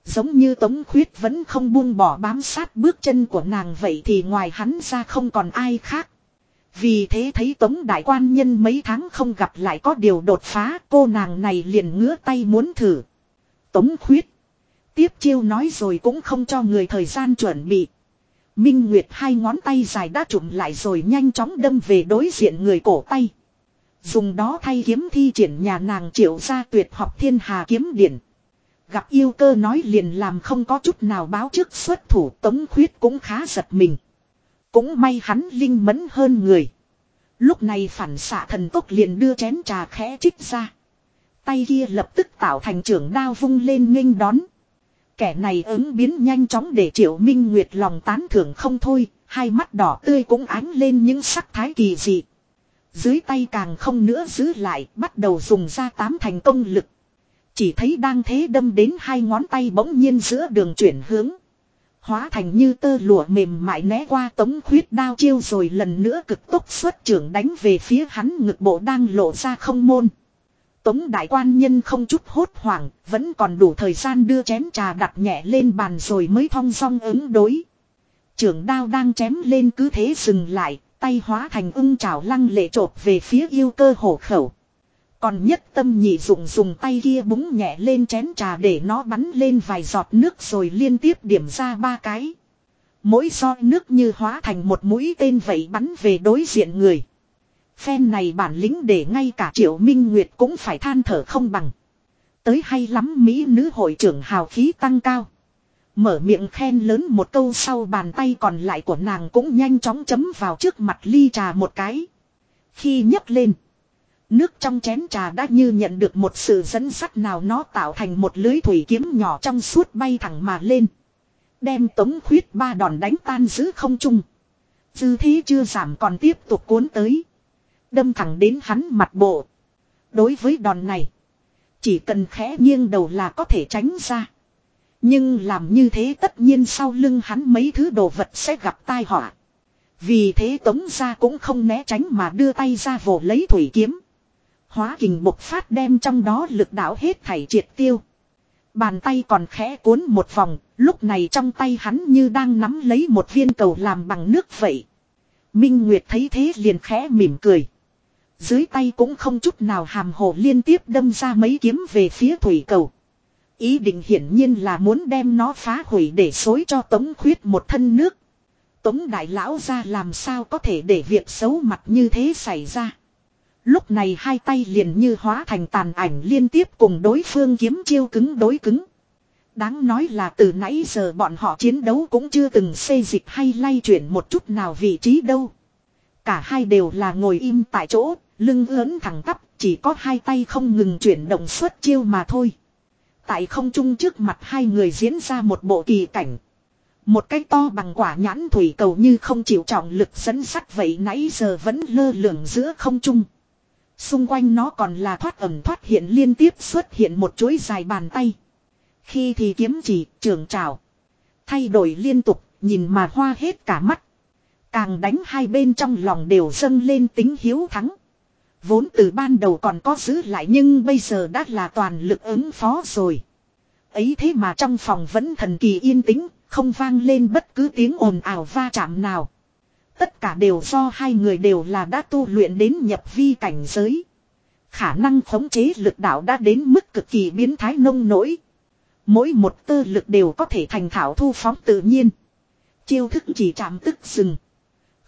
Giống như Tống Khuyết vẫn không buông bỏ bám sát bước chân của nàng vậy thì ngoài hắn ra không còn ai khác. Vì thế thấy Tống Đại Quan Nhân mấy tháng không gặp lại có điều đột phá cô nàng này liền ngứa tay muốn thử. Tống Khuyết. Tiếp chiêu nói rồi cũng không cho người thời gian chuẩn bị. Minh Nguyệt hai ngón tay dài đã trụm lại rồi nhanh chóng đâm về đối diện người cổ tay. Dùng đó thay kiếm thi triển nhà nàng triệu ra tuyệt học thiên hà kiếm điển. Gặp yêu cơ nói liền làm không có chút nào báo trước xuất thủ tống khuyết cũng khá giật mình. Cũng may hắn linh mẫn hơn người. Lúc này phản xạ thần tốc liền đưa chén trà khẽ trích ra. Tay kia lập tức tạo thành trưởng đao vung lên nghênh đón. Kẻ này ứng biến nhanh chóng để triệu minh nguyệt lòng tán thưởng không thôi, hai mắt đỏ tươi cũng ánh lên những sắc thái kỳ dị. Dưới tay càng không nữa giữ lại, bắt đầu dùng ra tám thành công lực. Chỉ thấy đang thế đâm đến hai ngón tay bỗng nhiên giữa đường chuyển hướng. Hóa thành như tơ lụa mềm mại né qua tống khuyết đao chiêu rồi lần nữa cực tốc xuất trưởng đánh về phía hắn ngực bộ đang lộ ra không môn. Tống đại quan nhân không chút hốt hoảng, vẫn còn đủ thời gian đưa chén trà đặt nhẹ lên bàn rồi mới thong song ứng đối. Trưởng đao đang chém lên cứ thế dừng lại, tay hóa thành ưng trào lăng lệ trộp về phía yêu cơ hổ khẩu. Còn nhất tâm nhị dụng dùng tay kia búng nhẹ lên chén trà để nó bắn lên vài giọt nước rồi liên tiếp điểm ra ba cái. Mỗi giọt nước như hóa thành một mũi tên vậy bắn về đối diện người. Phen này bản lĩnh để ngay cả triệu minh nguyệt cũng phải than thở không bằng. Tới hay lắm Mỹ nữ hội trưởng hào khí tăng cao. Mở miệng khen lớn một câu sau bàn tay còn lại của nàng cũng nhanh chóng chấm vào trước mặt ly trà một cái. Khi nhấc lên. Nước trong chén trà đã như nhận được một sự dẫn sắt nào nó tạo thành một lưới thủy kiếm nhỏ trong suốt bay thẳng mà lên. Đem tống khuyết ba đòn đánh tan giữ không trung. Dư thế chưa giảm còn tiếp tục cuốn tới. Đâm thẳng đến hắn mặt bộ. Đối với đòn này. Chỉ cần khẽ nghiêng đầu là có thể tránh ra. Nhưng làm như thế tất nhiên sau lưng hắn mấy thứ đồ vật sẽ gặp tai họa. Vì thế tống ra cũng không né tránh mà đưa tay ra vồ lấy thủy kiếm. Hóa kình bộc phát đem trong đó lực đảo hết thảy triệt tiêu. Bàn tay còn khẽ cuốn một vòng, lúc này trong tay hắn như đang nắm lấy một viên cầu làm bằng nước vậy. Minh Nguyệt thấy thế liền khẽ mỉm cười. Dưới tay cũng không chút nào hàm hồ liên tiếp đâm ra mấy kiếm về phía thủy cầu. Ý định hiển nhiên là muốn đem nó phá hủy để xối cho Tống Khuyết một thân nước. Tống Đại Lão ra làm sao có thể để việc xấu mặt như thế xảy ra. Lúc này hai tay liền như hóa thành tàn ảnh liên tiếp cùng đối phương kiếm chiêu cứng đối cứng. Đáng nói là từ nãy giờ bọn họ chiến đấu cũng chưa từng xê dịch hay lay chuyển một chút nào vị trí đâu. Cả hai đều là ngồi im tại chỗ, lưng ớn thẳng tắp, chỉ có hai tay không ngừng chuyển động suốt chiêu mà thôi. Tại không trung trước mặt hai người diễn ra một bộ kỳ cảnh. Một cái to bằng quả nhãn thủy cầu như không chịu trọng lực dẫn sắt vậy nãy giờ vẫn lơ lửng giữa không trung. Xung quanh nó còn là thoát ẩm thoát hiện liên tiếp xuất hiện một chuỗi dài bàn tay. Khi thì kiếm chỉ, trường trào. Thay đổi liên tục, nhìn mà hoa hết cả mắt. Càng đánh hai bên trong lòng đều dâng lên tính hiếu thắng. Vốn từ ban đầu còn có giữ lại nhưng bây giờ đã là toàn lực ứng phó rồi. Ấy thế mà trong phòng vẫn thần kỳ yên tĩnh, không vang lên bất cứ tiếng ồn ào va chạm nào. Tất cả đều do hai người đều là đã tu luyện đến nhập vi cảnh giới. Khả năng khống chế lực đạo đã đến mức cực kỳ biến thái nông nổi. Mỗi một tơ lực đều có thể thành thảo thu phóng tự nhiên. Chiêu thức chỉ chạm tức dừng.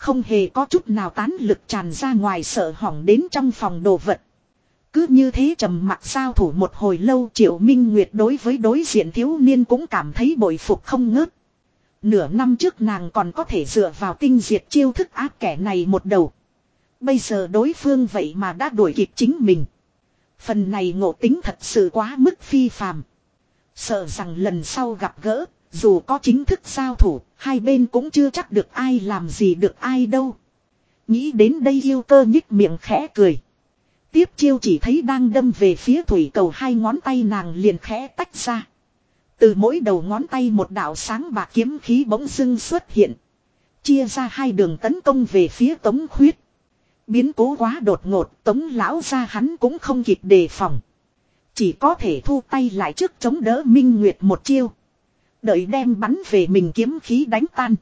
Không hề có chút nào tán lực tràn ra ngoài sợ hỏng đến trong phòng đồ vật. Cứ như thế trầm mặc sao thủ một hồi lâu triệu minh nguyệt đối với đối diện thiếu niên cũng cảm thấy bội phục không ngớt. Nửa năm trước nàng còn có thể dựa vào tinh diệt chiêu thức ác kẻ này một đầu. Bây giờ đối phương vậy mà đã đuổi kịp chính mình. Phần này ngộ tính thật sự quá mức phi phàm. Sợ rằng lần sau gặp gỡ, dù có chính thức giao thủ, hai bên cũng chưa chắc được ai làm gì được ai đâu. Nghĩ đến đây yêu cơ nhích miệng khẽ cười. Tiếp chiêu chỉ thấy đang đâm về phía thủy cầu hai ngón tay nàng liền khẽ tách ra. Từ mỗi đầu ngón tay một đạo sáng bạc kiếm khí bỗng dưng xuất hiện. Chia ra hai đường tấn công về phía tống khuyết. Biến cố quá đột ngột tống lão ra hắn cũng không kịp đề phòng. Chỉ có thể thu tay lại trước chống đỡ Minh Nguyệt một chiêu. Đợi đem bắn về mình kiếm khí đánh tan.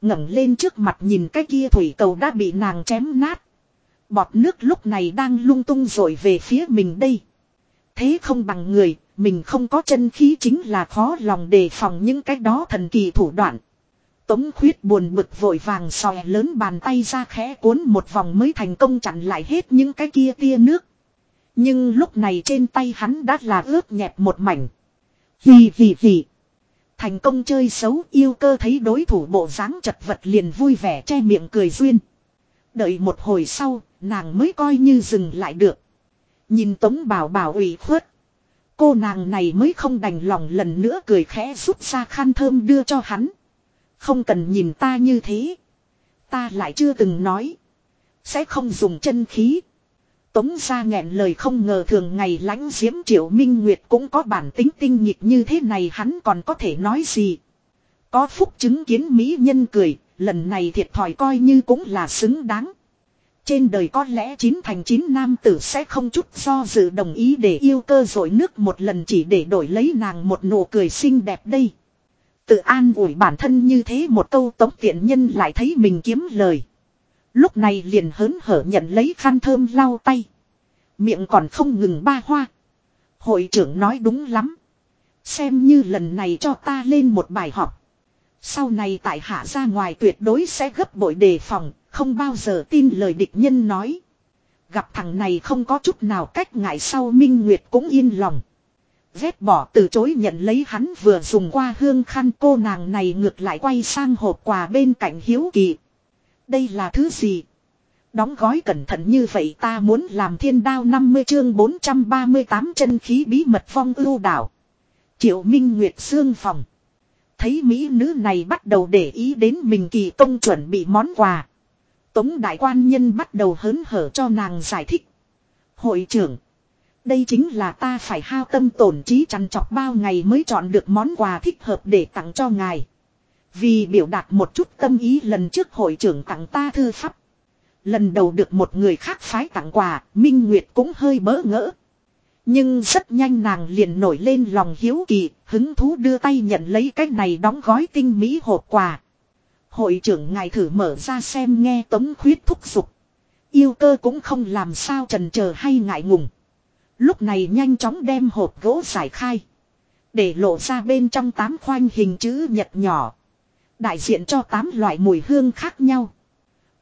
ngẩng lên trước mặt nhìn cái kia thủy cầu đã bị nàng chém nát. Bọt nước lúc này đang lung tung rồi về phía mình đây. Thế không bằng người, mình không có chân khí chính là khó lòng đề phòng những cái đó thần kỳ thủ đoạn. Tống khuyết buồn bực vội vàng sòe lớn bàn tay ra khẽ cuốn một vòng mới thành công chặn lại hết những cái kia tia nước. Nhưng lúc này trên tay hắn đã là ướt nhẹp một mảnh. Hì hì hì. Thành công chơi xấu yêu cơ thấy đối thủ bộ dáng chật vật liền vui vẻ che miệng cười duyên. Đợi một hồi sau, nàng mới coi như dừng lại được. Nhìn Tống Bảo Bảo ủy khuất. Cô nàng này mới không đành lòng lần nữa cười khẽ rút ra khăn thơm đưa cho hắn. Không cần nhìn ta như thế. Ta lại chưa từng nói. Sẽ không dùng chân khí. Tống ra nghẹn lời không ngờ thường ngày lãnh diễm triệu minh nguyệt cũng có bản tính tinh nhịp như thế này hắn còn có thể nói gì. Có phúc chứng kiến mỹ nhân cười, lần này thiệt thòi coi như cũng là xứng đáng. Trên đời có lẽ chín thành chín nam tử sẽ không chút do dự đồng ý để yêu cơ rồi nước một lần chỉ để đổi lấy nàng một nụ cười xinh đẹp đây. Tự an ủi bản thân như thế một câu tống tiện nhân lại thấy mình kiếm lời. Lúc này liền hớn hở nhận lấy khăn thơm lau tay. Miệng còn không ngừng ba hoa. Hội trưởng nói đúng lắm. Xem như lần này cho ta lên một bài học. Sau này tại hạ ra ngoài tuyệt đối sẽ gấp bội đề phòng, không bao giờ tin lời địch nhân nói. Gặp thằng này không có chút nào cách ngại sau Minh Nguyệt cũng yên lòng. Vét bỏ từ chối nhận lấy hắn vừa dùng qua hương khăn cô nàng này ngược lại quay sang hộp quà bên cạnh hiếu kỳ. Đây là thứ gì? Đóng gói cẩn thận như vậy ta muốn làm thiên đao 50 chương 438 chân khí bí mật phong ưu đảo. Triệu Minh Nguyệt xương phòng. Thấy mỹ nữ này bắt đầu để ý đến mình kỳ công chuẩn bị món quà. Tống đại quan nhân bắt đầu hớn hở cho nàng giải thích. Hội trưởng. Đây chính là ta phải hao tâm tổn trí chăn chọc bao ngày mới chọn được món quà thích hợp để tặng cho ngài. Vì biểu đạt một chút tâm ý lần trước hội trưởng tặng ta thư pháp. Lần đầu được một người khác phái tặng quà, Minh Nguyệt cũng hơi bỡ ngỡ. Nhưng rất nhanh nàng liền nổi lên lòng hiếu kỳ, hứng thú đưa tay nhận lấy cái này đóng gói tinh mỹ hộp quà. Hội trưởng ngài thử mở ra xem nghe tống khuyết thúc giục. Yêu cơ cũng không làm sao trần chờ hay ngại ngùng. Lúc này nhanh chóng đem hộp gỗ giải khai. Để lộ ra bên trong tám khoanh hình chữ nhật nhỏ. Đại diện cho tám loại mùi hương khác nhau.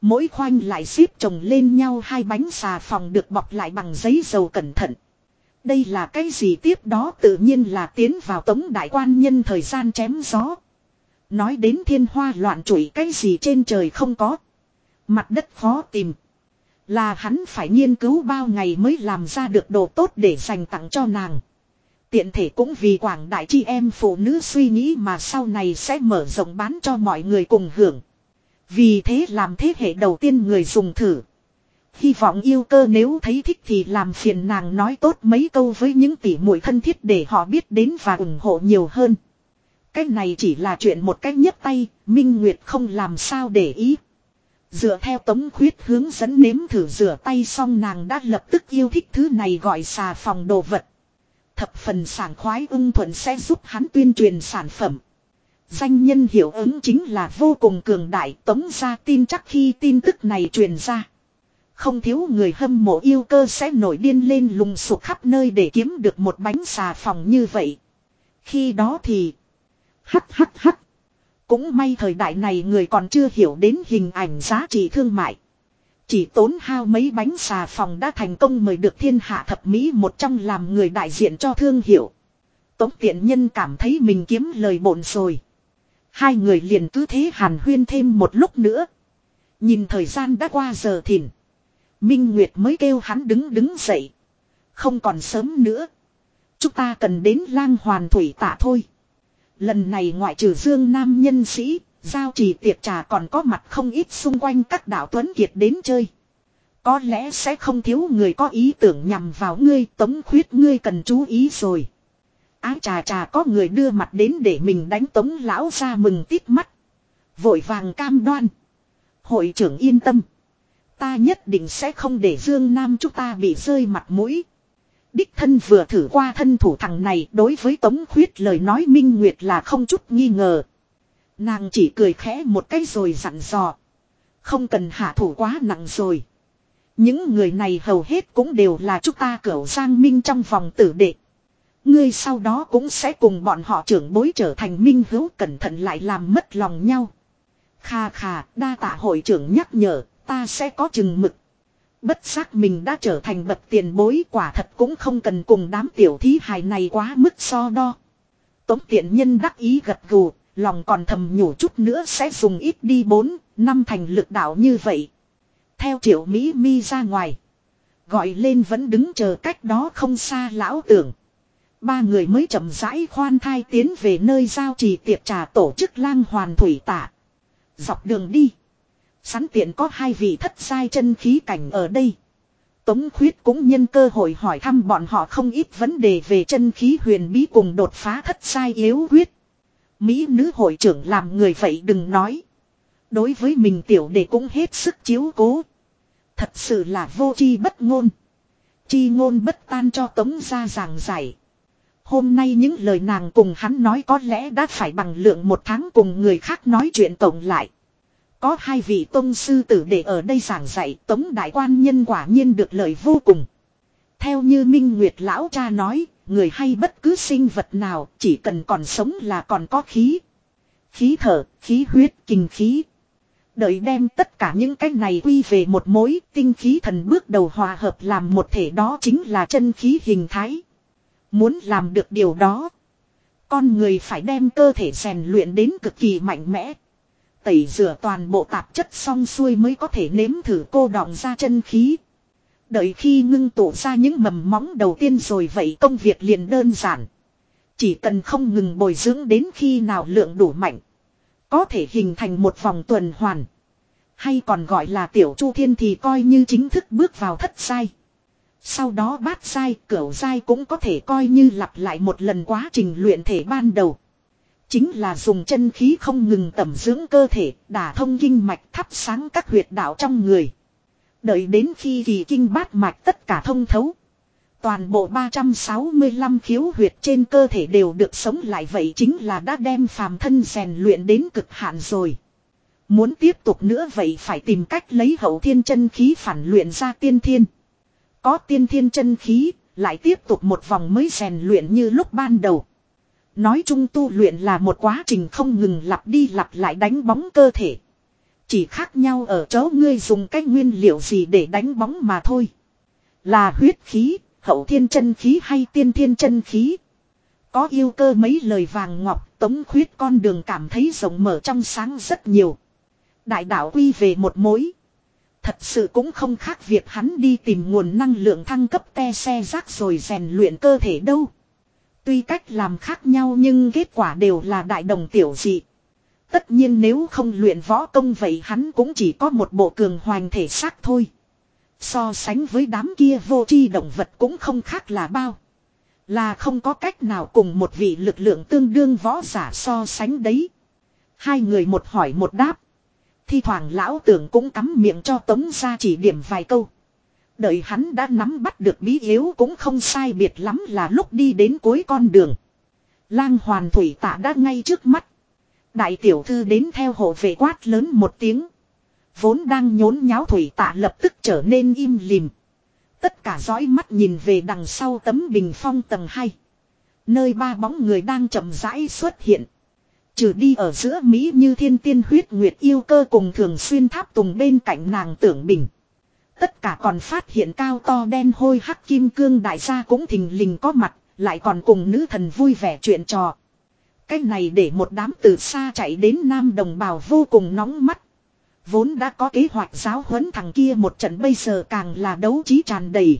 Mỗi khoanh lại xếp chồng lên nhau hai bánh xà phòng được bọc lại bằng giấy dầu cẩn thận. Đây là cái gì tiếp đó tự nhiên là tiến vào tống đại quan nhân thời gian chém gió. Nói đến thiên hoa loạn trụi cái gì trên trời không có. Mặt đất khó tìm. Là hắn phải nghiên cứu bao ngày mới làm ra được đồ tốt để dành tặng cho nàng. Tiện thể cũng vì quảng đại chi em phụ nữ suy nghĩ mà sau này sẽ mở rộng bán cho mọi người cùng hưởng. Vì thế làm thế hệ đầu tiên người dùng thử. Hy vọng yêu cơ nếu thấy thích thì làm phiền nàng nói tốt mấy câu với những tỷ muội thân thiết để họ biết đến và ủng hộ nhiều hơn. Cái này chỉ là chuyện một cách nhấp tay, Minh Nguyệt không làm sao để ý. Dựa theo tống khuyết hướng dẫn nếm thử rửa tay xong nàng đã lập tức yêu thích thứ này gọi xà phòng đồ vật. Thập phần sảng khoái ưng thuận sẽ giúp hắn tuyên truyền sản phẩm. Danh nhân hiệu ứng chính là vô cùng cường đại, tống ra tin chắc khi tin tức này truyền ra. Không thiếu người hâm mộ yêu cơ sẽ nổi điên lên lùng sụp khắp nơi để kiếm được một bánh xà phòng như vậy. Khi đó thì... Hắt hắt hắt. Cũng may thời đại này người còn chưa hiểu đến hình ảnh giá trị thương mại. Chỉ tốn hao mấy bánh xà phòng đã thành công mời được thiên hạ thập mỹ một trong làm người đại diện cho thương hiệu. Tống tiện nhân cảm thấy mình kiếm lời bộn rồi. Hai người liền cứ thế hàn huyên thêm một lúc nữa. Nhìn thời gian đã qua giờ thìn. Minh Nguyệt mới kêu hắn đứng đứng dậy. Không còn sớm nữa. Chúng ta cần đến lang hoàn thủy tạ thôi. Lần này ngoại trừ dương nam nhân sĩ, giao trì tiệc trà còn có mặt không ít xung quanh các đạo tuấn kiệt đến chơi. Có lẽ sẽ không thiếu người có ý tưởng nhằm vào ngươi, tống khuyết, ngươi cần chú ý rồi. Ái trà trà có người đưa mặt đến để mình đánh tống lão ra mừng tít mắt. Vội vàng cam đoan. Hội trưởng yên tâm. Ta nhất định sẽ không để Dương Nam chúng ta bị rơi mặt mũi. Đích thân vừa thử qua thân thủ thằng này đối với Tống Khuyết lời nói Minh Nguyệt là không chút nghi ngờ. Nàng chỉ cười khẽ một cái rồi dặn dò. Không cần hạ thủ quá nặng rồi. Những người này hầu hết cũng đều là chúng ta cửu giang minh trong vòng tử đệ. Ngươi sau đó cũng sẽ cùng bọn họ trưởng bối trở thành minh hữu cẩn thận lại làm mất lòng nhau. Kha kha, đa tạ hội trưởng nhắc nhở, ta sẽ có chừng mực. Bất giác mình đã trở thành bậc tiền bối quả thật cũng không cần cùng đám tiểu thí hài này quá mức so đo. Tống tiện nhân đắc ý gật gù, lòng còn thầm nhủ chút nữa sẽ dùng ít đi bốn, năm thành lực đạo như vậy. Theo triệu Mỹ mi ra ngoài. Gọi lên vẫn đứng chờ cách đó không xa lão tưởng. Ba người mới chậm rãi khoan thai tiến về nơi giao trì tiệc trà tổ chức lang hoàn thủy tạ. Dọc đường đi. Sẵn tiện có hai vị thất sai chân khí cảnh ở đây. Tống khuyết cũng nhân cơ hội hỏi thăm bọn họ không ít vấn đề về chân khí huyền bí cùng đột phá thất sai yếu huyết. Mỹ nữ hội trưởng làm người vậy đừng nói. Đối với mình tiểu đệ cũng hết sức chiếu cố. Thật sự là vô chi bất ngôn. Chi ngôn bất tan cho tống ra giảng giải. Hôm nay những lời nàng cùng hắn nói có lẽ đã phải bằng lượng một tháng cùng người khác nói chuyện tổng lại. Có hai vị tôn sư tử để ở đây giảng dạy tống đại quan nhân quả nhiên được lời vô cùng. Theo như Minh Nguyệt lão cha nói, người hay bất cứ sinh vật nào chỉ cần còn sống là còn có khí. Khí thở, khí huyết, kinh khí. Đợi đem tất cả những cái này quy về một mối tinh khí thần bước đầu hòa hợp làm một thể đó chính là chân khí hình thái. Muốn làm được điều đó. Con người phải đem cơ thể rèn luyện đến cực kỳ mạnh mẽ. Tẩy rửa toàn bộ tạp chất xong xuôi mới có thể nếm thử cô đọng ra chân khí. Đợi khi ngưng tụ ra những mầm móng đầu tiên rồi vậy công việc liền đơn giản. Chỉ cần không ngừng bồi dưỡng đến khi nào lượng đủ mạnh. Có thể hình thành một vòng tuần hoàn. Hay còn gọi là tiểu chu thiên thì coi như chính thức bước vào thất sai. Sau đó bát sai, cửu sai cũng có thể coi như lặp lại một lần quá trình luyện thể ban đầu. Chính là dùng chân khí không ngừng tẩm dưỡng cơ thể, đả thông kinh mạch thắp sáng các huyệt đạo trong người. Đợi đến khi kỳ kinh bát mạch tất cả thông thấu. Toàn bộ 365 khiếu huyệt trên cơ thể đều được sống lại vậy chính là đã đem phàm thân rèn luyện đến cực hạn rồi. Muốn tiếp tục nữa vậy phải tìm cách lấy hậu thiên chân khí phản luyện ra tiên thiên. Có tiên thiên chân khí, lại tiếp tục một vòng mới rèn luyện như lúc ban đầu. Nói chung tu luyện là một quá trình không ngừng lặp đi lặp lại đánh bóng cơ thể. Chỉ khác nhau ở chỗ ngươi dùng cái nguyên liệu gì để đánh bóng mà thôi. Là huyết khí, hậu thiên chân khí hay tiên thiên chân khí. Có yêu cơ mấy lời vàng ngọc tống khuyết con đường cảm thấy rộng mở trong sáng rất nhiều. Đại đạo quy về một mối. Thật sự cũng không khác việc hắn đi tìm nguồn năng lượng thăng cấp te xe rác rồi rèn luyện cơ thể đâu. Tuy cách làm khác nhau nhưng kết quả đều là đại đồng tiểu dị. Tất nhiên nếu không luyện võ công vậy hắn cũng chỉ có một bộ cường hoành thể xác thôi. So sánh với đám kia vô tri động vật cũng không khác là bao. Là không có cách nào cùng một vị lực lượng tương đương võ giả so sánh đấy. Hai người một hỏi một đáp. Thi thoảng lão tưởng cũng cắm miệng cho tống ra chỉ điểm vài câu. Đợi hắn đã nắm bắt được bí yếu cũng không sai biệt lắm là lúc đi đến cuối con đường. Lang hoàn thủy tạ đã ngay trước mắt. Đại tiểu thư đến theo hộ vệ quát lớn một tiếng. Vốn đang nhốn nháo thủy tạ lập tức trở nên im lìm. Tất cả dõi mắt nhìn về đằng sau tấm bình phong tầng 2. Nơi ba bóng người đang chậm rãi xuất hiện. Trừ đi ở giữa Mỹ như thiên tiên huyết nguyệt yêu cơ cùng thường xuyên tháp tùng bên cạnh nàng tưởng bình. Tất cả còn phát hiện cao to đen hôi hắc kim cương đại gia cũng thình lình có mặt, lại còn cùng nữ thần vui vẻ chuyện trò. Cái này để một đám từ xa chạy đến nam đồng bào vô cùng nóng mắt. Vốn đã có kế hoạch giáo huấn thằng kia một trận bây giờ càng là đấu trí tràn đầy.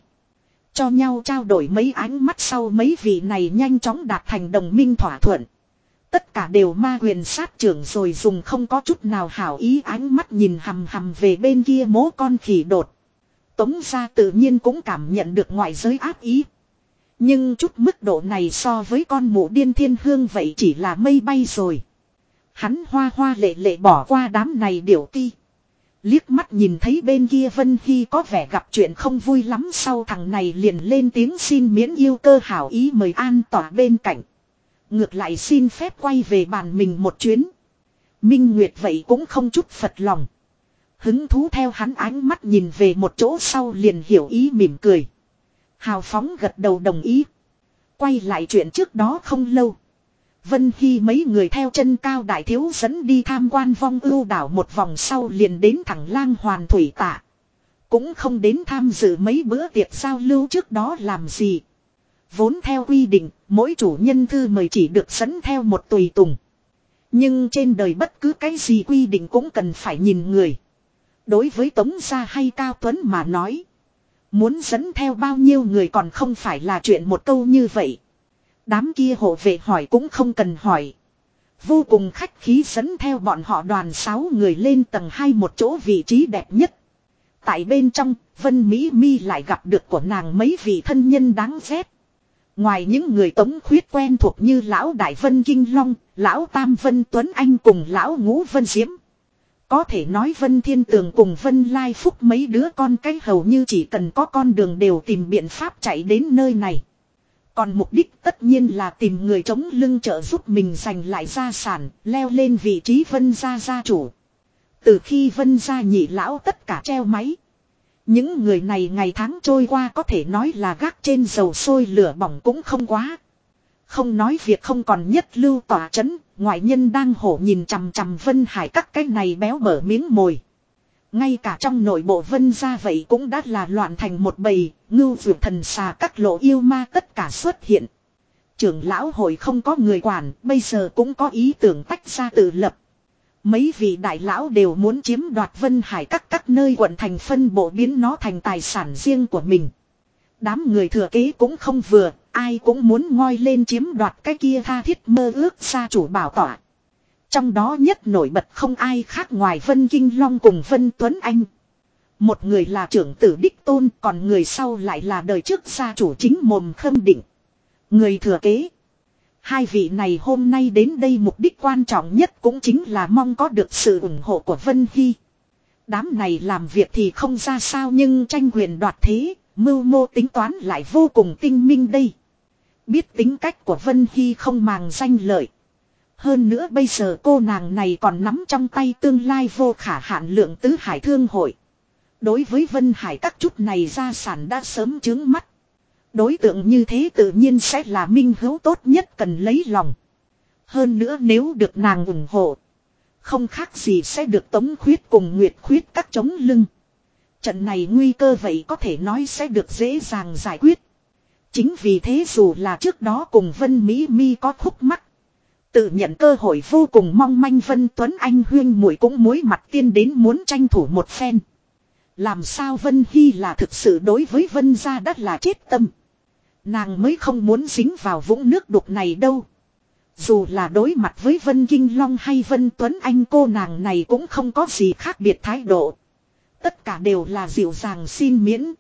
Cho nhau trao đổi mấy ánh mắt sau mấy vị này nhanh chóng đạt thành đồng minh thỏa thuận. Tất cả đều ma huyền sát trưởng rồi dùng không có chút nào hảo ý ánh mắt nhìn hầm hầm về bên kia mố con khỉ đột. Tống ra tự nhiên cũng cảm nhận được ngoại giới áp ý. Nhưng chút mức độ này so với con mụ điên thiên hương vậy chỉ là mây bay rồi. Hắn hoa hoa lệ lệ bỏ qua đám này điểu ti. Liếc mắt nhìn thấy bên kia Vân Hy có vẻ gặp chuyện không vui lắm sau thằng này liền lên tiếng xin miễn yêu cơ hảo ý mời an tỏa bên cạnh. Ngược lại xin phép quay về bàn mình một chuyến. Minh Nguyệt vậy cũng không chút phật lòng. Hứng thú theo hắn ánh mắt nhìn về một chỗ sau liền hiểu ý mỉm cười. Hào phóng gật đầu đồng ý. Quay lại chuyện trước đó không lâu. Vân Hy mấy người theo chân cao đại thiếu dẫn đi tham quan vong ưu đảo một vòng sau liền đến thẳng lang hoàn thủy tạ. Cũng không đến tham dự mấy bữa tiệc giao lưu trước đó làm gì. Vốn theo quy định, mỗi chủ nhân thư mời chỉ được dẫn theo một tùy tùng. Nhưng trên đời bất cứ cái gì quy định cũng cần phải nhìn người. Đối với Tống Gia hay Cao Tuấn mà nói. Muốn dẫn theo bao nhiêu người còn không phải là chuyện một câu như vậy. Đám kia hộ vệ hỏi cũng không cần hỏi. Vô cùng khách khí dẫn theo bọn họ đoàn sáu người lên tầng hai một chỗ vị trí đẹp nhất. Tại bên trong, Vân Mỹ Mi lại gặp được của nàng mấy vị thân nhân đáng ghét. Ngoài những người tống khuyết quen thuộc như lão Đại Vân Kinh Long, lão Tam Vân Tuấn Anh cùng lão Ngũ Vân Diễm. Có thể nói Vân Thiên Tường cùng Vân Lai Phúc mấy đứa con cái hầu như chỉ cần có con đường đều tìm biện pháp chạy đến nơi này. Còn mục đích tất nhiên là tìm người chống lưng trợ giúp mình giành lại gia sản, leo lên vị trí Vân gia gia chủ. Từ khi Vân gia nhị lão tất cả treo máy. Những người này ngày tháng trôi qua có thể nói là gác trên dầu sôi lửa bỏng cũng không quá. Không nói việc không còn nhất lưu tỏa chấn, ngoại nhân đang hổ nhìn chằm chằm Vân Hải các cái này béo bở miếng mồi. Ngay cả trong nội bộ Vân gia vậy cũng đã là loạn thành một bầy, ngưu vượt thần xà các lộ yêu ma tất cả xuất hiện. Trưởng lão hội không có người quản, bây giờ cũng có ý tưởng tách ra tự lập. Mấy vị đại lão đều muốn chiếm đoạt Vân Hải các các nơi quận thành phân bộ biến nó thành tài sản riêng của mình. Đám người thừa kế cũng không vừa, ai cũng muốn ngoi lên chiếm đoạt cái kia tha thiết mơ ước xa chủ bảo tỏa. Trong đó nhất nổi bật không ai khác ngoài Vân Kinh Long cùng Vân Tuấn Anh. Một người là trưởng tử Đích Tôn còn người sau lại là đời trước gia chủ chính mồm khâm định. Người thừa kế. Hai vị này hôm nay đến đây mục đích quan trọng nhất cũng chính là mong có được sự ủng hộ của Vân Hy. Đám này làm việc thì không ra sao nhưng tranh quyền đoạt thế, mưu mô tính toán lại vô cùng tinh minh đây. Biết tính cách của Vân Hy không màng danh lợi. Hơn nữa bây giờ cô nàng này còn nắm trong tay tương lai vô khả hạn lượng tứ hải thương hội. Đối với Vân Hải các chút này gia sản đã sớm chứng mắt. Đối tượng như thế tự nhiên sẽ là minh hữu tốt nhất cần lấy lòng. Hơn nữa nếu được nàng ủng hộ. Không khác gì sẽ được tống khuyết cùng nguyệt khuyết các chống lưng. Trận này nguy cơ vậy có thể nói sẽ được dễ dàng giải quyết. Chính vì thế dù là trước đó cùng Vân Mỹ Mi có khúc mắc. Tự nhận cơ hội vô cùng mong manh Vân Tuấn Anh huyên muội cũng mối mặt tiên đến muốn tranh thủ một phen. Làm sao Vân Hy là thực sự đối với Vân gia đất là chết tâm. Nàng mới không muốn dính vào vũng nước đục này đâu. Dù là đối mặt với Vân Kinh Long hay Vân Tuấn Anh, cô nàng này cũng không có gì khác biệt thái độ. Tất cả đều là dịu dàng xin miễn.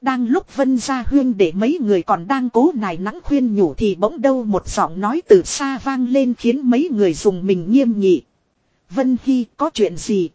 Đang lúc Vân gia huyên để mấy người còn đang cố nài nắng khuyên nhủ thì bỗng đâu một giọng nói từ xa vang lên khiến mấy người dùng mình nghiêm nhị. Vân Hy, có chuyện gì